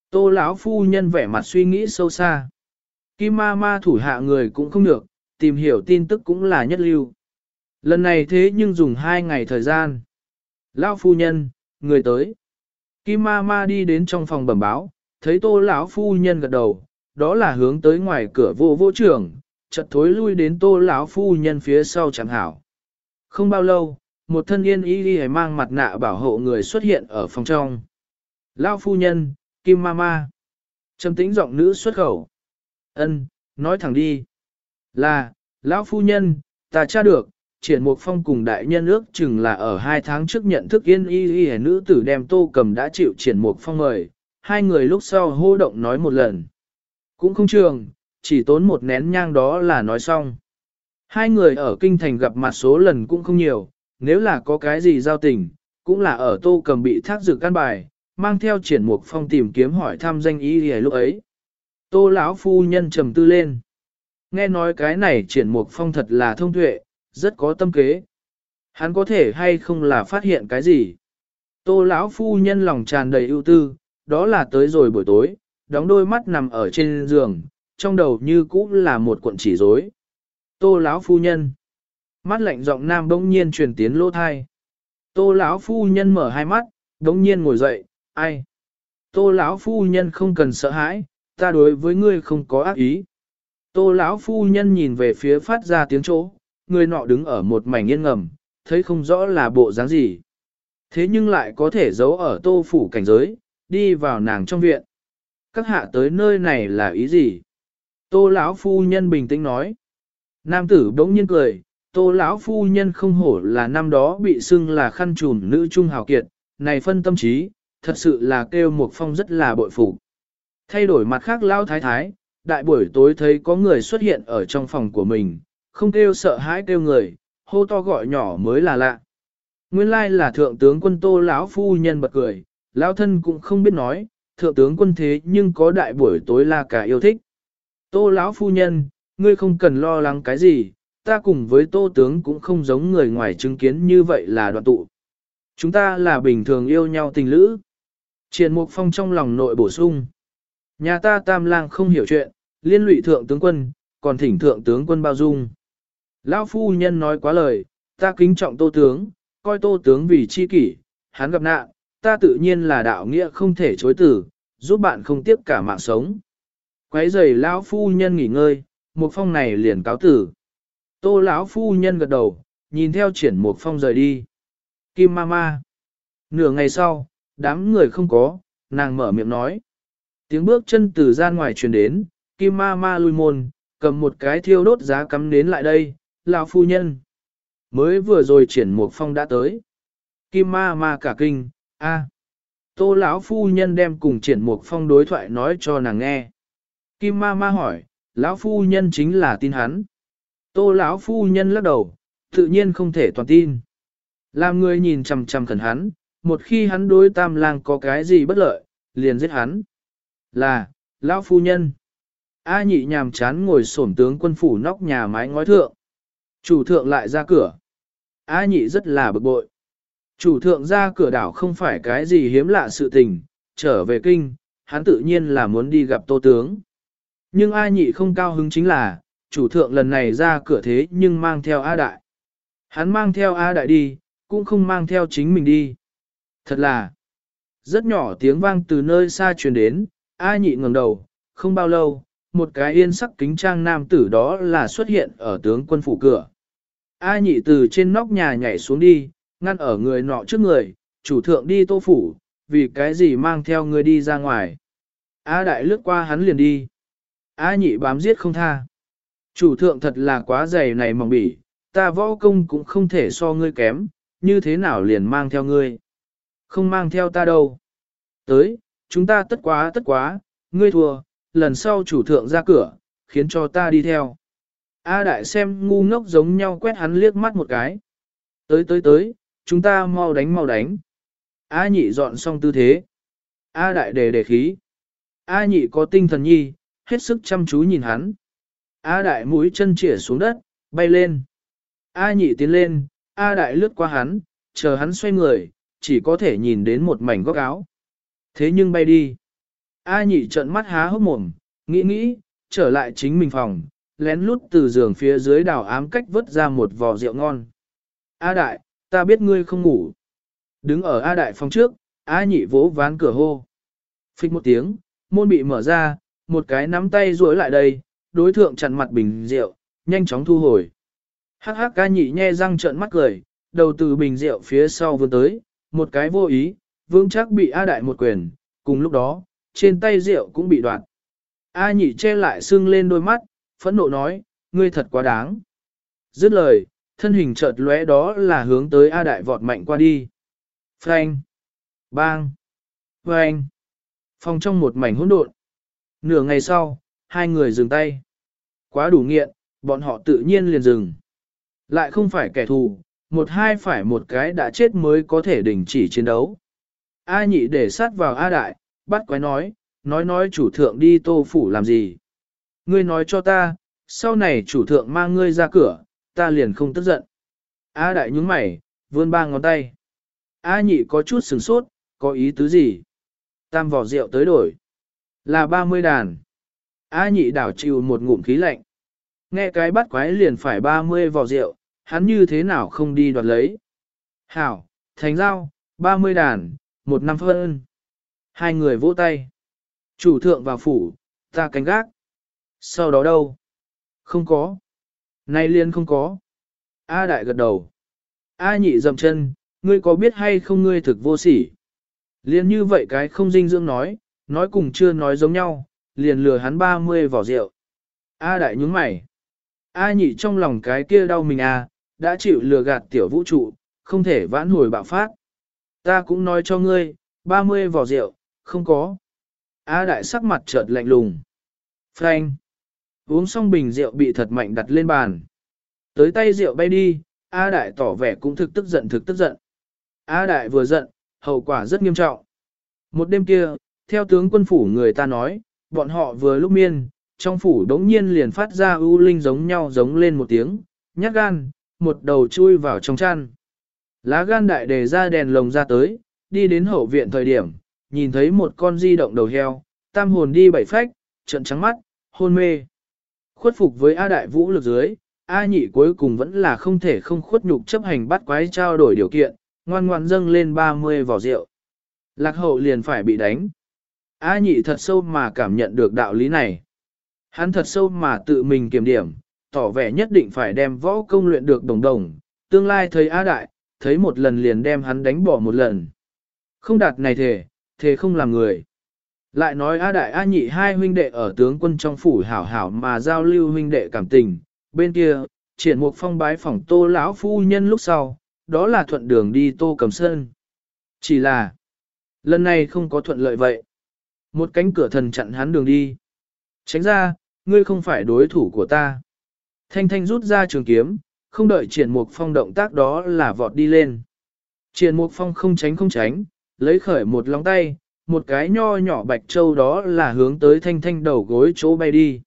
Tô lão phu nhân vẻ mặt suy nghĩ sâu xa. Kim ma ma thủ hạ người cũng không được, tìm hiểu tin tức cũng là nhất lưu. Lần này thế nhưng dùng hai ngày thời gian. Lão phu nhân, người tới. Kim ma ma đi đến trong phòng bẩm báo, thấy tô lão phu nhân gật đầu, đó là hướng tới ngoài cửa vô vô trưởng, chợt thối lui đến tô lão phu nhân phía sau chẳng hảo. Không bao lâu, một thân yên y y mang mặt nạ bảo hộ người xuất hiện ở phòng trong. lão phu nhân, Kim Mama. Trầm tĩnh giọng nữ xuất khẩu. Ân, nói thẳng đi. Là, lão phu nhân, ta tra được, triển mục phong cùng đại nhân ước chừng là ở hai tháng trước nhận thức yên y y nữ tử đem tô cầm đã chịu triển mục phong mời, hai người lúc sau hô động nói một lần. Cũng không trường, chỉ tốn một nén nhang đó là nói xong. Hai người ở kinh thành gặp mặt số lần cũng không nhiều, nếu là có cái gì giao tình, cũng là ở tô cầm bị thác dược căn bài, mang theo triển mục phong tìm kiếm hỏi thăm danh y y lúc ấy. Tô lão phu nhân trầm tư lên. Nghe nói cái này triển mục phong thật là thông tuệ, rất có tâm kế. Hắn có thể hay không là phát hiện cái gì? Tô lão phu nhân lòng tràn đầy ưu tư, đó là tới rồi buổi tối, đóng đôi mắt nằm ở trên giường, trong đầu như cũ là một cuộn chỉ rối. Tô lão phu nhân. Mắt lạnh giọng nam bỗng nhiên truyền tiến lỗ thai. Tô lão phu nhân mở hai mắt, bỗng nhiên ngồi dậy, ai? Tô lão phu nhân không cần sợ hãi, ta đối với ngươi không có ác ý. Tô lão phu nhân nhìn về phía phát ra tiếng chỗ, người nọ đứng ở một mảnh yên ngầm, thấy không rõ là bộ dáng gì. Thế nhưng lại có thể giấu ở tô phủ cảnh giới, đi vào nàng trong viện. Các hạ tới nơi này là ý gì? Tô lão phu nhân bình tĩnh nói. Nam tử bỗng nhiên cười, tô lão phu nhân không hổ là năm đó bị xưng là khăn trùm nữ trung hào kiệt, này phân tâm trí, thật sự là kêu một phong rất là bội phục. Thay đổi mặt khác lao thái thái, đại buổi tối thấy có người xuất hiện ở trong phòng của mình, không kêu sợ hãi kêu người, hô to gọi nhỏ mới là lạ. Nguyên lai là thượng tướng quân tô lão phu nhân bật cười, lão thân cũng không biết nói, thượng tướng quân thế nhưng có đại buổi tối là cả yêu thích. Tô lão phu nhân, ngươi không cần lo lắng cái gì, ta cùng với tô tướng cũng không giống người ngoài chứng kiến như vậy là đoạn tụ. Chúng ta là bình thường yêu nhau tình lữ. Triển Mục Phong trong lòng nội bổ sung. Nhà ta tam lang không hiểu chuyện, liên lụy thượng tướng quân, còn thỉnh thượng tướng quân bao dung. Lão phu nhân nói quá lời, ta kính trọng tô tướng, coi tô tướng vì chi kỷ, hắn gặp nạn, ta tự nhiên là đạo nghĩa không thể chối từ, giúp bạn không tiếc cả mạng sống. Quấy giày lão phu nhân nghỉ ngơi, một phong này liền cáo tử. Tô lão phu nhân gật đầu, nhìn theo triển một phong rời đi. Kim Mama. Nửa ngày sau, đám người không có, nàng mở miệng nói. Tiếng bước chân từ gian ngoài truyền đến, Kim Mama lui môn, cầm một cái thiêu đốt giá cắm nến lại đây, lão phu nhân. Mới vừa rồi triển một phong đã tới. Kim ma ma cả kinh, a. Tô lão phu nhân đem cùng triển một phong đối thoại nói cho nàng nghe. Kim ma ma hỏi, lão phu nhân chính là tin hắn. Tô lão phu nhân lắc đầu, tự nhiên không thể toàn tin. Làm người nhìn chằm chằm khẩn hắn, một khi hắn đối tam lang có cái gì bất lợi, liền giết hắn. Là, lão phu nhân. A nhị nhàm chán ngồi xổm tướng quân phủ nóc nhà mái ngói thượng. Chủ thượng lại ra cửa. A nhị rất là bực bội. Chủ thượng ra cửa đảo không phải cái gì hiếm lạ sự tình, trở về kinh, hắn tự nhiên là muốn đi gặp tô tướng. Nhưng A nhị không cao hứng chính là, chủ thượng lần này ra cửa thế nhưng mang theo A đại. Hắn mang theo A đại đi, cũng không mang theo chính mình đi. Thật là, rất nhỏ tiếng vang từ nơi xa truyền đến, A nhị ngẩng đầu, không bao lâu, một cái yên sắc kính trang nam tử đó là xuất hiện ở tướng quân phủ cửa. A nhị từ trên nóc nhà nhảy xuống đi, ngăn ở người nọ trước người, chủ thượng đi tô phủ, vì cái gì mang theo người đi ra ngoài. A đại lướt qua hắn liền đi. A nhị bám giết không tha. Chủ thượng thật là quá dày này mỏng bỉ, ta võ công cũng không thể so ngươi kém, như thế nào liền mang theo ngươi. Không mang theo ta đâu. Tới, chúng ta tất quá tất quá, ngươi thua, lần sau chủ thượng ra cửa, khiến cho ta đi theo. A đại xem ngu ngốc giống nhau quét hắn liếc mắt một cái. Tới tới tới, chúng ta mau đánh mau đánh. A nhị dọn xong tư thế. A đại đề đề khí. A nhị có tinh thần nhi, hết sức chăm chú nhìn hắn. A đại mũi chân chỉa xuống đất, bay lên. A nhị tiến lên, A đại lướt qua hắn, chờ hắn xoay người, chỉ có thể nhìn đến một mảnh góc áo. Thế nhưng bay đi. A nhị trợn mắt há hốc mồm, nghĩ nghĩ, trở lại chính mình phòng, lén lút từ giường phía dưới đảo ám cách vớt ra một vò rượu ngon. A đại, ta biết ngươi không ngủ. Đứng ở A đại phòng trước, A nhị vỗ ván cửa hô. Phích một tiếng, môn bị mở ra, một cái nắm tay duỗi lại đây, đối thượng chặn mặt bình rượu, nhanh chóng thu hồi. Hắc hắc A nhị nhe răng trợn mắt cười, đầu từ bình rượu phía sau vươn tới, một cái vô ý, vương chắc bị A đại một quyền, cùng lúc đó, trên tay rượu cũng bị đoạt. A nhị che lại sưng lên đôi mắt, phẫn nộ nói, ngươi thật quá đáng. Dứt lời, thân hình chợt lóe đó là hướng tới A đại vọt mạnh qua đi. Phanh! Bang! Phanh! Phòng trong một mảnh hỗn độn. Nửa ngày sau, hai người dừng tay. Quá đủ nghiện, bọn họ tự nhiên liền dừng. Lại không phải kẻ thù, một hai phải một cái đã chết mới có thể đình chỉ chiến đấu. A nhị để sát vào A đại, bắt quái nói, nói nói chủ thượng đi tô phủ làm gì. Ngươi nói cho ta, sau này chủ thượng mang ngươi ra cửa, ta liền không tức giận. A đại nhúng mày, vươn ba ngón tay. A nhị có chút sừng sốt, có ý tứ gì? Tam vỏ rượu tới đổi. Là 30 đàn. A nhị đảo chịu một ngụm khí lạnh. Nghe cái bắt quái liền phải 30 vỏ rượu, hắn như thế nào không đi đoạt lấy. Hảo, thành giao, 30 đàn, một năm phân. Hai người vỗ tay. Chủ thượng vào phủ, ta canh gác. Sau đó đâu? Không có. Nay liên không có. A đại gật đầu. A nhị dậm chân, ngươi có biết hay không ngươi thực vô sỉ. Liên như vậy cái không dinh dưỡng nói, nói cùng chưa nói giống nhau, liền lừa hắn 30 vỏ rượu. A đại nhúng mày. A nhị trong lòng cái kia đau mình à, đã chịu lừa gạt tiểu vũ trụ, không thể vãn hồi bạo phát. Ta cũng nói cho ngươi, 30 vỏ rượu, không có. A đại sắc mặt chợt lạnh lùng. Frank. Uống xong bình rượu bị thật mạnh đặt lên bàn. Tới tay rượu bay đi, A đại tỏ vẻ cũng thực tức giận thực tức giận. A đại vừa giận, hậu quả rất nghiêm trọng. Một đêm kia, theo tướng quân phủ người ta nói, bọn họ vừa lúc miên, trong phủ đống nhiên liền phát ra ưu linh giống nhau giống lên một tiếng, nhát gan, một đầu chui vào trong chăn. Lá gan đại đề ra đèn lồng ra tới, đi đến hậu viện thời điểm, nhìn thấy một con di động đầu heo, tam hồn đi bảy phách, trận trắng mắt, hôn mê. Khuất phục với A đại vũ lực dưới, A nhị cuối cùng vẫn là không thể không khuất nhục chấp hành bắt quái trao đổi điều kiện, ngoan ngoan dâng lên 30 vỏ rượu. Lạc hậu liền phải bị đánh. A nhị thật sâu mà cảm nhận được đạo lý này. Hắn thật sâu mà tự mình kiểm điểm, tỏ vẻ nhất định phải đem võ công luyện được đồng đồng, tương lai thấy A đại, thấy một lần liền đem hắn đánh bỏ một lần. Không đạt này thể, thể không làm người. Lại nói A đại A nhị hai huynh đệ ở tướng quân trong phủ hảo hảo mà giao lưu huynh đệ cảm tình, bên kia, triển mục phong bái phỏng tô lão phu nhân lúc sau, đó là thuận đường đi tô cầm sơn. Chỉ là, lần này không có thuận lợi vậy. Một cánh cửa thần chặn hắn đường đi. Tránh ra, ngươi không phải đối thủ của ta. Thanh thanh rút ra trường kiếm, không đợi triển mục phong động tác đó là vọt đi lên. Triển mục phong không tránh không tránh, lấy khởi một lòng tay, một cái nho nhỏ bạch châu đó là hướng tới thanh thanh đầu gối chỗ bay đi.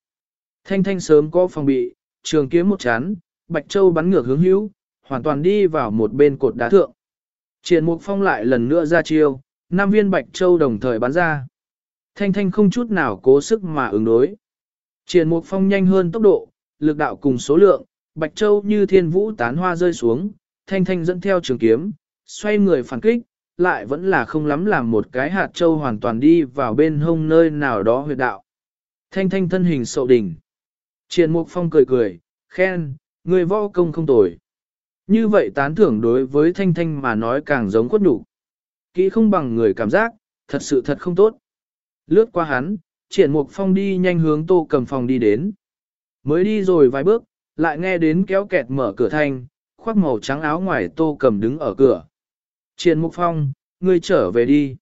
Thanh thanh sớm có phòng bị, trường kiếm một chán, bạch châu bắn ngược hướng hữu, hoàn toàn đi vào một bên cột đá thượng. Triển mục phong lại lần nữa ra chiêu, năm viên bạch châu đồng thời bắn ra. Thanh thanh không chút nào cố sức mà ứng đối. Triển mục phong nhanh hơn tốc độ, lực đạo cùng số lượng, bạch châu như thiên vũ tán hoa rơi xuống, thanh thanh dẫn theo trường kiếm, xoay người phản kích, lại vẫn là không lắm làm một cái hạt châu hoàn toàn đi vào bên hông nơi nào đó huyệt đạo. Thanh thanh thân hình sậu đỉnh. Triển mục phong cười cười, khen, người võ công không tồi. Như vậy tán thưởng đối với thanh thanh mà nói càng giống quất đủ Kỹ không bằng người cảm giác, thật sự thật không tốt. Lướt qua hắn, triển mục phong đi nhanh hướng tô cầm phòng đi đến. Mới đi rồi vài bước, lại nghe đến kéo kẹt mở cửa thanh, khoác màu trắng áo ngoài tô cầm đứng ở cửa. Triển mục phong, ngươi trở về đi.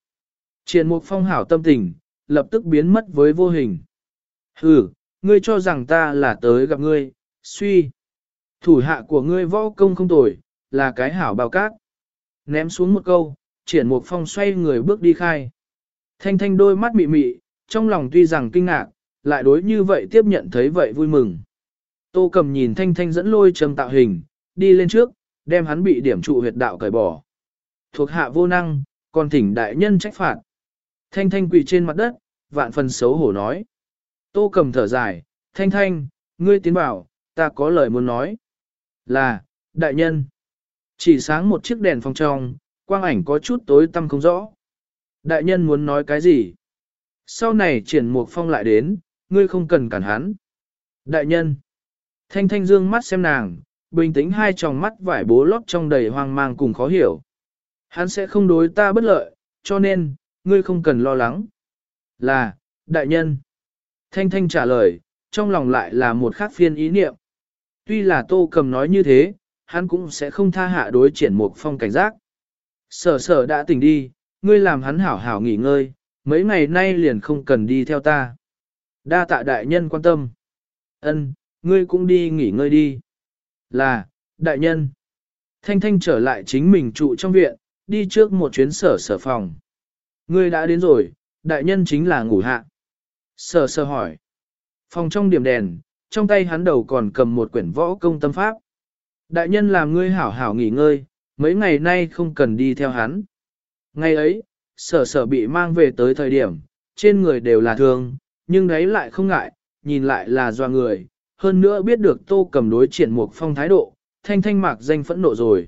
Triển mục phong hảo tâm tình, lập tức biến mất với vô hình. Hừ, ngươi cho rằng ta là tới gặp ngươi, suy. Thủ hạ của ngươi võ công không tồi, là cái hảo bao cát. Ném xuống một câu, triển mục phong xoay người bước đi khai. Thanh thanh đôi mắt mị mị, trong lòng tuy rằng kinh ngạc, lại đối như vậy tiếp nhận thấy vậy vui mừng. Tô cầm nhìn thanh thanh dẫn lôi trầm tạo hình, đi lên trước, đem hắn bị điểm trụ huyệt đạo cởi bỏ. Thuộc hạ vô năng, còn thỉnh đại nhân trách phạt. Thanh thanh quỳ trên mặt đất, vạn phần xấu hổ nói. Tô cầm thở dài, thanh thanh, ngươi tiến bảo, ta có lời muốn nói. Là, đại nhân. Chỉ sáng một chiếc đèn phòng trong, quang ảnh có chút tối tăm không rõ. Đại nhân muốn nói cái gì? Sau này triển mục phong lại đến, ngươi không cần cản hắn. Đại nhân. Thanh thanh dương mắt xem nàng, bình tĩnh hai tròng mắt vải bố lót trong đầy hoang mang cùng khó hiểu. Hắn sẽ không đối ta bất lợi, cho nên, ngươi không cần lo lắng. Là, đại nhân. Thanh thanh trả lời, trong lòng lại là một khác phiên ý niệm. Tuy là tô cầm nói như thế, hắn cũng sẽ không tha hạ đối triển một phong cảnh giác. Sở sở đã tỉnh đi, ngươi làm hắn hảo hảo nghỉ ngơi, mấy ngày nay liền không cần đi theo ta. Đa tạ đại nhân quan tâm. Ân, ngươi cũng đi nghỉ ngơi đi. Là, đại nhân. Thanh Thanh trở lại chính mình trụ trong viện, đi trước một chuyến sở sở phòng. Ngươi đã đến rồi, đại nhân chính là ngủ hạ. Sở sở hỏi. Phòng trong điểm đèn, trong tay hắn đầu còn cầm một quyển võ công tâm pháp. Đại nhân làm ngươi hảo hảo nghỉ ngơi, mấy ngày nay không cần đi theo hắn. Ngày ấy, sở sở bị mang về tới thời điểm, trên người đều là thương, nhưng đấy lại không ngại, nhìn lại là doa người, hơn nữa biết được tô cầm đối triển một phong thái độ, thanh thanh mạc danh phẫn nộ rồi.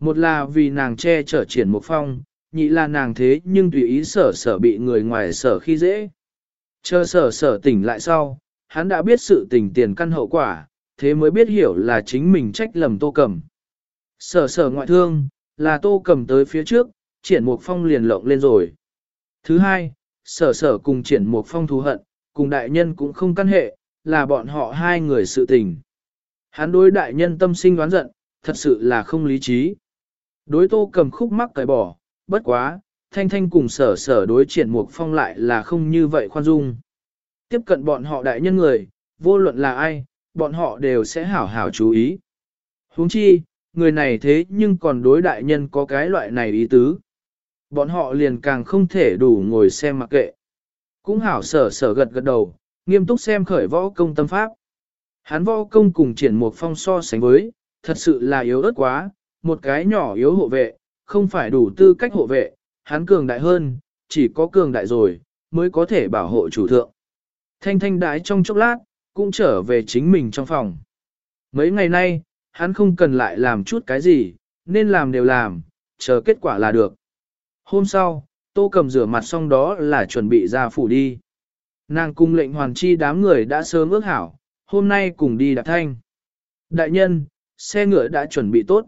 Một là vì nàng che chở triển mục phong, nhị là nàng thế nhưng tùy ý sở sở bị người ngoài sở khi dễ. Chờ sở sở tỉnh lại sau, hắn đã biết sự tình tiền căn hậu quả, thế mới biết hiểu là chính mình trách lầm tô cầm. Sở sở ngoại thương, là tô cầm tới phía trước, triển mục phong liền lộng lên rồi. Thứ hai, sở sở cùng triển mục phong thù hận, cùng đại nhân cũng không căn hệ, là bọn họ hai người sự tình. Hắn đối đại nhân tâm sinh đoán giận, thật sự là không lý trí. Đối tô cầm khúc mắc cởi bỏ, bất quá, thanh thanh cùng sở sở đối triển mục phong lại là không như vậy khoan dung. Tiếp cận bọn họ đại nhân người, vô luận là ai, bọn họ đều sẽ hảo hảo chú ý. huống chi, người này thế nhưng còn đối đại nhân có cái loại này ý tứ. Bọn họ liền càng không thể đủ ngồi xem mặc kệ. Cũng hảo sở sở gật gật đầu, nghiêm túc xem khởi võ công tâm pháp. Hán võ công cùng triển một phong so sánh với, thật sự là yếu ớt quá, một cái nhỏ yếu hộ vệ, không phải đủ tư cách hộ vệ, hắn cường đại hơn, chỉ có cường đại rồi, mới có thể bảo hộ chủ thượng. Thanh thanh đái trong chốc lát, cũng trở về chính mình trong phòng. Mấy ngày nay, hắn không cần lại làm chút cái gì, nên làm đều làm, chờ kết quả là được. Hôm sau, tô cầm rửa mặt xong đó là chuẩn bị ra phủ đi. Nàng cung lệnh hoàn chi đám người đã sớm ước hảo, hôm nay cùng đi đạp thanh. Đại nhân, xe ngựa đã chuẩn bị tốt.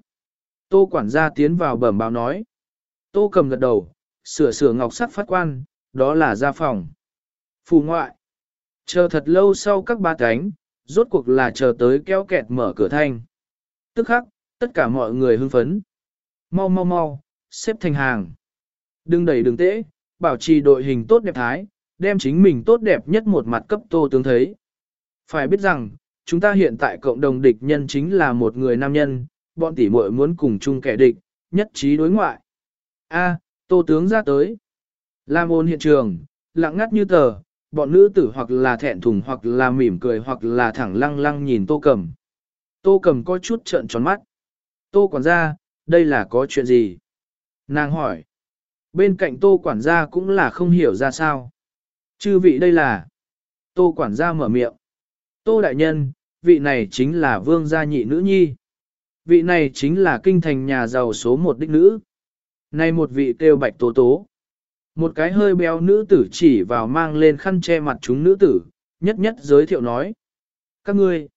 Tô quản gia tiến vào bẩm báo nói. Tô cầm gật đầu, sửa sửa ngọc sắc phát quan, đó là ra phòng. Phủ ngoại. Chờ thật lâu sau các ba cánh, rốt cuộc là chờ tới kéo kẹt mở cửa thanh. Tức khắc, tất cả mọi người hưng phấn. Mau mau mau, xếp thành hàng. Đừng đẩy đừng tễ, bảo trì đội hình tốt đẹp thái, đem chính mình tốt đẹp nhất một mặt cấp tô tướng thấy. Phải biết rằng, chúng ta hiện tại cộng đồng địch nhân chính là một người nam nhân, bọn tỷ muội muốn cùng chung kẻ địch, nhất trí đối ngoại. A, tô tướng ra tới. Lam ôn hiện trường, lặng ngắt như tờ, bọn nữ tử hoặc là thẹn thùng hoặc là mỉm cười hoặc là thẳng lăng lăng nhìn tô cầm. Tô cầm có chút trợn tròn mắt. Tô quản gia, đây là có chuyện gì? Nàng hỏi. Bên cạnh tô quản gia cũng là không hiểu ra sao. Chư vị đây là. Tô quản gia mở miệng. Tô đại nhân, vị này chính là vương gia nhị nữ nhi. Vị này chính là kinh thành nhà giàu số một đích nữ. Này một vị kêu bạch tố tố. Một cái hơi béo nữ tử chỉ vào mang lên khăn che mặt chúng nữ tử, nhất nhất giới thiệu nói. Các ngươi,